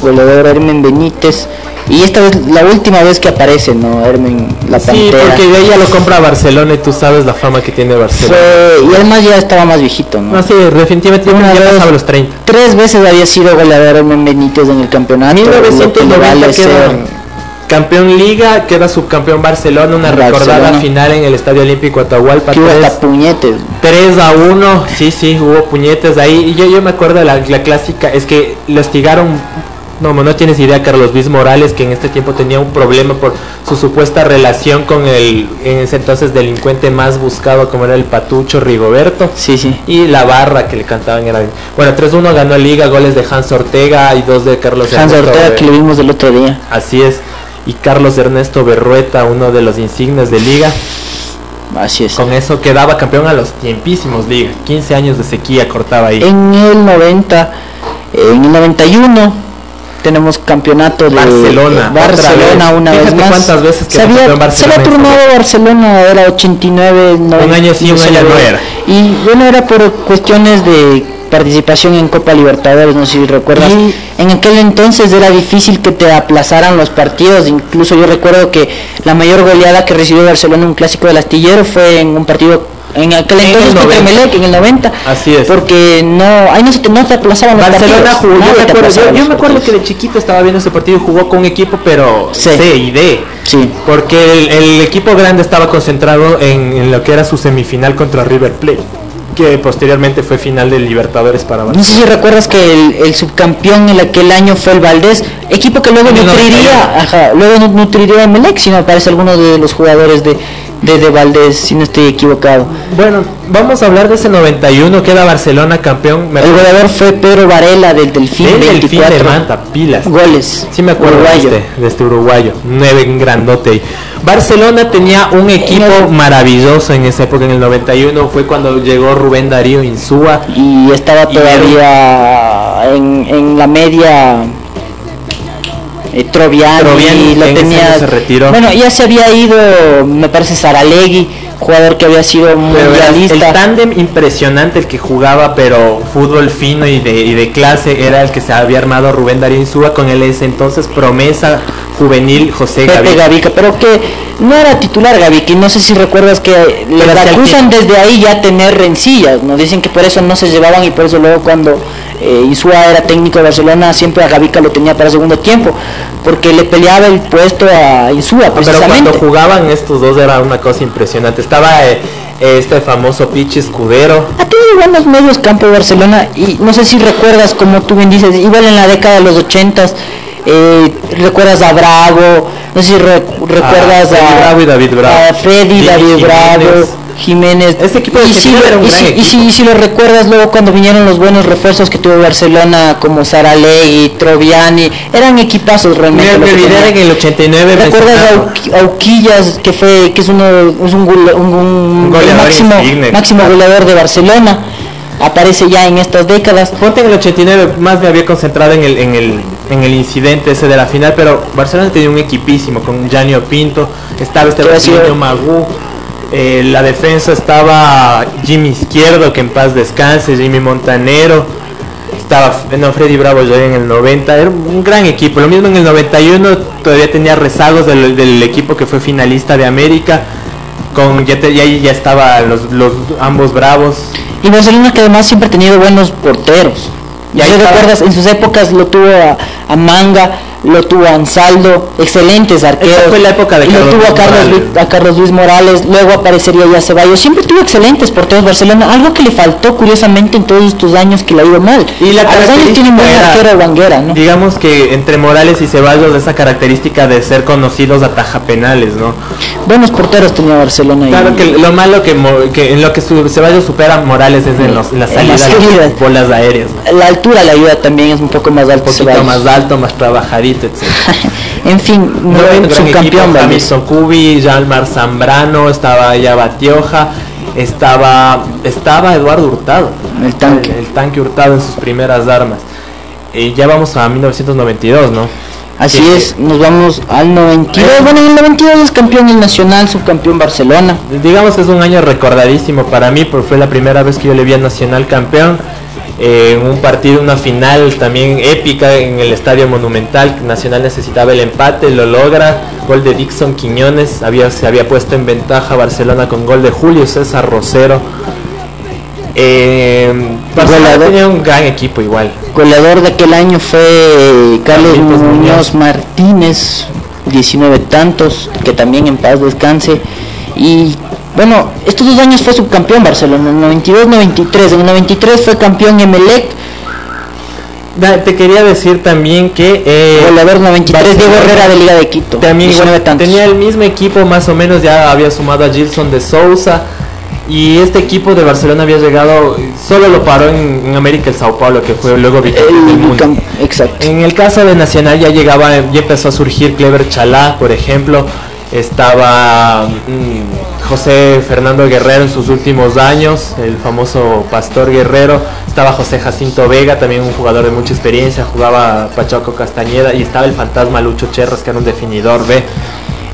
Goleador Hermen Benítez. Y esta vez, la última vez que aparece, ¿no? Hermen, la Sí, pantera. porque de ella lo compra Barcelona y tú sabes la fama que tiene Barcelona. Fue- y además ya estaba más viejito, ¿no? No, sí, definitivamente Una ya vez- pasaba los 30. Tres veces había sido goleador Hermen Benítez en el campeonato. lo que le 1990 vale queda ser- campeón Liga, queda subcampeón Barcelona, una Barcelona. recordada final en el Estadio Olímpico Atahualpa. que hubo 3, hasta puñetes. 3 a 1, sí, sí, hubo puñetes ahí. Y yo, yo me acuerdo de la, la clásica, es que lo hostigaron. No, no tienes idea, Carlos Luis Morales, que en este tiempo tenía un problema por su supuesta relación con el en ese entonces delincuente más buscado, como era el Patucho Rigoberto. Sí, sí. Y la barra que le cantaban era. Bueno, 3-1 ganó Liga, goles de Hans Ortega y dos de Carlos Hans Ernesto Ortega que lo vimos el otro día. Así es. Y Carlos Ernesto Berrueta, uno de los insignes de Liga. Así es. Con eso quedaba campeón a los tiempísimos Liga. 15 años de sequía cortaba ahí. En el 90, en el 91 tenemos campeonato de Barcelona, Barcelona vez. una Fíjate vez más. cuántas veces se quedó había, campeón se había Barcelona turnado Barcelona, era 89, 90. Un año sí, un año no era. Y bueno, era por cuestiones de participación en Copa Libertadores, no sé si recuerdas. Y- En aquel entonces era difícil que te aplazaran los partidos, incluso yo recuerdo que la mayor goleada que recibió Barcelona en un clásico del astillero fue en un partido en aquel En entonces el contra 90. Emelec, en el 90. Así es. Porque no, ahí no se te, no te aplazaban los Barcelona partidos. jugó, yo, me acuerdo, aplazaban yo- yo los me acuerdo partidos. que de chiquito estaba viendo ese partido y jugó con un equipo, pero C. C y D. Sí. Porque el, el equipo grande estaba concentrado en, en lo que era su semifinal contra River Plate, que posteriormente fue final de Libertadores para No Barcelona. sé si recuerdas que el, el subcampeón en aquel año fue el Valdés, equipo que luego nutriría, 91. ajá, luego nu- nutriría a Melec, si no parece alguno de los jugadores de, de, de Valdés, si no estoy equivocado. Bueno, vamos a hablar de ese 91, queda Barcelona campeón. Me El goleador fue Pedro Varela del Delfín, Del Delfín 24 de Manta, pilas. goles. Sí me acuerdo de este, de este uruguayo, nueve en grandote. ahí. Barcelona tenía un equipo maravilloso en esa época, en el 91, fue cuando llegó Rubén Darío Insúa. Y estaba Y todavía en, en la media eh, Troviani, Troviani, lo tenía se retiró. bueno ya se había ido me parece Saralegui jugador que había sido verás, el mundialista tándem impresionante, el que jugaba, pero fútbol fino y de, y de clase, era el que se había armado Rubén Darío Insúa con el ese entonces promesa juvenil José Pepe. Gavica, pero que no era titular Gavica, y no sé si recuerdas que le Pero acusan desde ahí ya tener rencillas, nos dicen que por eso no se llevaban y por eso luego cuando eh, Insúa era técnico de Barcelona siempre a Gavica lo tenía para segundo tiempo, porque le peleaba el puesto a Insúa Pero precisamente. cuando jugaban estos dos era una cosa impresionante. Estaba eh, este famoso Pichi Escudero. Ha tenido buenos medios campo de Barcelona y no sé si recuerdas, como tú bien dices, igual en la década de los ochentas, eh, recuerdas a Bravo, no sé si re- recuerdas Freddy a, Bravo y David Bravo. a Freddy, Jimmy David Jiménez. Bravo, Jiménez. Este equipo de y si, era un y gran si- y si- y si lo recuerdas luego cuando vinieron los buenos refuerzos que tuvo Barcelona como Saralegui, Troviani, eran equipazos realmente. Me, me en el 89 ¿Recuerdas a Auquillas, que fue que es uno es un, un- un- el máximo, máximo goleador de Barcelona? Aparece ya en estas décadas. Ponte en el 89, más me había concentrado en el, en el, en el incidente ese de la final, pero Barcelona tenía un equipísimo con Gianni Pinto, estaba este brasileño Magú, eh, la defensa estaba Jimmy Izquierdo, que en paz descanse, Jimmy Montanero, estaba no, Freddy Bravo ya en el 90, era un gran equipo, lo mismo en el 91 todavía tenía rezagos del, del equipo que fue finalista de América, con ya, te- ya, ya estaba los, los ambos bravos, Y Barcelona que además siempre ha tenido buenos porteros. Y ahí recuerdas, en sus épocas lo tuvo a, a Manga, lo tuvo a Ansaldo, excelentes arqueros. Esa fue la época de y lo Carlos tuvo a Carlos. Luis, a Carlos Luis Morales, luego aparecería ya Ceballos. Siempre tuvo excelentes porteros Barcelona, algo que le faltó curiosamente en todos estos años que le ha ido mal. Y la a los años tiene era- arquero Banguera, ¿no? Digamos que entre Morales y Ceballos esa característica de ser conocidos a tajapenales, ¿no? Buenos porteros tenía Barcelona. y- Claro que lo malo que, que en lo que su- Ceballos supera a Morales es en, los, en la En salida las de las bolas aéreas. ¿no? La altura le ayuda también, es un poco más alto. Un poquito Ceballos. más alto, más trabajadito, etc. en fin, No, gran subcampeón. equipo. Hamilton Cubi, Jalmar Zambrano, estaba ya Batioja, estaba, estaba Eduardo Hurtado. El tanque. El, el tanque Hurtado en sus primeras armas. Y ya vamos a 1992, ¿no? Así es, nos vamos al 92. Bueno, en el 92 es campeón el Nacional, subcampeón Barcelona. Digamos que es un año recordadísimo para mí, porque fue la primera vez que yo le vi al Nacional campeón. Eh, en un partido, una final también épica en el Estadio Monumental. Nacional necesitaba el empate, lo logra. Gol de Dixon Quiñones, había, se había puesto en ventaja Barcelona con gol de Julio César Rosero. Eh, Barcelona Goleador. tenía un gran equipo igual. Goleador de aquel año fue Carlos Carlitos Muñoz Muñoz. Martínez, 19 tantos, que también en paz descanse. Y bueno, estos dos años fue subcampeón Barcelona, en el 92-93. En el 93 fue campeón Emelec, Te quería decir también que eh, goleador 93, Diego Herrera de Liga de Quito. También 19 igual, tantos. tenía el mismo equipo más o menos, ya había sumado a Gilson de Sousa y este equipo de Barcelona había llegado, solo lo paró en, en América el Sao Paulo, que fue luego bicampeón del El mundo. exacto. En el caso de Nacional ya llegaba, ya empezó a surgir Clever Chalá, por ejemplo, estaba mm, José Fernando Guerrero en sus últimos años, el famoso Pastor Guerrero, estaba José Jacinto Vega, también un jugador de mucha experiencia, jugaba Pachaco Castañeda y estaba el fantasma Lucho Cherras, que era un definidor B.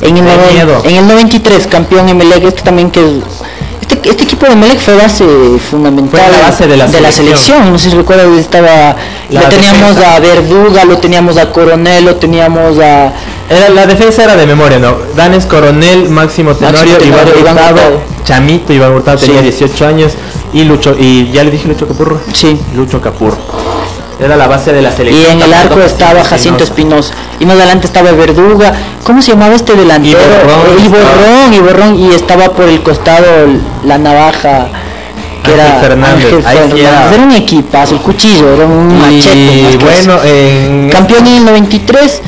En el, De noven- miedo. en el 93, campeón Emelec, este también que este, este equipo de Emelec fue base fundamental Fue la base de la selección. selección. No sé si recuerdas, estaba, La lo teníamos defensa. a Verduga, lo teníamos a Coronel, lo teníamos a Era, la defensa era de memoria, ¿no? Danes Coronel, Máximo Tenorio, Máximo Iván, Iván Hurtado, Hurtado. Chamito, Iván Hurtado tenía Sí. 18 años y Lucho, y ya le dije Lucho Capurro. Sí. Lucho Capurro. Era la base de la y selección. en el arco estaba Jacinto Espinosa. Y más adelante estaba Verduga. ¿Cómo se llamaba este delantero? Iborrón Eh, Iborrón, Iborrón, y estaba por el costado la navaja que Ángel era Fernández, Ángel ahí era. Era un equipazo, el cuchillo, era un machete. Y bueno, en campeón en el 93.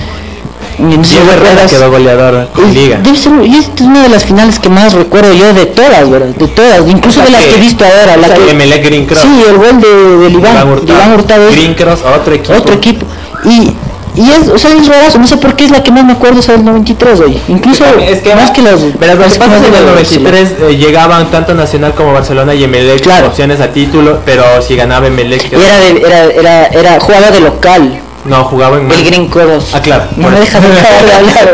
Y no sé si recuerdas, quedó goleador en es- liga. Debe ser, y esta es una de las finales que más recuerdo yo de todas, ¿verdad? De todas, incluso La de las que- que he visto ahora. La o sea, que, Emelec Green Cross. Sí, el gol de, del Iván, Iván Hurtado. Iván Hurtado es Green Cross, otro equipo. otro equipo. Y, y es, o sea, es rarazo, no sé por qué es la que más me acuerdo, es el 93 hoy. Incluso Es que más que las... Lo más que en el las- 93 eh, llegaban tanto Nacional como Barcelona y Emelec Claro. opciones a título, pero si ganaba Emelec Y era, de, era, era, era, jugaba de local, no jugaba en el Green Coros. Ah, claro. No me dejas dejar de hablar.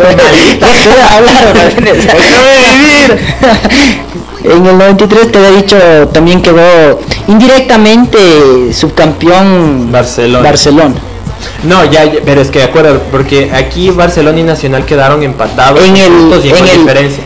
Deja de hablar, güey. En el 93 te había dicho, también quedó indirectamente subcampeón Barcelona. Barcelona. No, ya, ya, pero es que de acuerdo, porque aquí Barcelona y Nacional quedaron empatados En el- en con el- diferencia.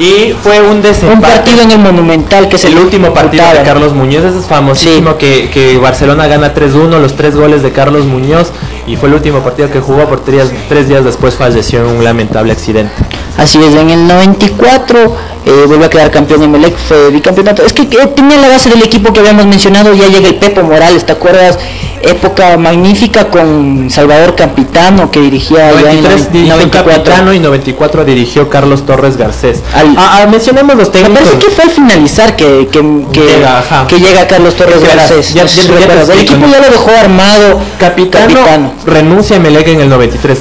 Y fue un desempate. Un partido en el Monumental que es el último partido de. Carlos Muñoz, ese es famosísimo que, que Barcelona gana 3-1, los tres goles de Carlos Muñoz y fue el último partido que jugó por tres, tres días después falleció en un lamentable accidente. Así es, en el 94 eh, vuelve a quedar campeón en Melec, fue bicampeonato. Es que, que tenía la base del equipo que habíamos mencionado, ya llega el Pepo Morales, ¿te acuerdas? época magnífica con Salvador Capitano que dirigía ya en 93 el dirigió 94. Capitano y 94 dirigió Carlos Torres Garcés. Al- Ah, ah, mencionemos los Me técnicos. parece que fue al finalizar que, que, que, Llega, Carlos Torres Garcés. ya- el equipo ¿no? ya lo dejó armado. Capitano, Capitano. renuncia a Melec en el 93.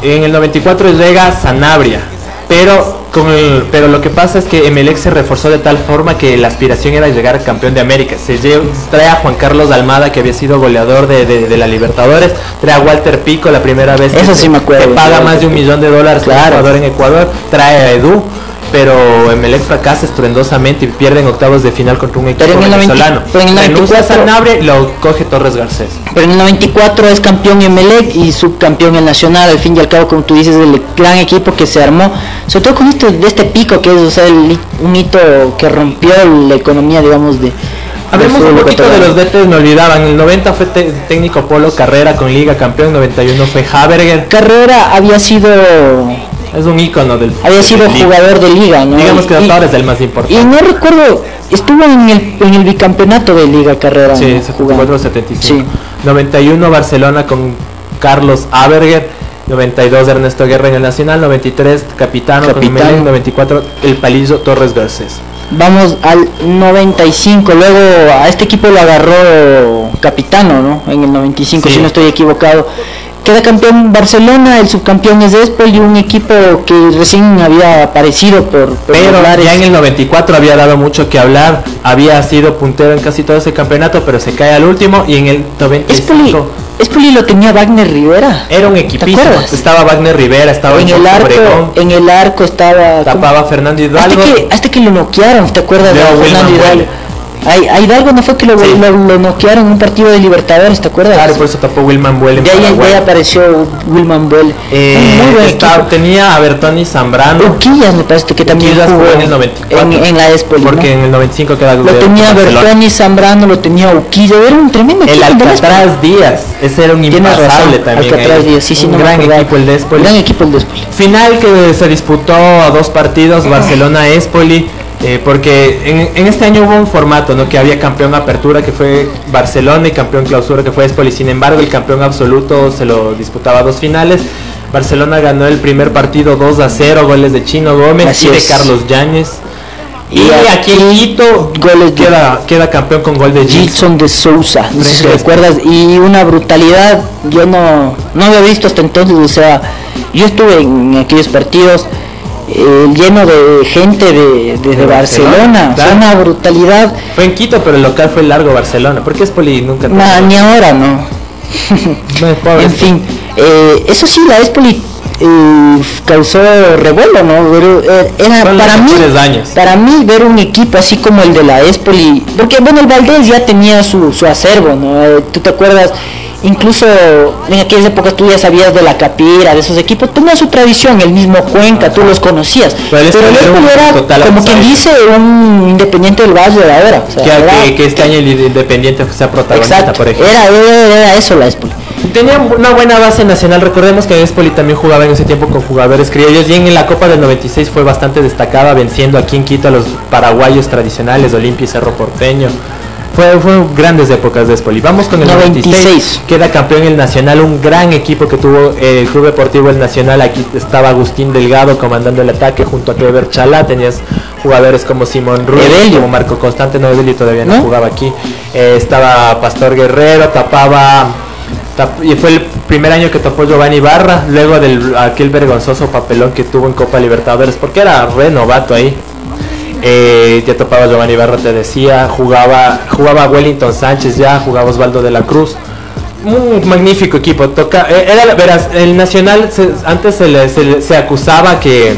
En el 94 llega Sanabria. Pero, con el, pero lo que pasa es que Emelec se reforzó de tal forma que la aspiración era llegar a campeón de América. Se lle- trae a Juan Carlos Almada, que había sido goleador de, de- de la Libertadores. Trae a Walter Pico la primera vez. que Eso se- sí me acuerdo. Se paga más de un millón de dólares Claro. jugador en Ecuador. Trae a Edu. Pero Emelec fracasa estruendosamente y pierde en octavos de final contra un equipo Pero en el 90 venezolano. pero en el Renuncia a 94 Sanabria y lo coge Torres Garcés. Pero en el 94 es campeón Emelec y subcampeón el Nacional. Al fin y al cabo, como tú dices, el gran equipo que se armó. Sobre todo con este, de este pico que es o sea, el- un hito que rompió la economía, digamos, de. Hablemos un poquito de los DTs, me olvidaba. En el 90 fue técnico Polo Carrera con Liga Campeón, 91 fue Haberger. Carrera había sido Es un ícono del había sido del jugador de liga, ¿no? Digamos que Y- ahora es el más Y importante. no recuerdo, estuvo en el, en el bicampeonato de Liga Carrera. Sí, ¿no? se Jugando. 74-75. 91 Barcelona con Carlos Haberger. 92 Ernesto Guerra en el Nacional, 93 Capitano, con Capitano. Emelec, 94 El Palillo Torres Garcés. Vamos al 95, luego a este equipo lo agarró Capitano, ¿no? En el 95, Sí. si no estoy equivocado. Queda campeón Barcelona, el subcampeón es Espol y un equipo que recién había aparecido por, por Pero ya en el 94 había dado mucho que hablar, había sido puntero en casi todo ese campeonato, pero se cae al último y en el Espoli, 95 Espoli lo tenía Wagner Rivera. era un acuerdas? Estaba Wagner Rivera, estaba En el arco, Obregón, en el arco estaba tapaba Fernando hasta Hidalgo. que, hasta que lo noquearon, ¿te acuerdas Leo de Fernando Hidalgo? A Hidalgo no fue que lo, Sí. lo, lo noquearon en un partido de Libertadores, ¿te acuerdas? Claro, por eso tapó Wilman Buell en de ahí, de Paraguay. ahí apareció Wilman Buell. Eh, muy buen equipo. tenía a Bertoni Zambrano. Uquillas me parece que también jugó jugó en el 94. en, en la Espoli, ¿no? Porque en el 95 queda Lo tenía. Bertoni, Zambrano, lo tenía Uquillas, era un tremendo El equipo Espoli. Alcatraz Díaz, ese era un impasable también. Alcatraz. Díaz, sí, sí, un no gran equipo el de Espoli. Gran equipo el de Espoli. Final que se disputó a dos partidos, Barcelona-Espoli, eh, porque en, en este año hubo un formato, ¿no? Que había campeón apertura que fue Barcelona y campeón clausura que fue Espoli. Sin embargo, el campeón absoluto se lo disputaba a dos finales. Barcelona ganó el primer partido 2 a 0, goles de Chino Gómez Así y de es. Carlos Yáñez. Y, Y aquí en Quito goles de queda, queda campeón con gol de Gilson. De Sousa, no sé si Frente a recuerdas, y una brutalidad, yo no, no había visto hasta entonces, o sea, yo estuve en aquellos partidos eh, lleno de gente de, de- de Barcelona, Barcelona, claro. una brutalidad, Fue en Quito, pero el local fue largo Barcelona. porque Espoli nunca Nah, ni ahora no. En fin, eh, eso sí, la Espoli eh, causó revuelo, ¿no? Pero, eh, era para mí, años. para mí ver un equipo así como el de la Espoli, porque bueno, el Valdés ya tenía su, su acervo, ¿no? Eh, Tú te acuerdas, incluso en aquellas épocas tú ya sabías de la Capira, de esos equipos, tenía su tradición, el mismo Cuenca, tú los conocías. Pero el Pero el Espoli era como quien dice, un independiente del Valle de ahora. o sea, que, era- que- que este año el Independiente sea protagonista, Exacto, por ejemplo. era, era, era eso la Espoli. Tenía una buena base nacional, recordemos que Espoli también jugaba en ese tiempo con jugadores criollos y en la Copa del 96 fue bastante destacada, venciendo aquí en Quito a los paraguayos tradicionales, Olimpia y Cerro Porteño. Fue, fue grandes épocas de Espoli. Vamos con el 96. 96. Queda campeón el Nacional, un gran equipo que tuvo eh, el Club Deportivo El Nacional. Aquí estaba Agustín Delgado comandando el ataque junto a Clever Chalá. Tenías jugadores como Simón Ruiz, Evelio. como Marco Constante, no Evelio todavía no, ¿No? jugaba aquí. Eh, estaba Pastor Guerrero, tapaba tap- y fue el primer año que tapó Giovanni Barra, luego del aquel vergonzoso papelón que tuvo en Copa Libertadores, porque era re novato ahí. Eh, ya topaba Giovanni Barra, te decía, jugaba, jugaba Wellington Sánchez ya, jugaba Osvaldo de la Cruz. Un magnífico equipo. Toca, eh, era, la- verás, el Nacional se- antes se, le- se se acusaba que,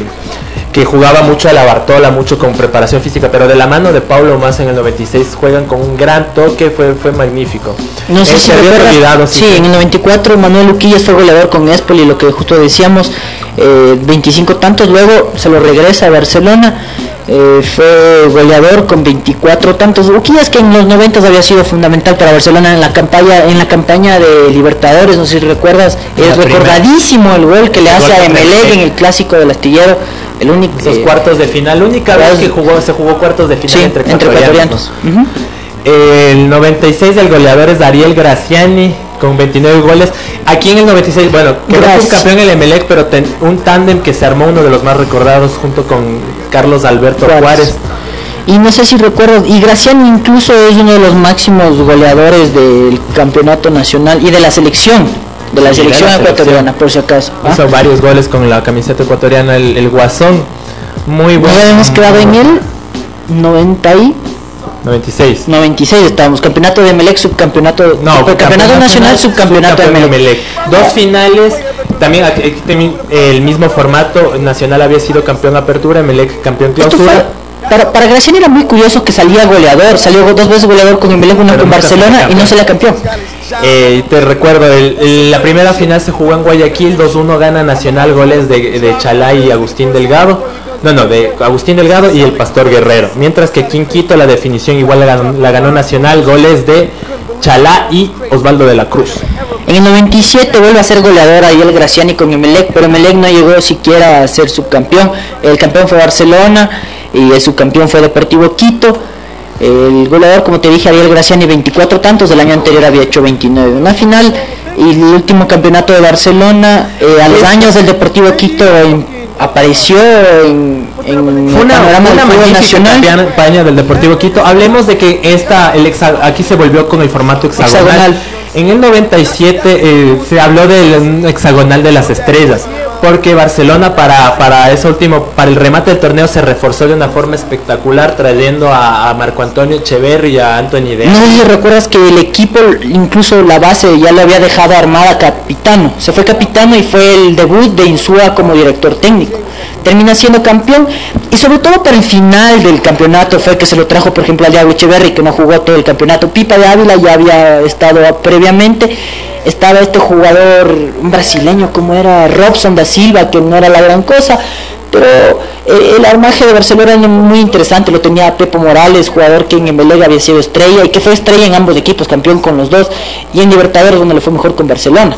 que jugaba mucho a la Bartola, mucho con preparación física, pero de la mano de Paulo más en el 96 juegan con un gran toque, fue, fue magnífico. No sé Eh, si recuerdas, olvidado, sí, en el 94 Manuel Luquillas fue goleador con Espoli, lo que justo decíamos, eh, 25 tantos, luego se lo regresa a Barcelona, eh, fue goleador con 24 tantos. Luquillas que en los 90 había sido fundamental para Barcelona en la campaña en la campaña de Libertadores, no sé si recuerdas, La es primera. recordadísimo el gol que le El hace a Emelec en el clásico del astillero, el único eh, cuartos de final, única vez que jugó, se jugó cuartos de final sí, entre entre ecuatorianos. ecuatorianos. Ujú. El 96 del goleador es Ariel Graciani, con 29 goles. Aquí en el 96, bueno, quedó Gracias. subcampeón el Emelec, pero ten- un tándem que se armó uno de los más recordados junto con Carlos Alberto Juárez. Juárez. Y no sé si recuerdas, y Graciani incluso es uno de los máximos goleadores del campeonato nacional y de la selección, de la Sí, de selección ecuatoriana, por si acaso. ¿ah? Hizo varios goles con la camiseta ecuatoriana, el, el Guasón. Muy Nos bueno. habíamos quedado en el 90 y 96. 96 estábamos, campeonato de Melec, subcampeonato, No, campeonato, nacional, subcampeonato de Melec. Dos finales, también aquí- el mismo formato, Nacional había sido campeón apertura, Emelec campeón clausura. para, para Graciani era muy curioso que salía goleador, salió dos veces goleador con Emelec, una Pero con Barcelona y no salía campeón. Eh, te recuerdo, el- el- la primera final se jugó en Guayaquil, 2-1 gana Nacional, goles de, de Chalá y Agustín Delgado. No, no, de Agustín Delgado y el Pastor Guerrero. Mientras que aquí en Quito la definición igual la ganó, la ganó Nacional, goles de Chalá y Osvaldo de la Cruz. En el 97 vuelve a ser goleador ahí el Graciani con Emelec, pero Emelec no llegó siquiera a ser subcampeón. El campeón fue Barcelona y el subcampeón fue Deportivo Quito. El goleador, como te dije, Ariel Graciani 24 tantos, del año anterior había hecho 29. Una final y el último campeonato de Barcelona, eh, a los años del Deportivo Quito eh, apareció en, en Fue el una, una magnífica nacional. campaña del Deportivo Quito. Hablemos de que esta, el hexa- aquí se volvió con el formato hexagonal. Hexagonal. En el 97 eh, se habló del hexagonal de las estrellas, porque Barcelona para, para ese último, para el remate del torneo se reforzó de una forma espectacular trayendo a, Marco Antonio Echeverri y a Anthony De. No sé si recuerdas que el equipo, incluso la base, ya lo había dejado armada capitano. Se fue capitano y fue el debut de Insúa como director técnico. Termina siendo campeón y sobre todo para el final del campeonato fue que se lo trajo, por ejemplo, al Diablo Echeverri, que no jugó todo el campeonato. Pipa de Ávila ya había estado previamente. Estaba este jugador, brasileño, como era Robson da Silva, que no era la gran cosa, pero eh, el armaje de Barcelona era muy interesante, lo tenía Pepo Morales, jugador que en Emelec había sido estrella y que fue estrella en ambos equipos, campeón con los dos, y en Libertadores donde le fue mejor con Barcelona.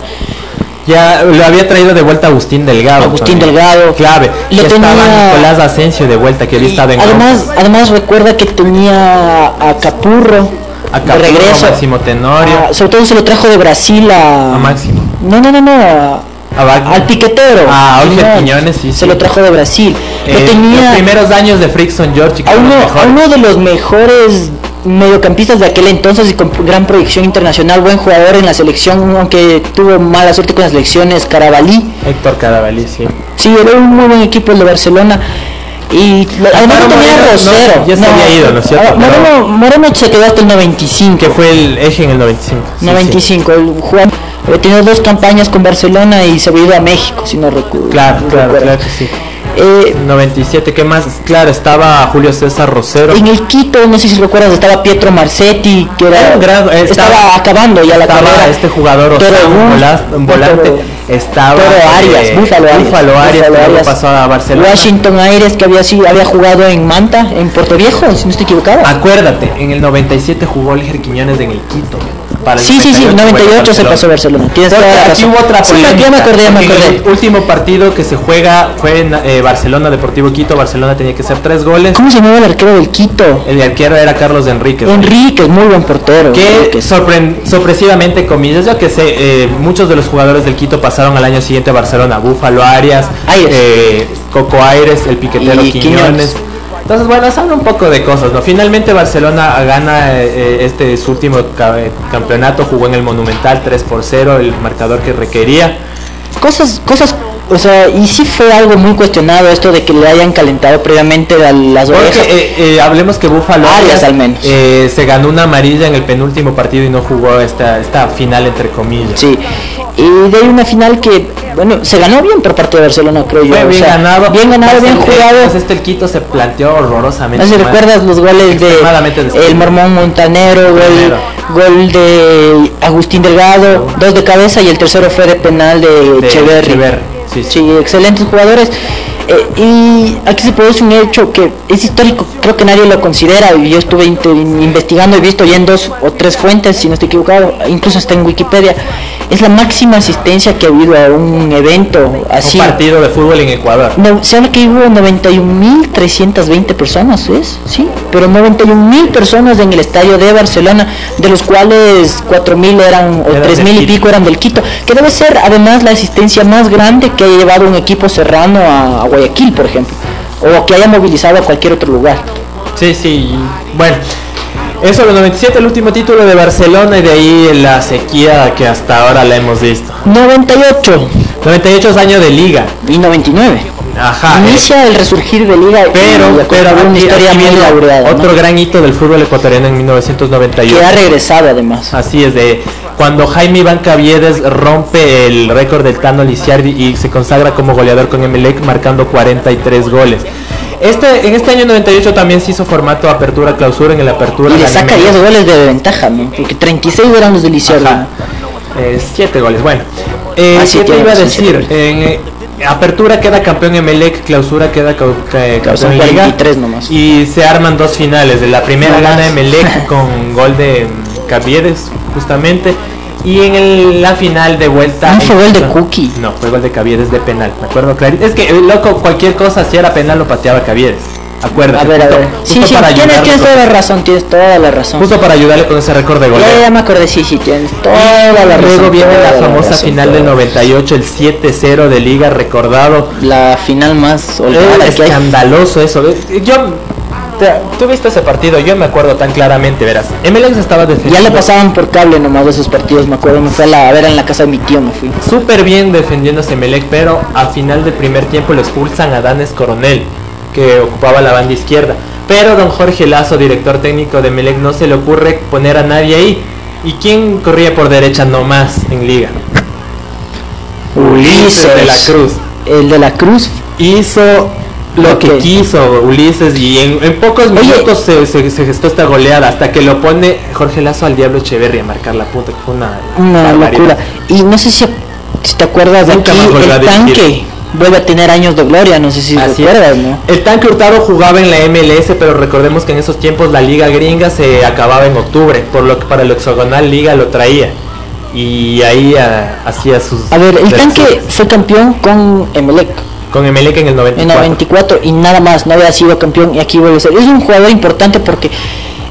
Ya lo había traído de vuelta Agustín Delgado. Agustín también. Delgado. Clave. Lo Y estaba tenía- Nicolás Asensio de vuelta, que había estado en Además, además recuerda que tenía a Capurro, a de Capurro, regreso. Máximo Tenorio, Ah, sobre todo se lo trajo de Brasil a, a Máximo. No, no, no, no. a- A al piquetero. Ah, Ángel Quiñones. Quiñones, sí, Se sí. lo trajo de Brasil. Eh, lo tenía Los primeros años de Frickson George. que a uno, a uno de los mejores mediocampistas de aquel entonces y con gran proyección internacional, buen jugador en la selección, aunque tuvo mala suerte con las selecciones, Carabalí. Héctor Carabalí, sí. Sí, era un muy buen equipo el de Barcelona. Y lo- además no tenía Rosero. no, ya se había ido, ¿no es cierto? ah, Moreno, Moreno se quedó hasta el 95. Que fue el eje en el 95. sí, 95. El jugador había tenido dos campañas con Barcelona y se había ido a México, si no recuerdo. sí. Claro, no claro, recuerdo. claro que sí. Eh, 97, ¿qué más? Claro, estaba Julio César Rosero. en el Quito, no sé si recuerdas, estaba Pietro Marcetti, que era, Era un gran- estaba, estaba- acabando ya la estaba carrera. este jugador Osama, un volante. Toro- estaba Toro Arias, eh, Búfalo Arias. Búfalo Arias, Búfalo Arias. pasó a Barcelona. Washington Aires, que había, jugado en Manta, en Puerto Viejo, si no estoy equivocado. Acuérdate, en el 97 jugó Oliver Quiñones en el Quito. Para el sí, sí, sí, 98 fue 98 se pasó a Barcelona. Tienes toda la aquí hubo otra Sí, polémica. ya me acordé, ya me acordé. El último partido que se juega fue en eh, Barcelona Deportivo Quito. Barcelona tenía que hacer tres goles. ¿Cómo se llamaba el arquero del Quito? El arquero era Carlos Enríquez. Enrique, muy buen portero. que Enríquez. sorpresivamente comillas yo que sé eh, muchos de los jugadores del Quito pasaron al año siguiente a Barcelona Búfalo Arias Aires. eh, Coco Aires el piquetero Y Quiñones. Quiñones. entonces bueno son un poco de cosas no finalmente Barcelona gana eh, eh, este su último ca- campeonato jugó en el Monumental 3 por 0 el marcador que requería cosas, cosas, o sea, y sí fue algo muy cuestionado esto de que le hayan calentado previamente las porque orejas. eh, eh, hablemos que Búfalo Arias, al menos. eh, se ganó una amarilla en el penúltimo partido y no jugó esta esta final entre comillas Sí, y de ahí una final que, bueno, se ganó bien por parte de Barcelona, creo yo. Fue o bien sea, ganado. Bien ganado, Pues bien el- jugado. Pues este el Quito se planteó horrorosamente. No sé si recuerdas los goles de el Mormón Montanero, gol, de Agustín Delgado, dos de cabeza y el tercero fue de penal de, De sí, sí. Excelentes jugadores. Eh, y aquí se produce un hecho que es histórico, creo que nadie lo considera. y Yo estuve investigando y visto ya en dos o tres fuentes, si no estoy equivocado, incluso está en Wikipedia. Es la máxima asistencia que ha habido a un evento así. Un partido de fútbol en Ecuador. No, se habla que hubo 91.320 personas, ¿es? Sí, pero 91.000 personas en el estadio de Barcelona, de los cuales 4.000 eran, o Eran 3.000 del y pico eran del Quito, que debe ser además la asistencia más grande que haya llevado un equipo serrano a, a Guayaquil, por ejemplo, o que haya movilizado a cualquier otro lugar. Sí, sí. Bueno, eso, los 97, el último título de Barcelona y de ahí la sequía que hasta ahora la hemos visto. 98 98 es año de liga. y 99. Ajá. eh, Inicia el resurgir de liga, pero, y pero una aquí- historia aquí laureada, ¿no? otro gran hito del fútbol ecuatoriano en 1998. que ha regresado además. Así es, de cuando Jaime Iván Caviedes rompe el récord del Tano Lisiardi y se consagra como goleador con Emelec marcando 43 goles. Este, en este año 98 también se hizo formato apertura-clausura en el apertura. Y le saca Emelec. 10 goles de ventaja, ¿no? Porque 36 eran los del Lisiardo. Ajá. Eh, siete goles. Bueno, eh, Ah, sí, ¿qué te iba a decir? eh, apertura queda campeón Emelec, clausura queda ca- son campeón Liga. 43 nomás. Y se arman dos finales. De la primera No gana. Emelec con gol de Caviedes, justamente. Y en el- la final de vuelta. No fue gol de Cookie. No, fue gol de Caviedes de penal. Me acuerdo clarito. Es que, eh, loco, cualquier cosa, si era penal, lo pateaba Caviedes. Acuérdate. A ver, a justo- ver. justo Sí, sí, para tienes, tienes toda la razón, tienes toda la razón. Justo para ayudarle con ese récord de goleo. Ya, ya me acordé, sí, sí, tienes toda la razón. Luego viene la famosa razón, final del la 98, el 7-0 de liga recordado. La final más olvidada Es hay. escandaloso eso. Yo, tú viste ese partido, yo me acuerdo tan claramente, verás. Emelec estaba Ya defendiendo le pasaban por cable nomás de esos partidos, me acuerdo. Me fui a, la, a ver en la casa de mi tío, me fui. súper bien defendiéndose Emelec, pero a final del primer tiempo lo expulsan a Danes Coronel, que ocupaba la banda izquierda. Pero don Jorge Lazo, director técnico de Emelec, no se le ocurre poner a nadie ahí. ¿Y quién corría por derecha nomás en liga? Ulises de la Cruz. El de la Cruz. hizo lo que quiso Ulises y en, en pocos minutos se, se- se gestó esta goleada hasta que lo pone Jorge Lazo al Diablo Echeverri a marcar la punta, que fue una, locura. Y no sé si, si te acuerdas de aquí, el tanque vuelve a tener años de gloria, no sé si Así recuerdas, ¿no? El tanque Hurtado jugaba en la MLS, pero recordemos que en esos tiempos la liga gringa se acababa en octubre, por lo que para el hexagonal liga lo traía. Y ahí ah, hacía sus... A ver, el tanque fue campeón con Emelec Con Emelec en el 94. en 94 y nada más, no había sido campeón y aquí vuelve a ser. Es un jugador importante porque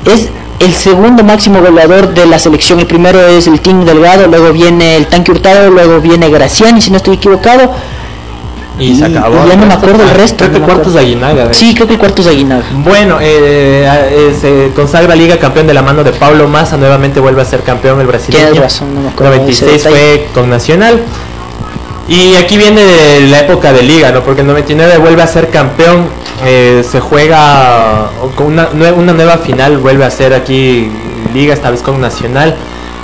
es el segundo máximo goleador de la selección. El primero es el Team Delgado, luego viene el Tanque Hurtado, luego viene Graciani, si no estoy equivocado. Y se acabó. y ya no me acuerdo el resto, Creo que no cuartos de. Aguinaga. de Sí, creo que el cuarto es Aguinaga. Bueno, eh, eh, se consagra Liga campeón de la mano de Pablo Massa, nuevamente vuelve a ser campeón el brasileño. Tienes razón, no me acuerdo de ese 96 detalle. fue con Nacional. Y aquí viene la época de Liga, ¿no? Porque el 99 vuelve a ser campeón, eh, se juega con una, nue- una nueva final, vuelve a ser aquí Liga, esta vez con Nacional.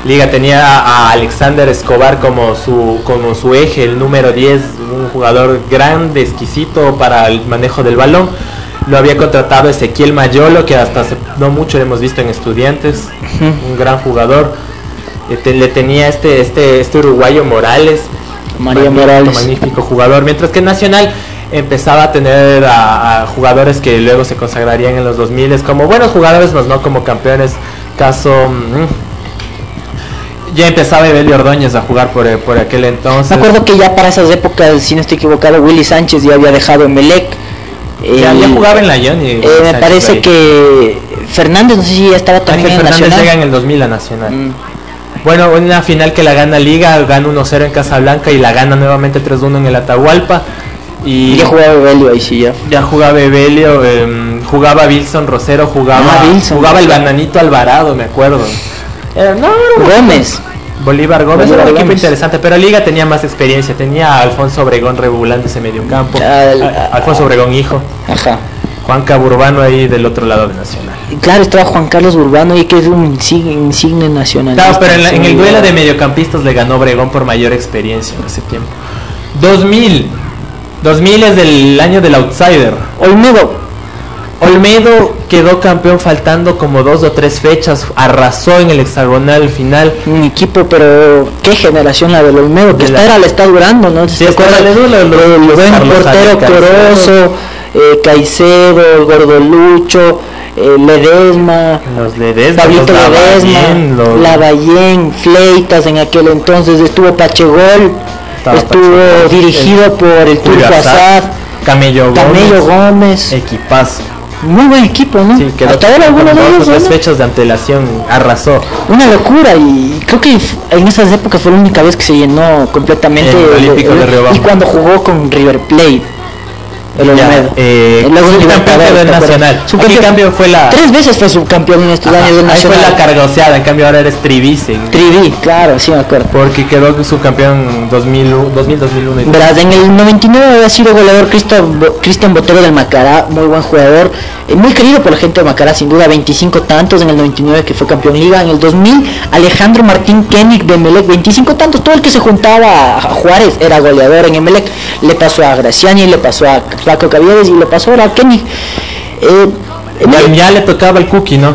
Liga tenía a Alexander Escobar como su, como su eje, el número 10, un jugador grande, exquisito para el manejo del balón. Lo había contratado Ezequiel Mayolo, que hasta hace no mucho lo hemos visto en Estudiantes, un gran jugador. Le, te- le tenía este, este, este uruguayo Morales, María Morales. magnífico jugador, mientras que Nacional empezaba a tener a, a jugadores que luego se consagrarían en los 2000 como buenos jugadores, más no como campeones. Caso mm, ya empezaba Evelio Ordóñez a jugar por, por aquel entonces. Me acuerdo que ya para esas épocas, si no estoy equivocado, Willy Sánchez ya había dejado Melec. ya, ya El- jugaba en la Johnny. eh, me parece que Fernández, no sé si ya estaba también Ángel en Fernández Nacional. llega en el 2000 a Nacional. Mm. Bueno, una final que la gana Liga, gana 1-0 en Casablanca y la gana nuevamente 3-1 en el Atahualpa. Y ya jugaba Belio ahí sí ya. ya jugaba Evelio, em, jugaba Wilson Rosero, jugaba, Ah, Wilson. jugaba el bananito Alvarado, me acuerdo. Eh, no, un- Gómez. Bolívar Gómez Bolívar era un equipo interesante, pero Liga tenía más experiencia. Tenía a Alfonso Obregón regulando ese mediocampo. Al- A- Alfonso Obregón hijo. Ajá. Juan Caburbano ahí del otro lado de Nacional. Claro, estaba Juan Carlos Urbano y que es un insigne, insigne nacional. Claro, pero en, la- en el duelo de mediocampistas le ganó Obregón por mayor experiencia en ese tiempo. 2000. 2000 es del año del outsider. Olmedo. Olmedo quedó campeón faltando como dos o tres fechas, arrasó en el hexagonal final. Un equipo, pero qué generación la del Olmedo, que la- era la está durando, ¿no? Sí, ¿Se está el buen portero Corozo, eh, Caicedo, Gordolucho, eh, Ledesma, Los Ledesma, Pablito los Ledesma, Lavallén, los- Lavallén, Fleitas en aquel entonces, estuvo Pachegol, Estaba estuvo Pachegol, dirigido por el Turco Azad, Camello Camello Gómez, Gómez, equipazo. muy buen equipo, ¿no? Sí, quedó Hasta ahora con alguno de ellos, ¿no? fechas de antelación, arrasó. Una locura y creo que en esas épocas fue la única vez que se llenó completamente El Olímpico de y cuando jugó con River Plate. El Ya, Olmedo. eh, luego subcampeón Libertadores, quedó en ¿te acuerdas? Nacional. Aquí cambio fue la- Tres veces fue subcampeón en estos años del Ahí fue la cargoseada, en cambio ahora eres Trivice. Trivi, claro, sí me acuerdo. Porque quedó subcampeón 2000, 2000 2001 y Verás, en el 99 había sido goleador Cristian Bo- Cristian Botero del Macará, muy buen jugador, eh, muy querido por la gente de Macará, sin duda, 25 tantos en el 99 que fue campeón liga, en el 2000 Alejandro Martín Koenig de Emelec, 25 tantos, todo el que se juntaba a Juárez era goleador en Emelec, le pasó a Graciani, le pasó a Paco Cavieres y le pasó ahora a Koenig. Eh, Ya, ya le tocaba el cookie, ¿no?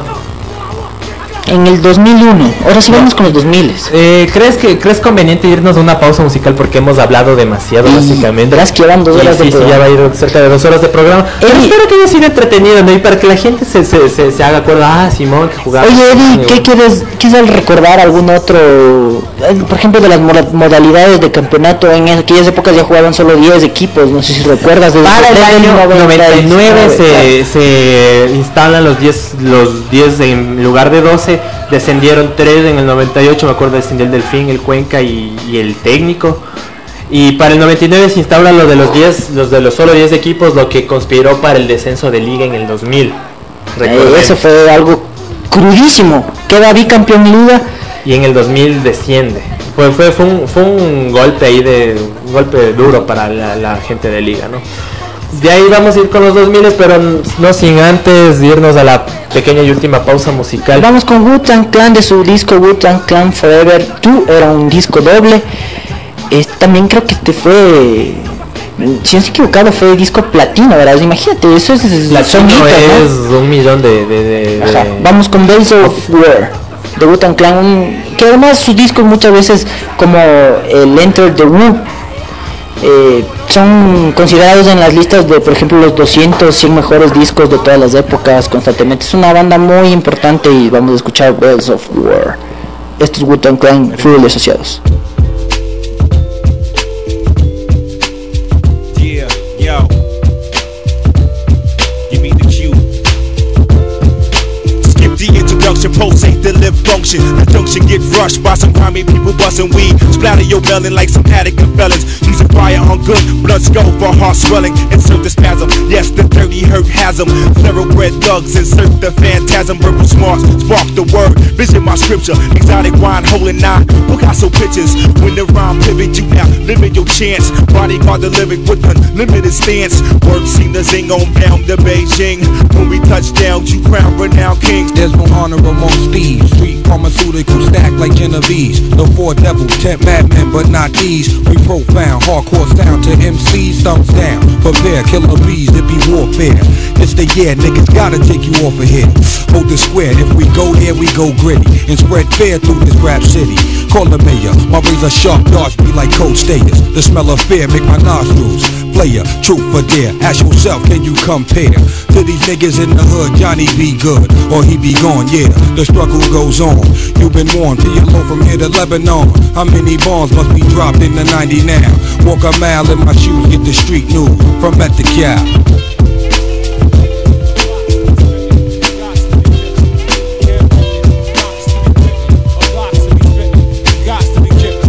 en el 2001, ahora sí vamos con los 2000. Eh, ¿crees que crees conveniente irnos a una pausa musical porque hemos hablado demasiado Y básicamente? verás que van dos Y horas de sí, sí, ya programa. va a ir cerca de dos horas de programa. Pero Eddie. espero que haya sido entretenido, ¿no? Y para que la gente se, se, se, se haga acuerdo, ah, Simón, que jugaba. Oye Eddie, ¿qué quieres, quieres recordar algún otro, por ejemplo, de las moda- modalidades de campeonato? En aquellas épocas ya jugaban solo 10 equipos, no sé si recuerdas. desde- Para el año 99 se, claro. se instalan los 10 los 10 en lugar de 12, descendieron 3 en el 98, me acuerdo descendió el Delfín, el Cuenca y, y el técnico. Y para el 99 se instaura lo de los 10, los de los solo 10 equipos, lo que conspiró para el descenso de liga en el 2000. Eh, eso fue algo crudísimo. Queda bicampeón liga. Y en el 2000 desciende. Fue, fue, fue, un, fue un golpe ahí de un golpe duro para la, la gente de liga, ¿no? De ahí vamos a ir con los 2000, pero no sin antes irnos a la pequeña y última pausa musical. Vamos con Wu-Tang Clan de su disco Wu-Tang Clan Forever 2, era un disco doble. Es- también creo que este fue, si no estoy equivocado, fue disco platino, ¿verdad? Imagínate, eso es, es Latino son hitos, ¿no? es un millón de... de- de- de- Vamos con Bells of War de Wu-Tang Clan, que además sus discos muchas veces como el Enter the Wu eh, son considerados en las listas de por ejemplo los 200, 100 mejores discos de todas las épocas constantemente. Es una banda muy importante y vamos a escuchar Bells of War. Estos Wu-Tang Clan Full Asociados. Function. The junction get rushed by some grimy people busting weed. Splatter your melon like some attic and felons. Using fire on good, blood skull for heart swelling. Insert the spasm. Yes, the dirty hurt has them. Thoroughbred thugs insert the phantasm. Verbal smarts spark the word. Vision my scripture. Exotic wine holding nine. Picasso pictures. When the rhyme pivot, you now limit your chance. Bodyguard the lyric with unlimited stance. Word seen the zing on down to Beijing. When we touch down, you crown renowned kings. There's no honor amongst thieves. Pharmaceutical stack like Genovese. The four devils, ten madmen, but not these. We profound, hardcore sound to MCs, thumbs down. Prepare, killer bees, it be warfare. It's the year, niggas gotta take you off of here. Hold the square, if we go there, we go gritty. And spread fear through this rap city. Call the mayor, my razor sharp darts be like cold stayers. The smell of fear make my nostrils. Player, truth or dare, ask yourself, can you compare? To these niggas in the hood, Johnny be good, or he be gone, yeah, the struggle goes on. You've been warned, PLO from here to Lebanon. How many bombs must be dropped in the 90 now? Walk a mile in my shoes, get the street news from at the.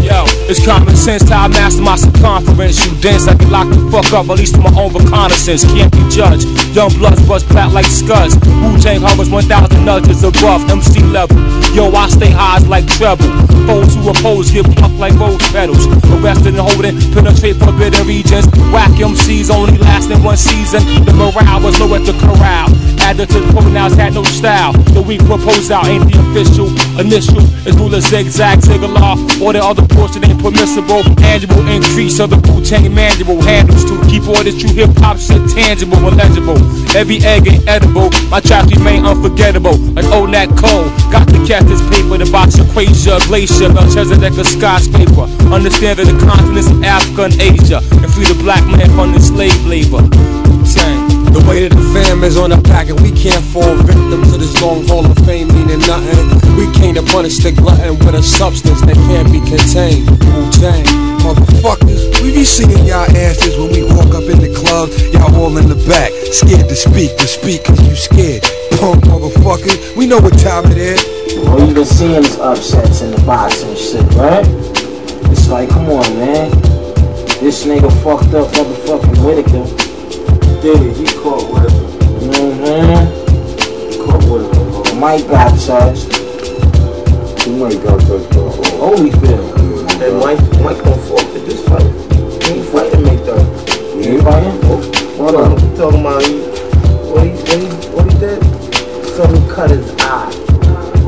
Yo, it's common how I master my circumference. You dense, I get locked the fuck up, at least to my own reconnaissance. Can't be judged. Young bloods bust flat like scuds. Wu Tang hovers 1,000 nudges above MC level. Yo, I stay high like treble. Foes who oppose get plucked like rose petals. Arrested and holding, penetrate forbidden regions. Whack MCs only lasting one season. The morale was low at the corral. Added to the pronouns had no style. The weak propose out ain't the official. Initial is ruler zigzag, ziggalar. Or the other portion ain't permissible. Annual increase of the Wu-Tang manual handles to keep all this true hip hop shit tangible and legible. Every egg ain't edible. My tracks remain unforgettable. Like old Nat Cole. Got catch this paper, the box Equasia, Glacier, Melchizedek, a skyscraper. Understand that the continents of Africa and Asia. And free the black man from the slave labor. Same. The weight of the fam is on the and we can't fall victim to this long hall of fame meaning nothing. We came to punish the glutton with a substance that can't be contained. Wu-Tang, motherfuckers. We be seeing y'all asses when we walk up in the club. Y'all all in the back, scared to speak, to speak cause you scared. Punk motherfuckers, we know what time it is. All you been seeing these upsets in the box and shit, right? It's like, come on, man. This nigga fucked up motherfucking Whitaker. Dude, he caught Whitaker. Mm-hmm. Caught Whitaker. Mike got touched. Mike got touched, bro. Holyfield. And Mike, Mike don't forfeit this fight. He ain't fighting May 3rd. He ain't fighting? What up? You talking about he, what he, what he, what he did? Someone cut his eye.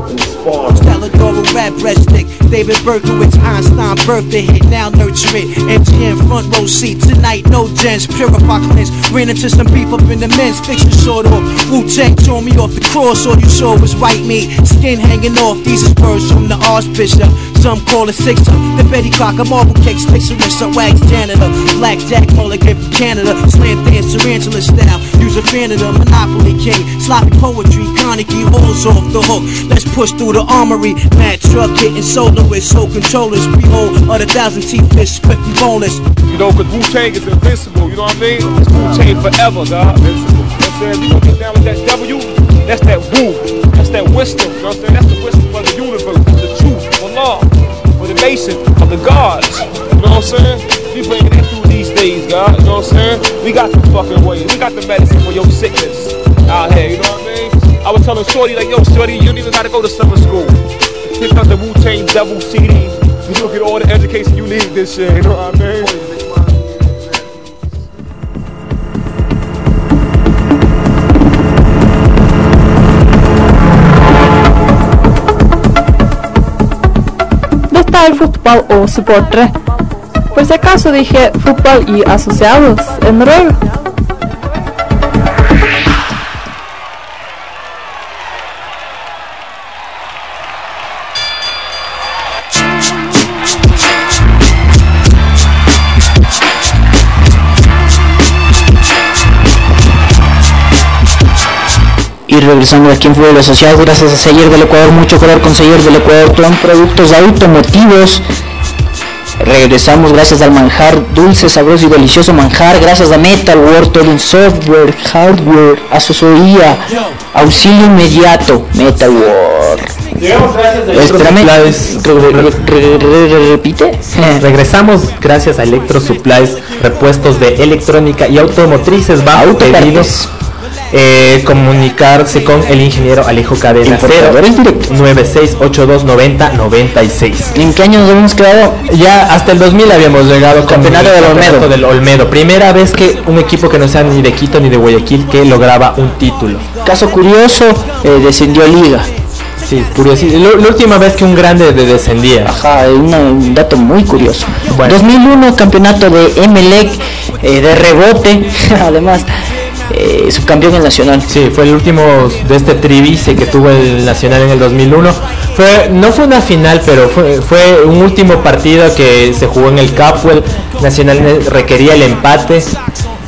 in sparring. Steladoro rap breadstick. David Berkowitz, Einstein birthday hit, now nurture it. MGM front row seat tonight, no gents, purify cleanse. Ran into some beef up in the men's fiction sort of. Wu Tang tore me off the cross, all you saw was white meat, skin hanging off. These is words from the Archbishop. Some call it sixer. The Betty Crocker marble cake sticks a wax janitor. Blackjack mulligan from Canada. Slam dance tarantula style. Use a fan of the Monopoly King. Sloppy poetry, Carnegie Hall's off the hook. Let's push through the armory. Mad truck hitting soloists. Whole controllers. Behold, of the thousand teeth fish, and boneless. You know, cause Wu-Tang is invincible, you know what I mean? It's Wu-Tang forever, dog. Invincible. You know what I'm saying? You gonna get down with that W, that's that Wu. That's that wisdom, you know what I'm saying? That's the wisdom of the universe, the truth, for law, for the nation, for the gods. You know what I'm saying? We bringing that through these days, God. You know what I'm saying? We got the fucking way. We got the medicine for your sickness out here, you know what I mean? I was telling Shorty, like, yo, Shorty, you don't even gotta go to summer school. Pick up the Wu-Tang Devil CD. You get all the education you need this year, you know what I mean? está el er fútbol o supportre. Por si acaso dije fútbol y asociados en noruego. Y regresando aquí en Fútbol Asociado, gracias a Seller del Ecuador, mucho color con Seller del Ecuador, son productos automotivos. Regresamos gracias al manjar dulce, sabroso y delicioso manjar, gracias a Metal World, todo en software, hardware, asesoría, auxilio inmediato, Metal World. Llegamos gracias a Electro repite. Regresamos gracias a Electro Supplies, repuestos de electrónica y automotrices bajo pedidos. Eh, comunicarse con el ingeniero Alejo Cadena Importadores directos. 96829096. ¿En qué año nos hemos quedado? Ya hasta el 2000 habíamos llegado con Campeonato el del Olmedo. del Olmedo. Primera vez que un equipo que no sea ni de Quito ni de Guayaquil que lograba un título. Caso curioso, eh, descendió a Liga. Sí, curioso. La, última vez que un grande de descendía. Ajá, un dato muy curioso. Bueno. 2001, campeonato de Emelec eh, de rebote, además, eh, subcampeón en Nacional. Sí, fue el último de este trivice que tuvo el Nacional en el 2001. Fue, no fue una final, pero fue, fue un último partido que se jugó en el Capwell. Nacional requería el empate.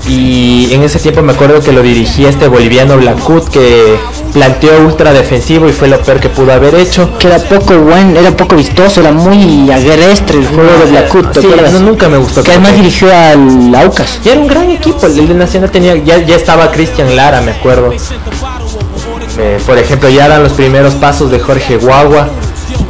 Y en ese tiempo me acuerdo que lo dirigía este boliviano Blacut que planteó ultra defensivo y fue lo peor que pudo haber hecho. Que era poco buen, era poco vistoso, era muy agrestre el juego de Blacut, ¿te Sí, acuerdas? no, nunca me gustó. Que además dirigió al Aucas. Y era un gran equipo, el de Nacional tenía, ya, ya estaba Cristian Lara, me acuerdo. Eh, por ejemplo, ya eran los primeros pasos de Jorge Guagua.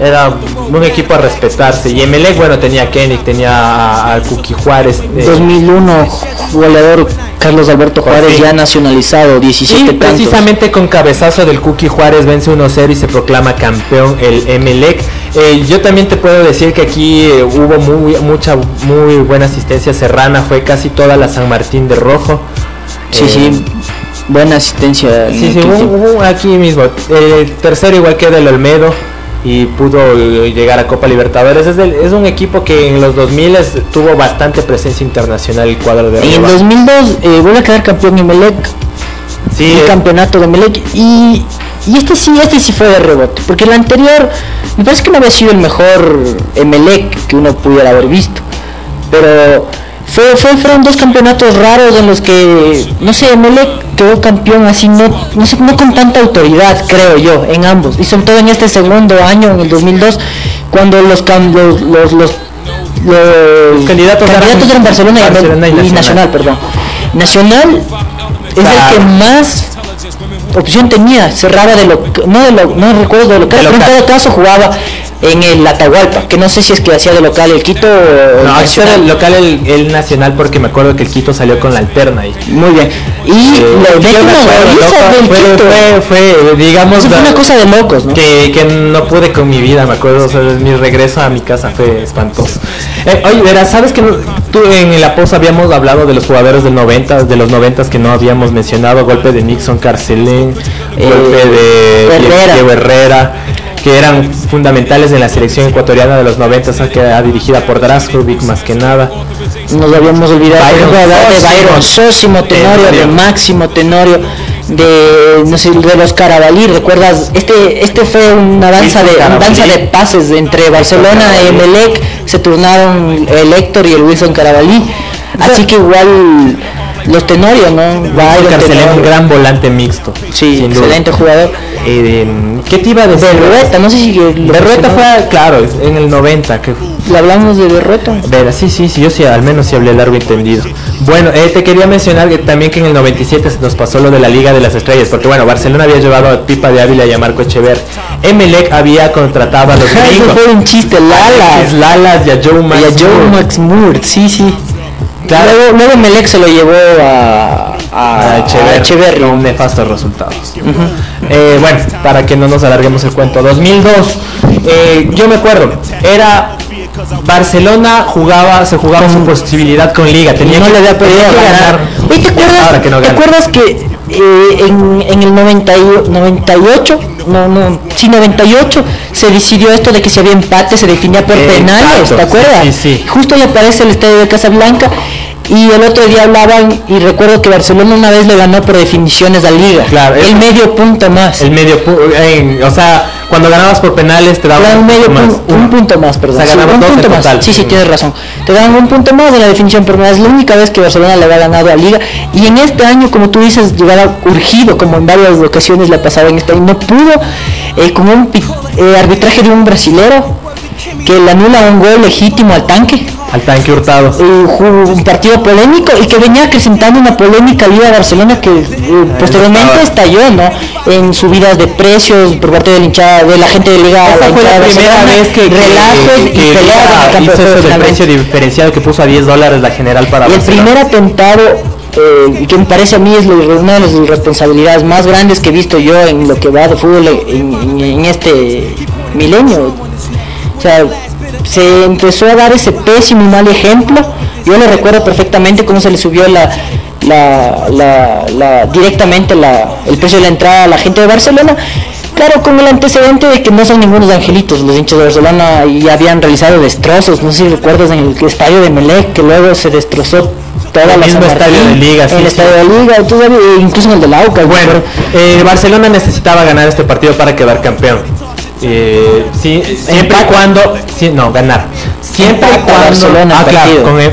Era un equipo a respetarse. Y Emelec, bueno, tenía a Kenny, tenía a- al Cookie Juárez. eh, 2001, goleador Carlos Alberto Juárez ya nacionalizado, 17 y tantos. precisamente con cabezazo del Cookie Juárez vence 1-0 y se proclama campeón el Emelec. Eh, yo también te puedo decir que aquí eh, hubo muy, mucha muy buena asistencia serrana, fue casi toda la San Martín de Rojo. Sí, Eh, sí, buena asistencia. en Sí, sí, aquí mismo. El tercero igual queda el Olmedo. Y pudo eh, llegar a Copa Libertadores. Es, del- es un equipo que en los 2000 tuvo bastante presencia internacional el cuadro de Y en Río. 2002 eh, vuelve a quedar campeón Emelec. Sí, el eh. campeonato de Emelec. Y, y este sí, este sí fue de rebote. Porque el anterior, me parece que no había sido el mejor Emelec que uno pudiera haber visto. Pero fue, fue- fueron dos campeonatos raros en los que, no sé, Emelec quedó campeón así, no, no, sé, no con tanta autoridad, creo yo, en ambos. Y sobre todo en este segundo año, en el 2002, cuando los, cam- los, los, los, los candidatos eran eran Barcelona, y- Barcelona y y, Nacional. Nacional, perdón. Nacional es el que más opción tenía, cerraba de lo no de lo, no recuerdo de local, De pero en todo caso jugaba en el Atahualpa, que no sé si es que hacía de local el Quito o el No, era Nacional. el local el, el nacional porque me acuerdo que el Quito salió con la alterna ahí. Muy bien. Y goliza loco, del fue, Quito. fue, fue, digamos, Eso fue la- una cosa de locos, ¿no? que, que no pude con mi vida, me acuerdo, o sea, mi regreso a mi casa fue espantoso. Eh, oye, verás, ¿sabes que no- tú en la post habíamos hablado de los jugadores del 90, de los 90 que no habíamos mencionado, golpe de Nixon Carcelén, golpe de Herrera. Diego Herrera, que eran fundamentales en la selección ecuatoriana de los 90, esa que era dirigida por Draskovic más que nada. Nos habíamos olvidado Byron de. Byron Sosimo Tenorio, de. Máximo Tenorio, de no sé, de los Carabalí, ¿recuerdas? Este este fue una danza de una danza de pases entre Barcelona y. Emelec, se turnaron el Héctor y el Wilson Carabalí. Así que igual los Tenorio, ¿no? Byron Carcelén, un gran volante mixto. Sí, sin duda. excelente jugador. Eh, ¿Qué te iba a decir? Berrueta, no sé si Berrueta fue, claro, en el 90, que Le hablamos de Berrueta. Vera, sí, sí, sí, yo sí, al menos sí hablé largo y entendido. Bueno, eh, te quería mencionar que también que en el 97 se nos pasó lo de la Liga de las Estrellas, porque bueno, Barcelona había llevado a Pipa de Ávila y a Marco Echever. Emelec había contratado a los Eso gringos. fue un chiste, Lalas. Lalas y a Joe Max Y a Joe. Max Moore, sí, sí. Claro. Luego, luego Melec se lo llevó a, a, Echeverri. con nefastos resultados. Eh, bueno, para que no nos alarguemos el cuento. 2002, eh, yo me acuerdo, era Barcelona jugaba, se jugaba su posibilidad con Liga, tenía no que, le había podido ganar. ¿te acuerdas, Ahora que no ¿te acuerdas que eh, en, en el 90 y- 98, no, no, sí, 98, se decidió esto de que si había empate se definía por penales, ¿te acuerdas? sí, sí. Justo ahí aparece el estadio de Casablanca y el otro día hablaban y recuerdo que Barcelona una vez le ganó por definiciones a Liga. Claro, el medio punto más. El medio pu- en- o sea, cuando ganabas por penales te daban un medio más, punto, un punto más, perdón. O sea, Sí, ganabas un punto más. total. Sí, sí, tienes razón. Te dan un punto más de la definición, pero no es la única vez que Barcelona le había ganado a Liga. Y en este año, como tú dices, llegaba urgido, como en varias ocasiones le pasaba en este año, no pudo, eh, con un eh, arbitraje de un brasilero que le anula un gol legítimo al tanque. al tanque hurtado. Eh, jugó un partido polémico y que venía acrecentando una polémica Liga Barcelona que eh, posteriormente estalló ¿no? en subidas de precios por parte de la hinchada de la gente de Liga Esa fue la primera vez que, que, relatos que, y que peleas hizo eso del precio diferenciado que puso a 10 dólares la general para Y el Barcelona. primer atentado, eh, que me parece a mí es una de las responsabilidades más grandes que he visto yo en lo que va de fútbol en, este milenio. O sea, se empezó a dar ese pésimo y mal ejemplo. Yo le recuerdo perfectamente cómo se le subió la, la, la- la- directamente el precio de la entrada a la gente de Barcelona. Claro, con el antecedente de que no son ningunos angelitos los hinchas de Barcelona y habían realizado destrozos, no sé si recuerdas en el estadio de Melec, que luego se destrozó El mismo estadio de Liga, sí, el sí. estadio de Liga, e incluso el de la AUCA. Bueno, eh, Barcelona necesitaba ganar este partido para quedar campeón. Eh, sí, siempre y cuando, sí, no, ganar. Siempre y cuando, Barcelona ah, claro, partido. con el-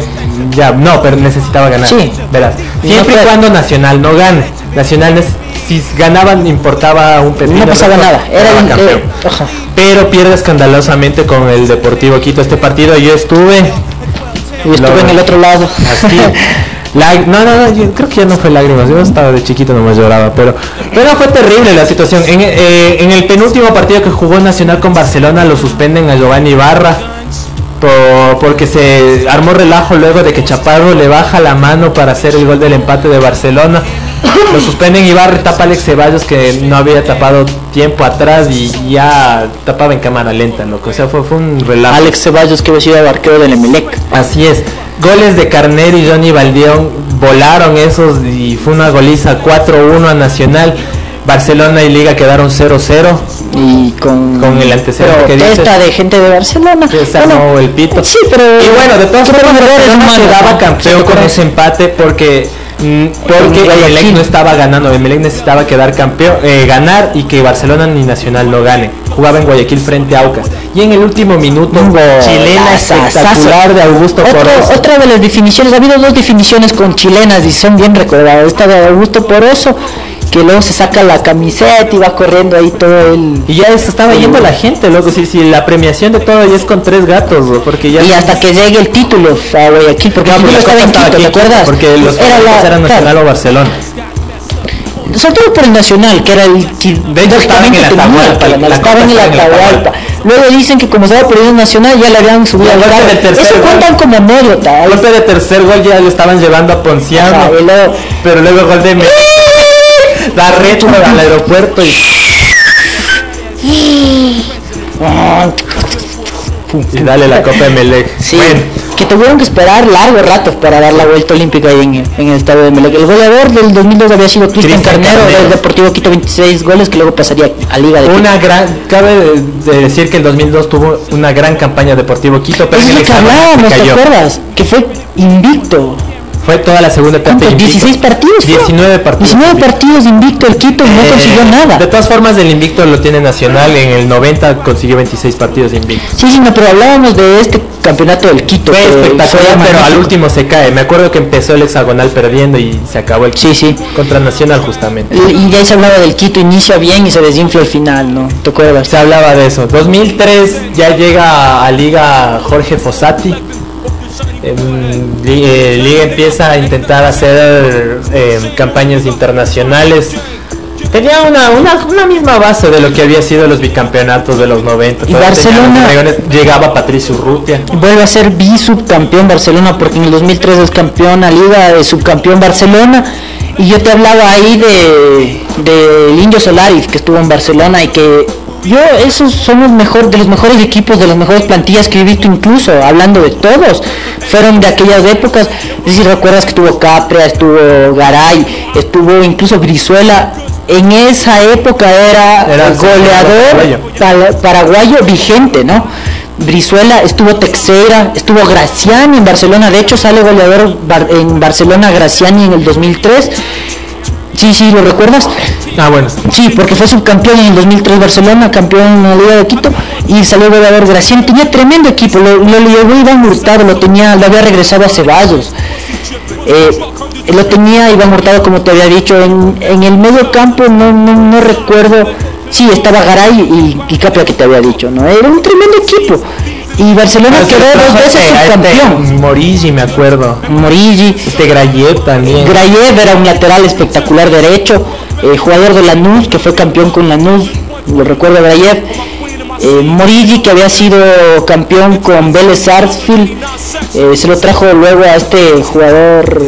ya, no, pero necesitaba ganar. Sí. verás. Siempre no y fue. cuando Nacional no gane. Nacional, neces- si ganaban importaba un pepino. No pasaba nada, era campeón. eh, ajá. Pero pierde escandalosamente con el Deportivo Quito este partido. Yo estuve. Y estuve en el otro lado. Así. No, no, no, yo creo que ya no fue lágrimas, yo estaba de chiquito nomás lloraba, pero, pero fue terrible la situación. En, eh, en el penúltimo partido que jugó Nacional con Barcelona lo suspenden a Giovanni Ibarra por- porque se armó relajo luego de que Chaparro le baja la mano para hacer el gol del empate de Barcelona. Lo suspenden y tapa Alex Ceballos que no había tapado tiempo atrás y ya tapaba en cámara lenta, loco. O sea, fue, fue un relajo. Alex Ceballos que había sido arquero del Emelec. Así es. Goles de Carnero y Johnny Valdeón volaron esos y fue una goliza 4-1 a Nacional. Barcelona y Liga quedaron 0-0 y con, con el antecedente que dices. de gente de Barcelona. que armó el pito. Sí, pero Y bueno, de todas ¿qué formas, Barcelona quedaba campeón con ese empate porque mm, porque. Emelec no estaba ganando, Emelec necesitaba quedar campeón, eh, ganar y que Barcelona ni Nacional no gane. Jugaba en Guayaquil frente a Aucas. Y en el último minuto, chilena Golazo, espectacular de Augusto Otro- Poroso. Otra de las definiciones, ha habido dos definiciones con chilenas y son bien recordadas. Esta de Augusto Poroso, que luego se saca la camiseta y va corriendo ahí todo el... Y ya se estaba yendo la gente, loco. Si, si la premiación de todo ya es con tres gatos, bro, porque ya. Y hasta que llegue el título a Guayaquil, porque No, el título la estaba en ¿te acuerdas? Porque los Era la- eran. Nacional o Barcelona. sobre todo por el Nacional, que era el que De hecho, estaba en el Atahualpa, ganar, la estaba en el el Atahualpa. Luego dicen que como estaba perdiendo Nacional ya le habían subido al Eso gol. cuentan como anécdota. Golpe de tercer gol ya lo estaban llevando a Ponciano. Ajá, luego- Pero luego gol de Emelec. Da reto al aeropuerto y. Y dale la Copa Emelec. Sí, Bueno, que tuvieron que esperar largo rato para dar la vuelta olímpica ahí en, en el estadio de Melec. El goleador del 2002 había sido Cristian Carnero, Carnero. del Deportivo Quito, 26 goles, que luego pasaría a Liga de Quito. una gran. Cabe de- de decir que el 2002 tuvo una gran campaña Deportivo Quito, pero es que se hablábamos, ¿te acuerdas? Que fue invicto. Fue toda la segunda etapa. ¿Cuántos? invicto. 16 partidos. fue? 19 partidos. 19 invicto. partidos invicto el Quito y no Eh, consiguió nada. De todas formas, el invicto lo tiene Nacional. En el 90 consiguió 26 partidos invictos. Sí, sí, no, pero hablábamos de este campeonato del Quito. Fue espectacular, pero al último se cae. Me acuerdo que empezó el hexagonal perdiendo y se acabó el Sí, sí. contra Nacional justamente. Y ya se hablaba del Quito, inicia bien y se desinfla al final, ¿no? ¿Te acuerdas? Se hablaba de eso. 2003 ya llega a Liga Jorge Fossati. Eh, Liga empieza a intentar hacer em, campañas internacionales. Tenía una, una, una misma base de lo que había sido los bicampeonatos de los 90. Y Barcelona- llegaba Patricio Urrutia. Vuelve a ser bisubcampeón Barcelona porque en el 2003 es campeón a Liga de subcampeón Barcelona y yo te hablaba ahí de del Indio Solari que estuvo en Barcelona y que yo esos son los mejor de los mejores equipos de las mejores plantillas que he visto incluso hablando de todos fueron de aquellas épocas no sé si recuerdas que estuvo Capria estuvo Garay estuvo incluso Brizuela en esa época era, goleador pala- paraguayo vigente, ¿no? Brizuela, estuvo Texeira, estuvo Graciani en Barcelona, de hecho sale goleador en Barcelona Graciani en el 2003. Sí, sí, ¿lo recuerdas? Ah, bueno. Sí, porque fue subcampeón en el 2003 Barcelona, campeón en la Liga de Quito y salió goleador Graciani. Tenía tremendo equipo, lo, lo llevó Iván Hurtado, lo tenía, lo había regresado a Ceballos. Eh, lo tenía Iván Hurtado como te había dicho en, en el medio campo no, no, no recuerdo sí estaba Garay y, y Capria que te había dicho no era un tremendo equipo y Barcelona quedó dos veces subcampeón este, Morigi, me acuerdo. Morigi Este Grayev también. Grayev era un lateral espectacular derecho, eh, jugador de Lanús, que fue campeón con Lanús, lo recuerdo Grayev. Eh, Morigi, que había sido campeón con Vélez Sarsfield, eh, se lo trajo luego a este jugador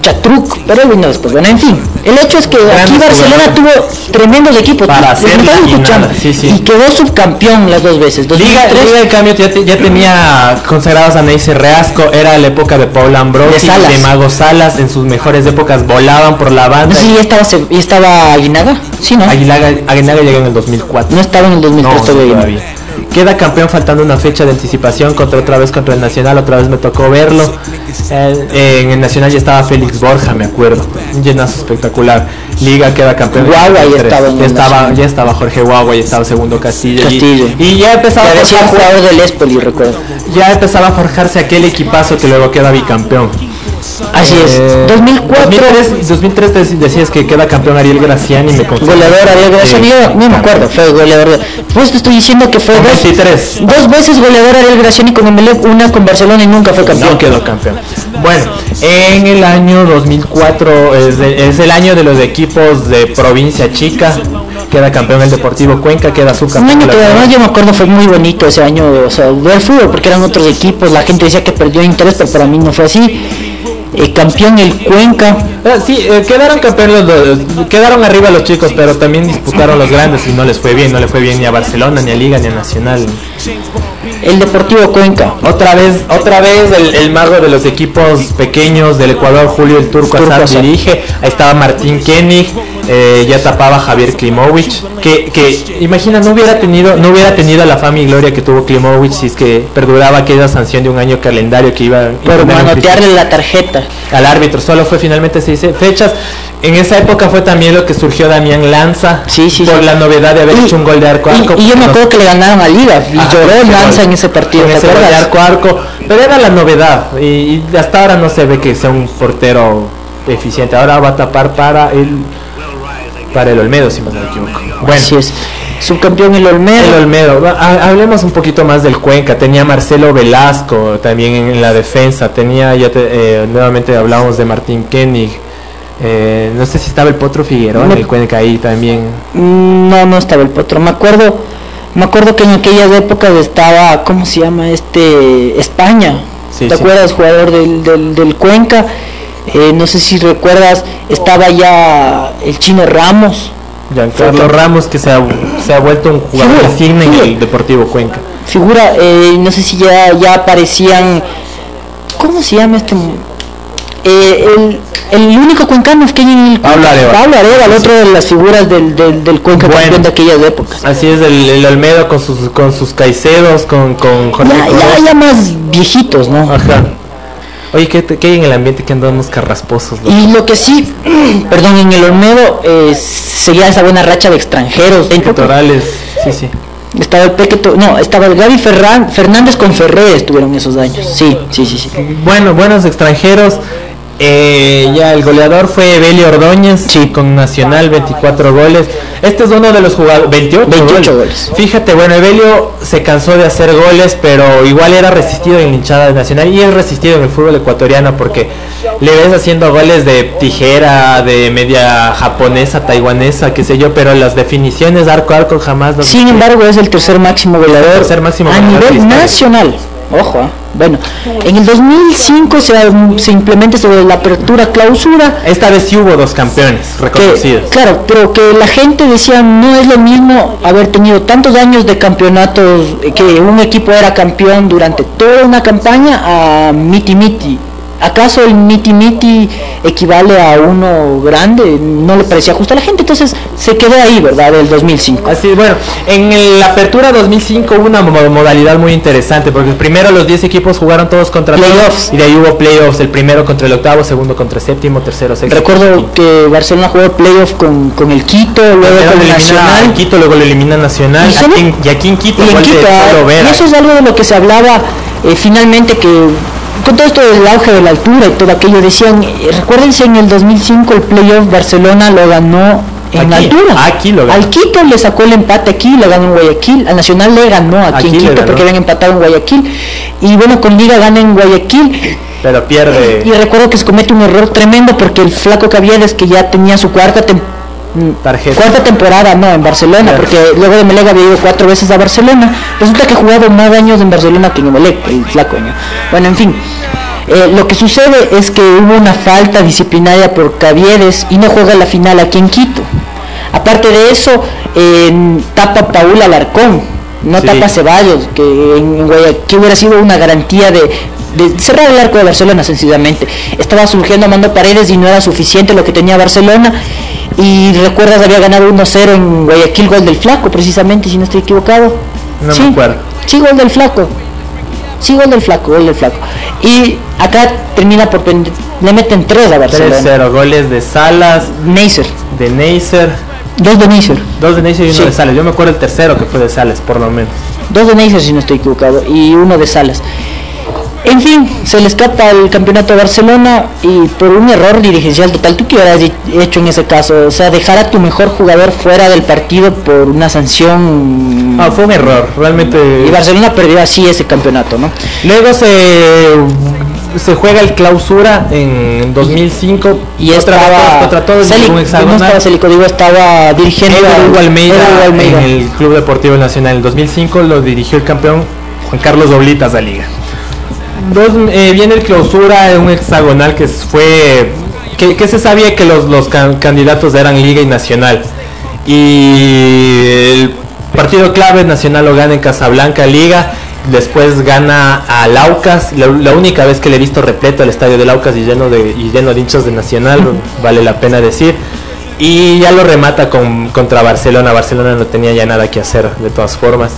Chatruc, pero él vino después. Bueno, en fin, el hecho es que aquí Barcelona tuvo tremendos equipos, Para hacer sí, sí. y quedó subcampeón las dos veces. Liga, 2003, Liga de cambio ya, te- ya tenía consagrados a Neisser Reasco, era la época de Paul Ambrosi, De de Mago Salas, en sus mejores épocas volaban por la banda. sí, estaba, estaba Aguinaga, sí, ¿no? Aguilaga, Aguinaga llegó en el 2004. No estaba en el 2003 No, todavía. todavía. Queda campeón faltando una fecha de anticipación contra otra vez contra el Nacional, otra vez me tocó verlo. Eh, en el Nacional ya estaba Félix Borja, me acuerdo. Un llenazo espectacular. Liga queda campeón. Guagua ya 2003. estaba en ya estaba, Nacional. ya estaba Jorge Guagua, ya estaba segundo Castillo. y- Castillo. Y, ya empezaba a forjarse- jugador del Espoli, recuerdo. ya empezaba a forjarse aquel equipazo que luego queda bicampeón. Así es. Eh, 2004. 2003, 2003 dec- decías que queda campeón Ariel Graciani, me confirmo. Goleador Ariel Graciani, Sí. yo no me acuerdo, fue goleador. Pues te estoy diciendo que fue dos, 23. dos veces goleador Ariel Graciani con Emelec, una con Barcelona y nunca fue campeón. No quedó campeón. Bueno, en el año 2004 es, de- es el año de los equipos de provincia chica. Queda campeón el Deportivo Cuenca, queda Un subcampeón. año de que además yo me acuerdo fue muy bonito ese año, o sea, ver fútbol porque eran otros equipos, la gente decía que perdió interés, pero para mí no fue así. Eh, campeón el Cuenca, Ah, sí, eh, quedaron campeones, los- los- quedaron arriba los chicos, pero también disputaron los grandes y no les fue bien, no le fue bien ni a Barcelona, ni a Liga, ni a Nacional. El Deportivo Cuenca. Otra vez, otra vez el, el mago de los equipos pequeños del Ecuador, Julio el Turco Turco Azar Azar. dirige. Ahí estaba Martín Koenig, eh, ya tapaba Javier Klimovic. Que, que imagina, no hubiera tenido, no hubiera tenido la fama y gloria que tuvo Klimovic si es que perduraba aquella sanción de un año calendario que iba a Por manotearle la tarjeta. al árbitro. Solo fue finalmente seis fechas. En esa época fue también lo que surgió Damián Lanza por la novedad de haber hecho un gol de arco a arco. Y yo me acuerdo que le ganaron a Liga y Ajá, lloró Lanza en ese partido. ¿te ese gol de arco a arco. Pero era la novedad. Y, y hasta ahora no se ve que sea un portero eficiente. Ahora va a tapar para el para el Olmedo, si no me equivoco. Bueno, Así es. Subcampeón el Olmedo. el Olmedo. Hablemos un poquito más del Cuenca. Tenía Marcelo Velasco también en, en la defensa. Tenía, ya te- eh, nuevamente hablamos de Martín Koenig. Eh, no sé si estaba el Potro Figueroa en el Cuenca ahí también. No, no estaba el potro. Me acuerdo, me acuerdo que en aquellas épocas estaba, ¿cómo se llama? Este, España. Sí, ¿Te sí. acuerdas? Jugador del, del, del Cuenca. Eh, no sé si recuerdas, estaba ya el chino Ramos. Giancarlo Ramos que se ha, se ha vuelto un jugador insigne en el Deportivo Cuenca. Figura, eh, no sé si ya, ya aparecían, ¿cómo se llama este? Eh, el, el único cuencano que hay en el Pablo Arevalo. Pablo Arevalo, otro de las figuras del, del, del Cuenca Bueno. campeón de aquellas épocas. Así es, el, el Olmedo con sus, con sus Caicedos, con, con Jorge Ya, ya, ya más viejitos, ¿no? Ajá. Oye, ¿qué, qué hay en el ambiente que andamos carrasposos? loco? Y lo que sí, perdón, en el Olmedo eh, seguía esa buena racha de extranjeros. Torales, sí, sí. Estaba el Pequeto, no, estaba el Gaby Ferran, Fernández con Ferré estuvieron esos años. Sí, sí, sí, sí. Bueno, buenos extranjeros. Eh, ya el goleador fue Evelio Ordóñez con Nacional 24 goles. Este es uno de los jugadores 28, 28 goles. Fíjate, bueno, Evelio se cansó de hacer goles, pero igual era resistido en la hinchada de Nacional y es resistido en el fútbol ecuatoriano porque le ves haciendo goles de tijera, de media japonesa, taiwanesa, qué sé yo, pero las definiciones arco a arco jamás los Sin embargo, es el tercer máximo goleador tercer máximo a goleador nivel nacional. Ojo, ah. bueno, en el 2005 se, se implementa sobre la apertura clausura. Esta vez sí hubo dos campeones que, reconocidos. claro, pero que la gente decía no es lo mismo haber tenido tantos años de campeonatos, eh, que un equipo era campeón durante toda una campaña a miti miti. ¿Acaso el miti miti equivale a uno grande? No le parecía justo a la gente, entonces se quedó ahí, ¿verdad? Del 2005. Así, bueno, en el- la apertura 2005 hubo una mo- modalidad muy interesante, porque primero los 10 equipos jugaron todos contra Playoffs. y de ahí hubo playoffs, el primero contra el octavo, segundo contra el séptimo, tercero, sexto. Recuerdo que Barcelona jugó playoff con, con el Quito, luego Primero con el Nacional. a Quito, luego lo elimina Nacional, Y aquí en- y aquí en Quito, y en Quito, ah, y eso es algo de lo que se hablaba eh, finalmente que con todo esto del auge de la altura y todo aquello decían, eh, recuérdense en el 2005 el playoff Barcelona lo ganó en Aquí, altura. aquí lo ganó. Al Quito le sacó el empate aquí, le ganó en Guayaquil, al Nacional le ganó aquí, Aquí en Quito porque habían empatado en Guayaquil. Y bueno con Liga gana en Guayaquil. Pero pierde. Y recuerdo que se comete un error tremendo porque el flaco Caviedes que ya tenía su cuarta temporada tarjeta. cuarta temporada, no, en Barcelona, porque luego de Melega había ido cuatro veces a Barcelona. Resulta que ha jugado más años en Barcelona que en Emelec, el flaco. ¿no? Bueno, en fin. eh, lo que sucede es que hubo una falta disciplinaria por Caviedes y no juega la final aquí en Quito. Aparte de eso, eh, tapa Paul Alarcón, no Sí. tapa Ceballos, que en Guayaquil hubiera sido una garantía de, de cerrar el arco de Barcelona sencillamente. Estaba surgiendo Mando Paredes y no era suficiente lo que tenía Barcelona. Y recuerdas, había ganado 1-0 en Guayaquil, gol del Flaco, precisamente, si no estoy equivocado. No sí, me acuerdo. sí, gol del Flaco. Sí, gol del Flaco, gol del Flaco. Y acá termina por... Le meten 3 a Barcelona. 3-0, goles de Salas, Neisser, de Neisser, dos de Neisser. dos de Neisser y uno Sí. de Salas. Yo me acuerdo el tercero que fue de Salas, por lo menos. Dos de Neisser, si no estoy equivocado, y uno de Salas. En fin, se le escapa el campeonato a Barcelona y por un error dirigencial total. ¿Tú qué hubieras he- hecho en ese caso? O sea, dejar a tu mejor jugador fuera del partido por una sanción. Ah, fue un error, realmente. Y Barcelona perdió así ese campeonato, ¿no? Luego se, se juega el clausura en 2005 Y otra estaba. contra todos Celic- ningún no hexagonal. estaba Celico, digo, estaba dirigiendo Almeida, Almeida. en el Club Deportivo Nacional. En 2005 lo dirigió el campeón Juan Carlos Oblitas de Liga. Dos, eh, viene el clausura, un hexagonal que fue que, que se sabía que los, los can- candidatos eran Liga y Nacional. Y el partido clave Nacional lo gana en Casablanca Liga después gana a Laucas, la, la única vez que le he visto repleto el estadio de Laucas y lleno de, y lleno de hinchas de Nacional, vale la pena decir. Y ya lo remata con, contra Barcelona. Barcelona no tenía ya nada que hacer, de todas formas.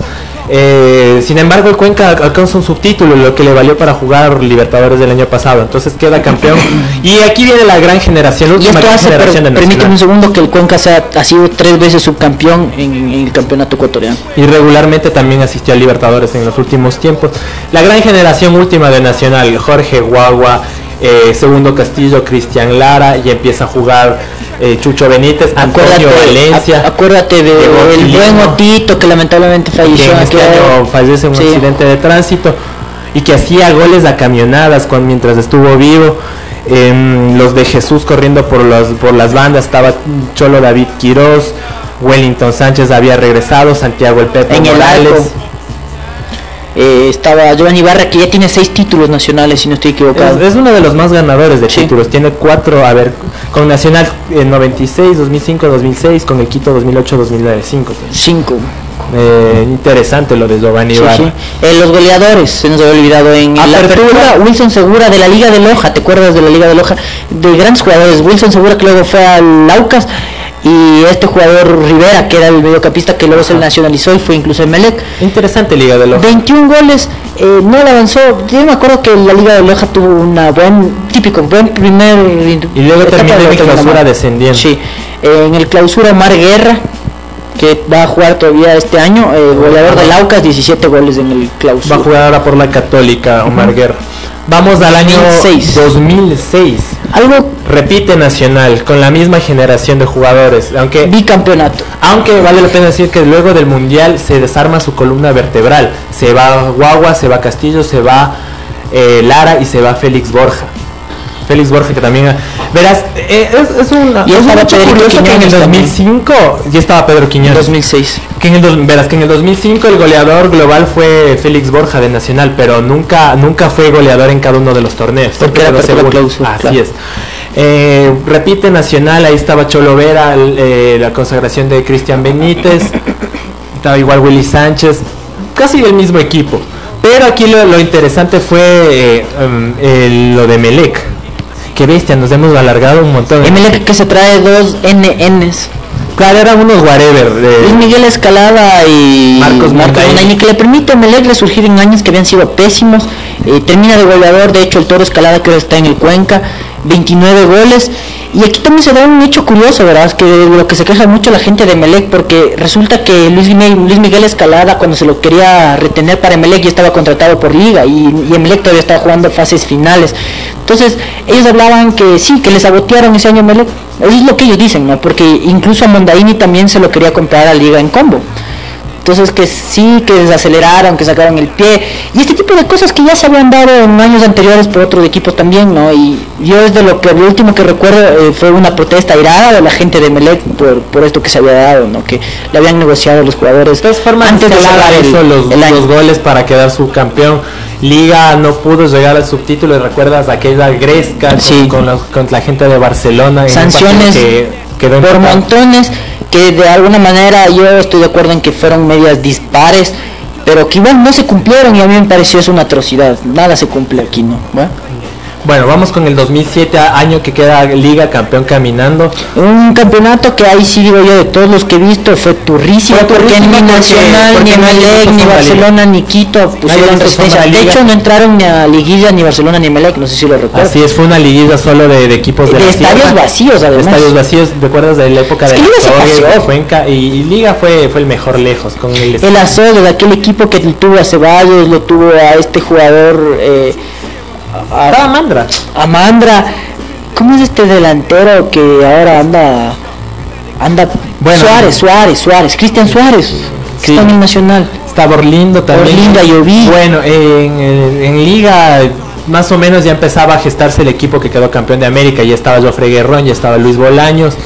Eh, sin embargo, el Cuenca alcanza un subtítulo, lo que le valió para jugar Libertadores del año pasado. Entonces queda campeón. Y aquí viene la gran generación, la Y última esto hace, pero generación de permíteme un segundo, que el Cuenca sea, ha sido tres veces subcampeón en, en el campeonato ecuatoriano. y regularmente también asistió a Libertadores en los últimos tiempos. La gran generación última de Nacional, Jorge Guagua, eh, Segundo Castillo, Cristian Lara, y empieza a jugar eh, Chucho Benítez, Antonio Valencia. a- acuérdate de el buen Otito que lamentablemente que falleció en este año fallece en un Sí. accidente de tránsito y que hacía goles a camionadas cuando, mientras estuvo vivo. Em, los de Jesús corriendo por, los, por las bandas, estaba Cholo David Quirós, Wellington Sánchez había regresado, Santiago el Pepe En Morales. Eh, estaba Giovanni Barra que ya tiene seis títulos nacionales si no estoy equivocado. Es, es uno de los más ganadores de títulos. Tiene cuatro, a ver, con Nacional en 96, 2005, 2006, con el Quito 2008, 2009, cinco. Cinco. Eh, interesante lo de Giovanni Sí, sí. Eh, los goleadores, se nos había olvidado en la Apertura. apertura, Wilson Segura de la Liga de Loja, ¿te acuerdas de la Liga de Loja? De grandes jugadores, Wilson Segura que luego fue al Laucas y este jugador Rivera que era el mediocampista que luego se nacionalizó y fue incluso en Melec. Interesante Liga de Loja. 21 goles, eh, no le avanzó, yo me acuerdo que la Liga de Loja tuvo una buen, típico, buen primer... Y luego terminó en clausura descendiendo. Sí, eh, en el clausura Mar Guerra, que va a jugar todavía este año, eh, goleador de Laucas, 17 goles en el clausura. Va a jugar ahora por la Católica, Omar Guerra. Vamos al año 2006. 2006. Algo repite Nacional con la misma generación de jugadores, aunque bicampeonato. Aunque vale la pena decir que luego del mundial se desarma su columna vertebral. Se va Guagua, se va Castillo, se va eh, Lara y se va Félix Borja. Félix Borja que también verás eh, es, es una Y es un estaba hecho curioso que en el Quiñones también. 2005 ya estaba Pedro Quiñones. 2006 que en el dos- verás que en el 2005 el goleador global fue Félix Borja de Nacional pero nunca nunca fue goleador en cada uno de los torneos. Porque era clausura, así claro. es. Eh, repite Nacional ahí estaba Cholo Vera el, eh, la consagración de Cristian Benítez. Estaba igual Willy Sánchez. Casi del mismo equipo. Pero aquí lo, lo interesante fue eh, um, el- lo de Melec que bestia nos hemos alargado un montón Emelec que se trae dos NNs. Claro, eran unos whatever. de- Luis Miguel Escalada y Marcos Montañi. Montañi, que le permite a Emelec resurgir en años que habían sido pésimos. Eh, termina de goleador, de hecho, el Toro Escalada que ahora está en el Cuenca, 29 goles. Y aquí también se da un hecho curioso, ¿verdad? Que de lo que se queja mucho la gente de Emelec, porque resulta que Luis, Miguel- Luis Miguel Escalada, cuando se lo quería retener para Emelec, ya estaba contratado por Liga y, y Emelec todavía estaba jugando fases finales. Entonces, ellos hablaban que sí, que les sabotearon ese año a Emelec. Eso es lo que ellos dicen, ¿no? Porque incluso a Mondaini también se lo quería comprar a Liga en combo. Entonces que sí, que desaceleraron, que sacaron el pie. Y este tipo de cosas que ya se habían dado en años anteriores por otros equipos también, ¿no? Y yo desde lo que lo último que recuerdo eh, fue una protesta irada de la gente de Melec por, por esto que se había dado, ¿no? Que le habían negociado los jugadores antes de Escalada cerrar el, hizo los, el año. los goles para quedar subcampeón. Liga no pudo llegar al subtítulo. ¿Recuerdas aquella gresca con, Sí. con los- con la gente de Barcelona? Sanciones que quedó por montones que de alguna manera yo estoy de acuerdo en que fueron medias dispares pero que igual no se cumplieron y a mí me pareció es una atrocidad nada se cumple aquí no. Bueno, vamos con el 2007, año que queda Liga campeón caminando. un campeonato que ahí sí digo yo de todos los que he visto fue turrísimo Fue porque ni Nacional porque ni hizo ni Barcelona ni Quito pusieron resistencia de hecho no entraron ni a Liguilla ni Barcelona ni Emelec no sé si lo recuerdo Así es, fue una liguilla solo de, de equipos de, De la estadios vacíos, además. Estadios vacíos, ¿recuerdas de la época Es de que Liga de Cuenca? Y, y Liga fue, fue el mejor lejos. Con el, el azote de aquel equipo que tuvo a Ceballos lo tuvo a este jugador eh, a, Mandra. a Mandra ¿cómo es este delantero que ahora anda anda Bueno, Suárez Suárez Suárez Cristian Suárez que Sí. está en el Nacional Estaba Orlindo también. Orlindo, Ayoví. Bueno, en, en- en Liga más o menos ya empezaba a gestarse el equipo que quedó campeón de América. Ya estaba Jofre Guerrón, ya estaba Luis Bolaños, eh,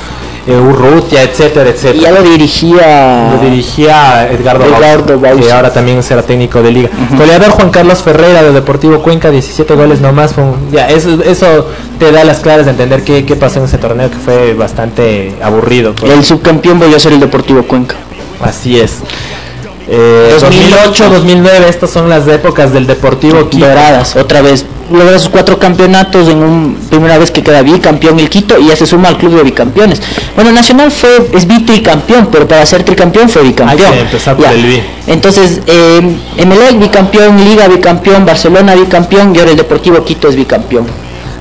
Urrutia, etcétera, etcétera. y ya lo dirigía Lo dirigía Edgardo, Edgardo Bauza, que ahora también será técnico de liga. Goleador Juan Carlos Ferreira de Deportivo Cuenca, 17 goles nomás. Fue un- ya, eso, eso te da las claras de entender qué, qué pasó en ese torneo que fue bastante aburrido. pues. el subcampeón volvió a ser el Deportivo Cuenca Así es. Eh, 2008, 2009, estas son las épocas del Deportivo Quito. Doradas, otra vez. Logra sus cuatro campeonatos en un primera vez que queda bicampeón el Quito y ya se suma al club de bicampeones. Bueno, Nacional fue es bitricampeón, pero para ser tricampeón fue bicampeón. Hay que empezar por el B. Entonces, eh, Emelec bicampeón, Liga bicampeón, Barcelona bicampeón y ahora el Deportivo Quito es bicampeón.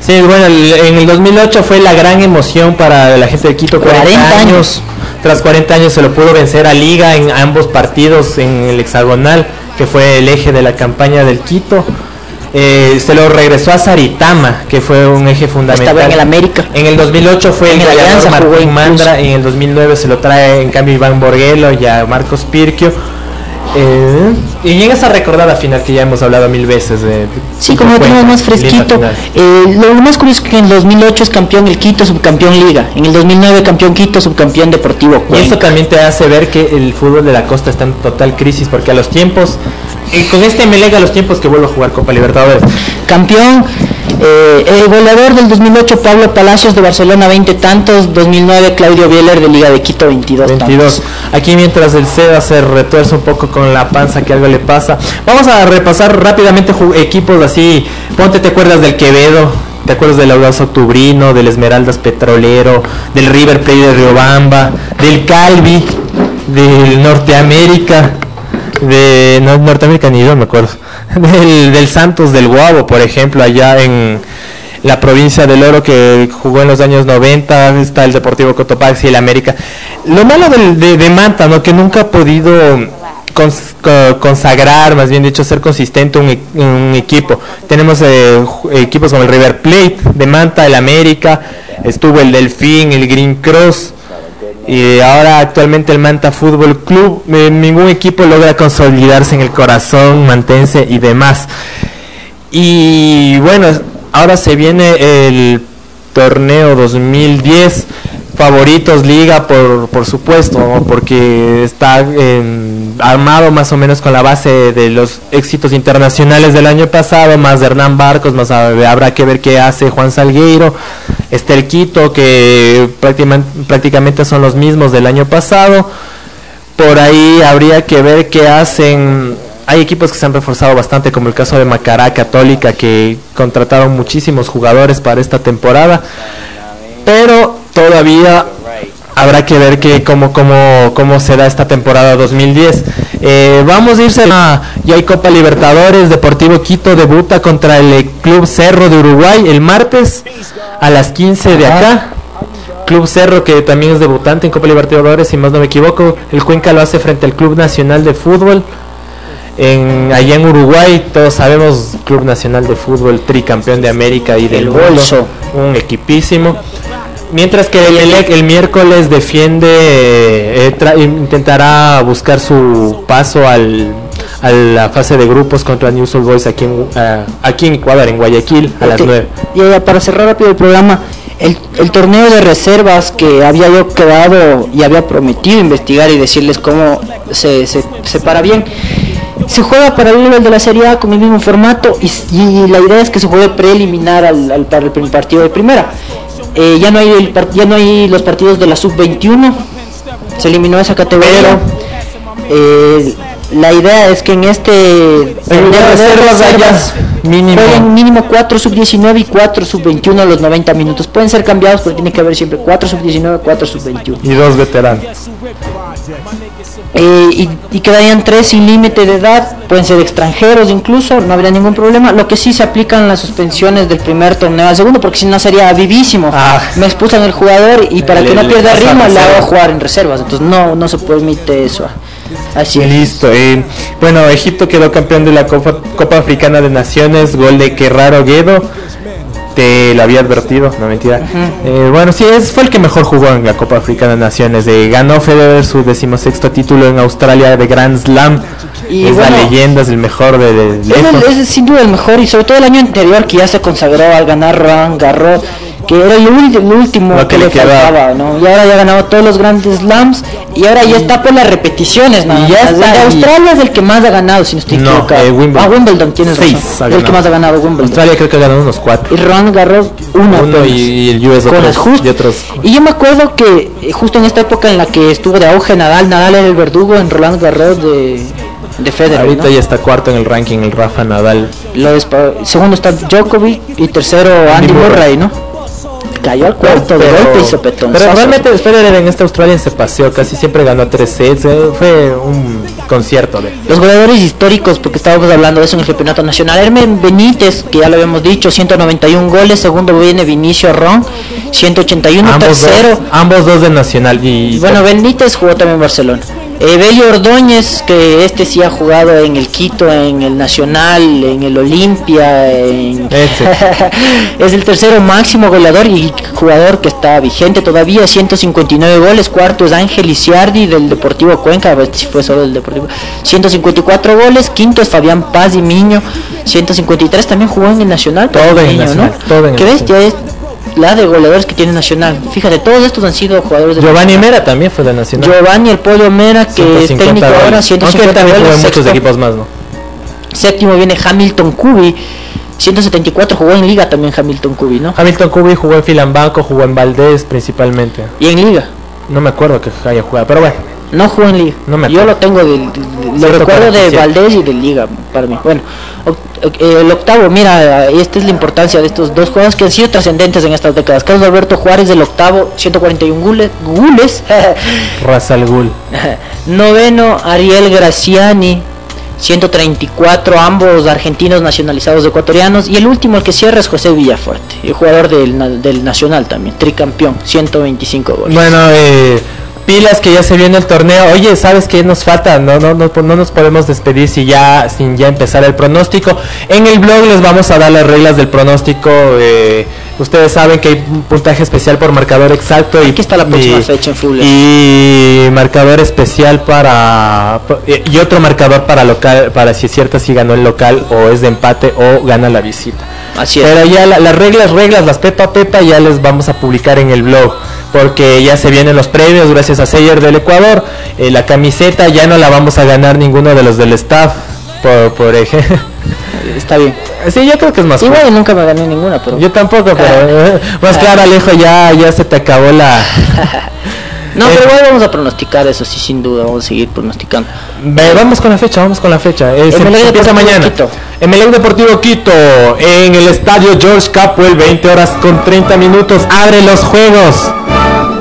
Sí, bueno, el- en el 2008 fue la gran emoción para la gente de Quito, 40, 40 años. años. Tras 40 años se lo pudo vencer a Liga en ambos partidos en el hexagonal, que fue el eje de la campaña del Quito. Eh, se lo regresó a Saritama, que fue un eje fundamental. Estaba en el América. En el 2008 fue En el Alianza Martín. Mandra, en el 2009 se lo trae en cambio Iván Borguelo y a Marcos Pirquio. Eh, y en esa recordada final que ya hemos hablado mil veces. De, Sí, como lo tenemos más fresquito. Eh, lo más curioso es que en el 2008 es campeón el Quito, subcampeón Liga. En el 2009 campeón Quito, subcampeón Deportivo Y eso también te hace ver que el fútbol de la costa está en total crisis, porque a los tiempos, eh, con este me lega a los tiempos que vuelvo a jugar Copa Libertadores. Campeón, eh, el goleador del 2008 Pablo Palacios de Barcelona 20 tantos, 2009 Claudio Bieler de Liga de Quito 22, 22. Aquí mientras el Seba se retuerce un poco con la panza que algo le pasa. Vamos a repasar rápidamente equipos así. Ponte, ¿te acuerdas del Quevedo? ¿Te acuerdas del Audaz Octubrino, del Esmeraldas Petrolero, del River Plate de Riobamba, del Calvi, del Norteamérica, de no, Norteamérica ni yo me acuerdo, del, del Santos del Guavo, por ejemplo, allá en la provincia del Oro que jugó en los años 90, está el Deportivo Cotopaxi el América. Lo malo de, de Manta, ¿no? que nunca ha podido cons- co- consagrar, más bien dicho, ser consistente un, un equipo. Tenemos eh, equipos como el River Plate de Manta, el América, estuvo el Delfín, el Green Cross. Y ahora actualmente el Manta Fútbol Club, eh, ningún equipo logra consolidarse en el corazón, mantense y demás. Y bueno, ahora se viene el torneo 2010, favoritos liga por, por supuesto, porque está em, armado más o menos con la base de los éxitos internacionales del año pasado, más de Hernán Barcos, más habrá que ver qué hace Juan Salgueiro, está el Quito que prácticamente son los mismos del año pasado, por ahí habría que ver qué hacen. Hay equipos que se han reforzado bastante, como el caso de Macará Católica, que contrataron muchísimos jugadores para esta temporada. Pero todavía habrá que ver que cómo, cómo, cómo será esta temporada 2010. Eh, vamos a irse a ya hay Copa Libertadores, Deportivo Quito debuta contra el eh, Club Cerro de Uruguay el martes a las 15 de acá. Club Cerro que también es debutante en Copa Libertadores, si más no me equivoco. El Cuenca lo hace frente al Club Nacional de Fútbol. En, allá en Uruguay, todos sabemos, Club Nacional de Fútbol, tricampeón de América y del bolso. un equipísimo. Mientras que el Emelec el miércoles defiende, eh, intentará buscar su paso al, a la fase de grupos contra News Old Boys aquí en, ah, aquí en Ecuador, en Guayaquil, a las Ok, 9. Y ya para cerrar rápido el programa, el, el torneo de reservas que había yo quedado y había prometido investigar y decirles cómo se, se, se para bien, se juega para el nivel de la Serie A con el mismo formato y, y la idea es que se juegue preliminar al, al- para el primer partido de primera. Eh, ya no hay el ya no hay los partidos de la sub 21 se eliminó esa categoría Eh, la idea es que en este torneo de reservas haya mínimo. mínimo 4 sub 19 y 4 sub 21 a los 90 minutos pueden ser cambiados pero tiene que haber siempre 4 sub 19 4 sub 21 Y dos veteranos. Eh, y, y quedarían tres sin límite de edad, pueden ser extranjeros incluso, no habría ningún problema. Lo que sí se aplican las suspensiones del primer torneo al segundo, porque si no sería vivísimo. Me expulsan el jugador y para Le- que no pierda ritmo le hago jugar en reservas. Entonces no, no se permite eso. Así es. Listo. eh, bueno, Egipto quedó campeón de la Copa, Copa Africana de Naciones, gol de Kerraro Guedo. Te lo había advertido, no mentira. Eh, bueno, sí, es, fue el que mejor jugó en la Copa Africana de Naciones. Eh, ganó Federer su decimosexto título en Australia de Grand Slam. Y es bueno, la leyenda, es el mejor de, de Es, el- es sin duda el mejor y sobre todo el año anterior que ya se consagró al ganar Roland Garros que era el, último que, le faltaba, ¿no? Y ahora ya ha ganado todos los grandes slams y ahora ya está por las repeticiones, ¿no? Y ya está de. Australia es el que más ha ganado, si no estoy No, equivocado. eh, Wimbledon. Ah, Wimbledon, tienes Seis razón. El que más ha ganado Wimbledon. Australia creo que ha ganado unos cuatro. Y Roland Garros, Uno apenas. y, el US Con otros, y otros. Y yo me acuerdo que eh, justo en esta época en la que estuvo de auge Nadal, Nadal era el verdugo en Roland Garros de, de Federer. Ahorita ¿no? ya está cuarto en el ranking el Rafa Nadal. Lo segundo está Djokovic y tercero Andy, Andy Murray, Murray. ¿no? Cayó al cuarto de golpe y sopetón. pero realmente Federer en esta Australia se paseó, casi siempre ganó tres sets, eh, fue un concierto de Los goleadores históricos, porque estábamos hablando de eso en el campeonato nacional. Hermen Benítez, que ya lo habíamos dicho, 191 goles. Segundo viene Vinicio Ron, 181. ambos tercero, dos, ambos dos de Nacional y bueno, Benítez jugó también en Barcelona. Eh, Belio Ordóñez, que este sí ha jugado en el Quito, en el Nacional, en el Olimpia, en- es el tercero máximo goleador y jugador que está vigente todavía, 159 goles. Cuarto es Ángel Iciardi del Deportivo Cuenca, a ver si fue solo del Deportivo. 154 goles. Quinto es Fabián Paz y Miño, 153. También jugó en el Nacional. Todo en el Nacional, ¿no? todo en el Qué bestia es la de goleadores que tiene Nacional. Fíjate, todos estos han sido jugadores de Giovanni Mera también fue de Nacional. Giovanni el Pollo Mera, que es 150 técnico ahora, goles. 150 Aunque también jugó goles. en muchos equipos más, ¿no? Séptimo viene Hamilton Cubi, 174 jugó en liga también Hamilton Cubi, ¿no? Hamilton Cubi jugó en Filambanco, jugó en Valdés principalmente. Y en liga. No me acuerdo que haya jugado, pero bueno. No jugó en liga. No me Yo lo tengo del, del- lo recuerdo de 47. Valdés y de liga para mí. Bueno, el octavo, mira, esta es la importancia de estos dos juegos que han sido trascendentes en estas décadas. Carlos Alberto Juárez del octavo, 141 gules, gules. Razal Gul. Noveno, Ariel Graciani, 134, ambos argentinos nacionalizados ecuatorianos. Y el último, el que cierra, es José Villafuerte, el jugador del, del Nacional también, tricampeón, 125 goles. Bueno, eh, pilas que ya se viene el torneo. Oye, ¿sabes qué nos falta? No, no, no, no nos podemos despedir si ya, sin ya empezar el pronóstico. En el blog les vamos a dar las reglas del pronóstico. eh, ustedes saben que hay un puntaje especial por marcador exacto y Aquí está la próxima y- fecha en fútbol. y marcador especial para y otro marcador para local para si es cierta si ganó el local o es de empate o gana la visita. Así es. Pero ya la- las reglas, reglas, las Pepa Pepa ya les vamos a publicar en el blog. Porque ya se vienen los premios gracias a Seyer del Ecuador. Eh, la camiseta ya no la vamos a ganar ninguno de los del staff. Por, por ejemplo. Está bien. Sí, yo creo que es más Igual justo. nunca me gané ninguna, pero... Yo tampoco, pero eh, más claro, Alejo, ya, ya se te acabó la. No, Eh, pero igual vamos a pronosticar eso, sí, sin duda, vamos a seguir pronosticando. Ve, vamos con la fecha, vamos con la fecha. Eh, se- empieza Deportivo mañana. Quito. Deportivo Quito en el estadio George Capwell, 20 horas con 30 minutos. Abre los juegos.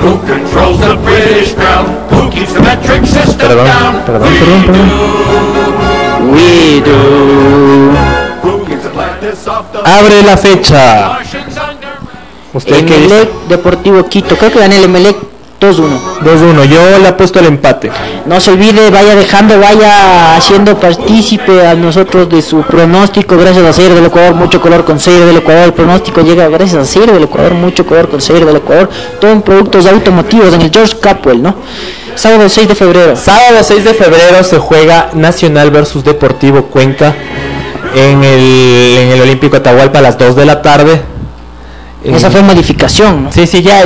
Who controls the British crown? Who keeps the metric system Perdón, down? perdón, perdón, perdón. We do. Off the Abre la fecha. ¿Usted? Emelec Deportivo Quito, creo que gané el Emelec 2-1. 2-1. Yo le apuesto el empate. No se olvide, vaya dejando, vaya haciendo partícipe a nosotros de su pronóstico. Gracias a Seir del Ecuador, mucho color con Seir del Ecuador. El pronóstico llega gracias a Seir del Ecuador, mucho color con Seir del Ecuador. Todo en productos automotivos en el George Capwell, ¿no? Sábado 6 de febrero. Sábado 6 de febrero se juega Nacional versus Deportivo Cuenca en el, en el Olímpico Atahualpa a las 2 de la tarde. Esa fue modificación, ¿no? Sí, sí, ya.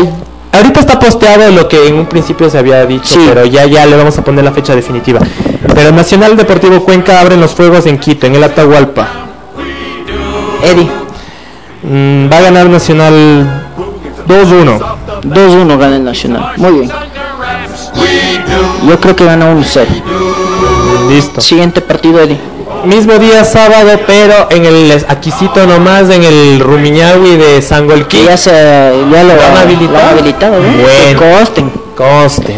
Ahorita está posteado lo que en un principio se había dicho, Sí. pero ya ya le vamos a poner la fecha definitiva. Pero Nacional Deportivo Cuenca abren los fuegos en Quito, en el Atahualpa. Eddie, Mm, va a ganar Nacional 2-1. 2-1 gana el Nacional. Muy bien. Yo creo que gana 1-0. Listo. Siguiente partido, Eddie. Mismo día sábado, pero en el aquisito nomás, en el Rumiñahui de Sangolquí. Ya, se, ya lo, ¿Lo han habilitado? lo habilitado, ¿no? Bueno. Que consten. Conste.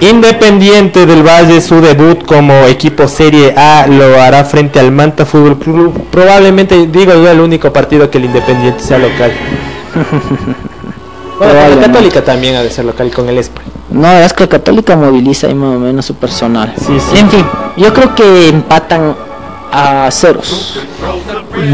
Independiente del Valle, su debut como equipo Serie A lo hará frente al Manta Fútbol Club. Probablemente, digo yo, el único partido que el Independiente sea local. Bueno, la. Católica también ha de ser local con el Espre. No, es que Católica moviliza ahí más o menos su personal. Sí, sí. En fin, yo creo que empatan a ceros.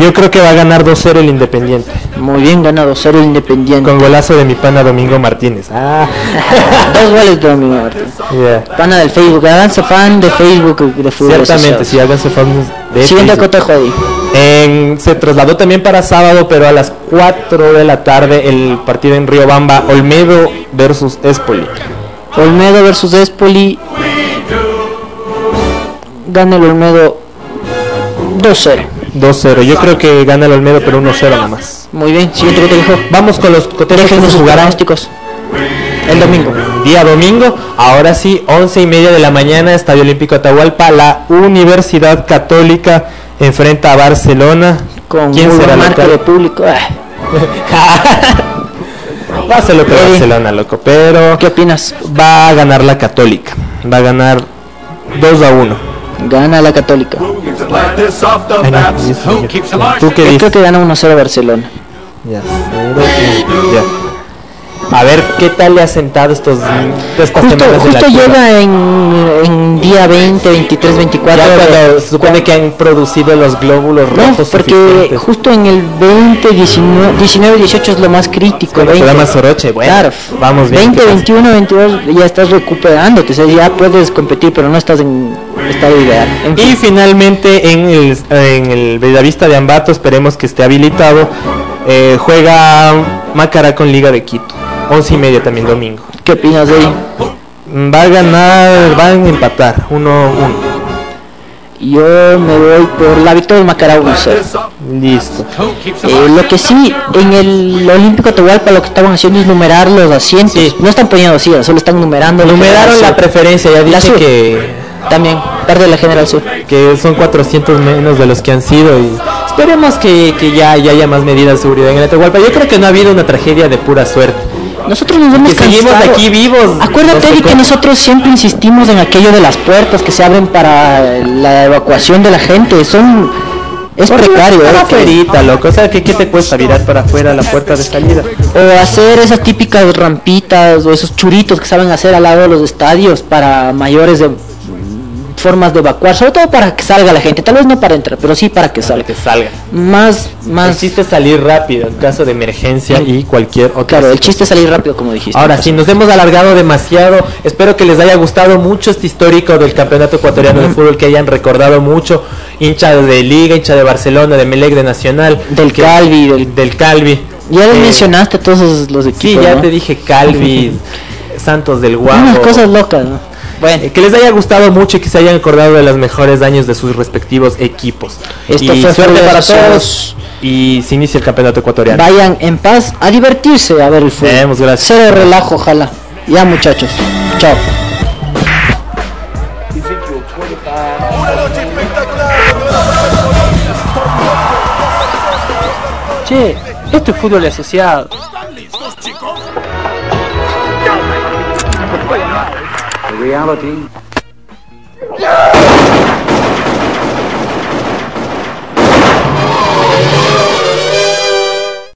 Yo creo que va a ganar 2-0 el Independiente. Muy bien ganado, cero el Independiente. Con golazo de mi pana Domingo Martínez. Ah, Dos goles de Domingo Martínez. yeah. Pana del Facebook, háganse fan de Facebook de fútbol. Ciertamente, sí, háganse fan de Siguiente cotejo ahí. En- se trasladó también para sábado, pero a las 4 de la tarde el partido en Riobamba, Olmedo versus Espoli. Olmedo versus Espoli. Gana el Olmedo 2-0. 2-0. Yo creo que gana el Olmedo, pero 1-0 nomás. Muy bien, siguiente cotejo. Vamos con los cotejos que Déjenos se jugarán. El domingo. Día domingo, ahora sí, 11 y media de la mañana, Estadio Olímpico Atahualpa, la Universidad Católica enfrenta a Barcelona. Con ¿Quién será local? de público. Va a ser lo que Eddie. Barcelona, loco, pero ¿Qué opinas? va a ganar la Católica. Va a ganar 2 a 1. Gana la Católica. ¿Tú qué Yo creo que gana 1-0 Barcelona. Ya, cero, uno, ya. A ver qué tal le ha sentado estos estas Justo, semanas de la justo Copa? llega en, en día 20, 23, 24. Ya cuando se supone que han producido los glóbulos No, rojos porque suficientes. justo en el 20, 19, 19, 18 es lo más crítico. El 20. programa Soroche, bueno, claro, vamos bien, 20, ¿qué pasa? 21, 22 ya estás recuperándote, o sea, ya puedes competir, pero no estás en estado ideal. En Y fin, finalmente en el, en el Bellavista de Ambato, esperemos que esté habilitado, eh, juega Macará con Liga de Quito. 11 y media también domingo. ¿Qué opinas de ahí? Va a ganar, van a empatar, 1-1. Yo me voy por la victoria del Macará 1-0. Listo. Eh, lo que sí, en el Olímpico Atahualpa lo que estaban haciendo es numerar los asientos. No están poniendo sillas, solo están numerando. Numeraron va la preferencia, ya dice que, También, parte de la General Sur. que son 400 menos de los que han sido y esperemos que, que ya, ya haya más medidas de seguridad en el Atahualpa. Yo creo que no ha habido una tragedia de pura suerte. Nosotros nos hemos Que seguimos cansado. aquí vivos. Acuérdate de que nosotros siempre insistimos en aquello de las puertas que se abren para la evacuación de la gente. Son es precario. Una ¿eh? afuerita, loco. O sea, ¿qué, ¿qué te cuesta virar para afuera la puerta de salida? O hacer esas típicas rampitas o esos churitos que saben hacer al lado de los estadios para mayores de formas de evacuar, sobre todo para que salga la gente, tal vez no para entrar, pero sí para que salga. Que salga. Más, más, Existe salir rápido en caso de emergencia y cualquier otra. claro, el chiste es salir rápido, como dijiste. Ahora sí, nos hemos alargado demasiado. Espero que les haya gustado mucho este histórico del Campeonato Ecuatoriano de Fútbol, que hayan recordado mucho. Hincha de Liga, hincha de Barcelona, de Melec, de Nacional. Del que- Calvi, del- del Calvi. Ya Eh, mencionaste todos los Sí, equipos. ya ¿no? te dije Calvi, Santos del Guapo. Unas cosas locas, ¿no? Bueno, Eh, que les haya gustado mucho y que se hayan acordado de los mejores años de sus respectivos equipos. Esto y fue suerte para todos. Y se inicia el campeonato ecuatoriano. vayan en paz a divertirse a ver el fútbol. Vemos, gracias. Cero relajo, ojalá. Ya muchachos. Chao. Che, esto es fútbol asociado. reality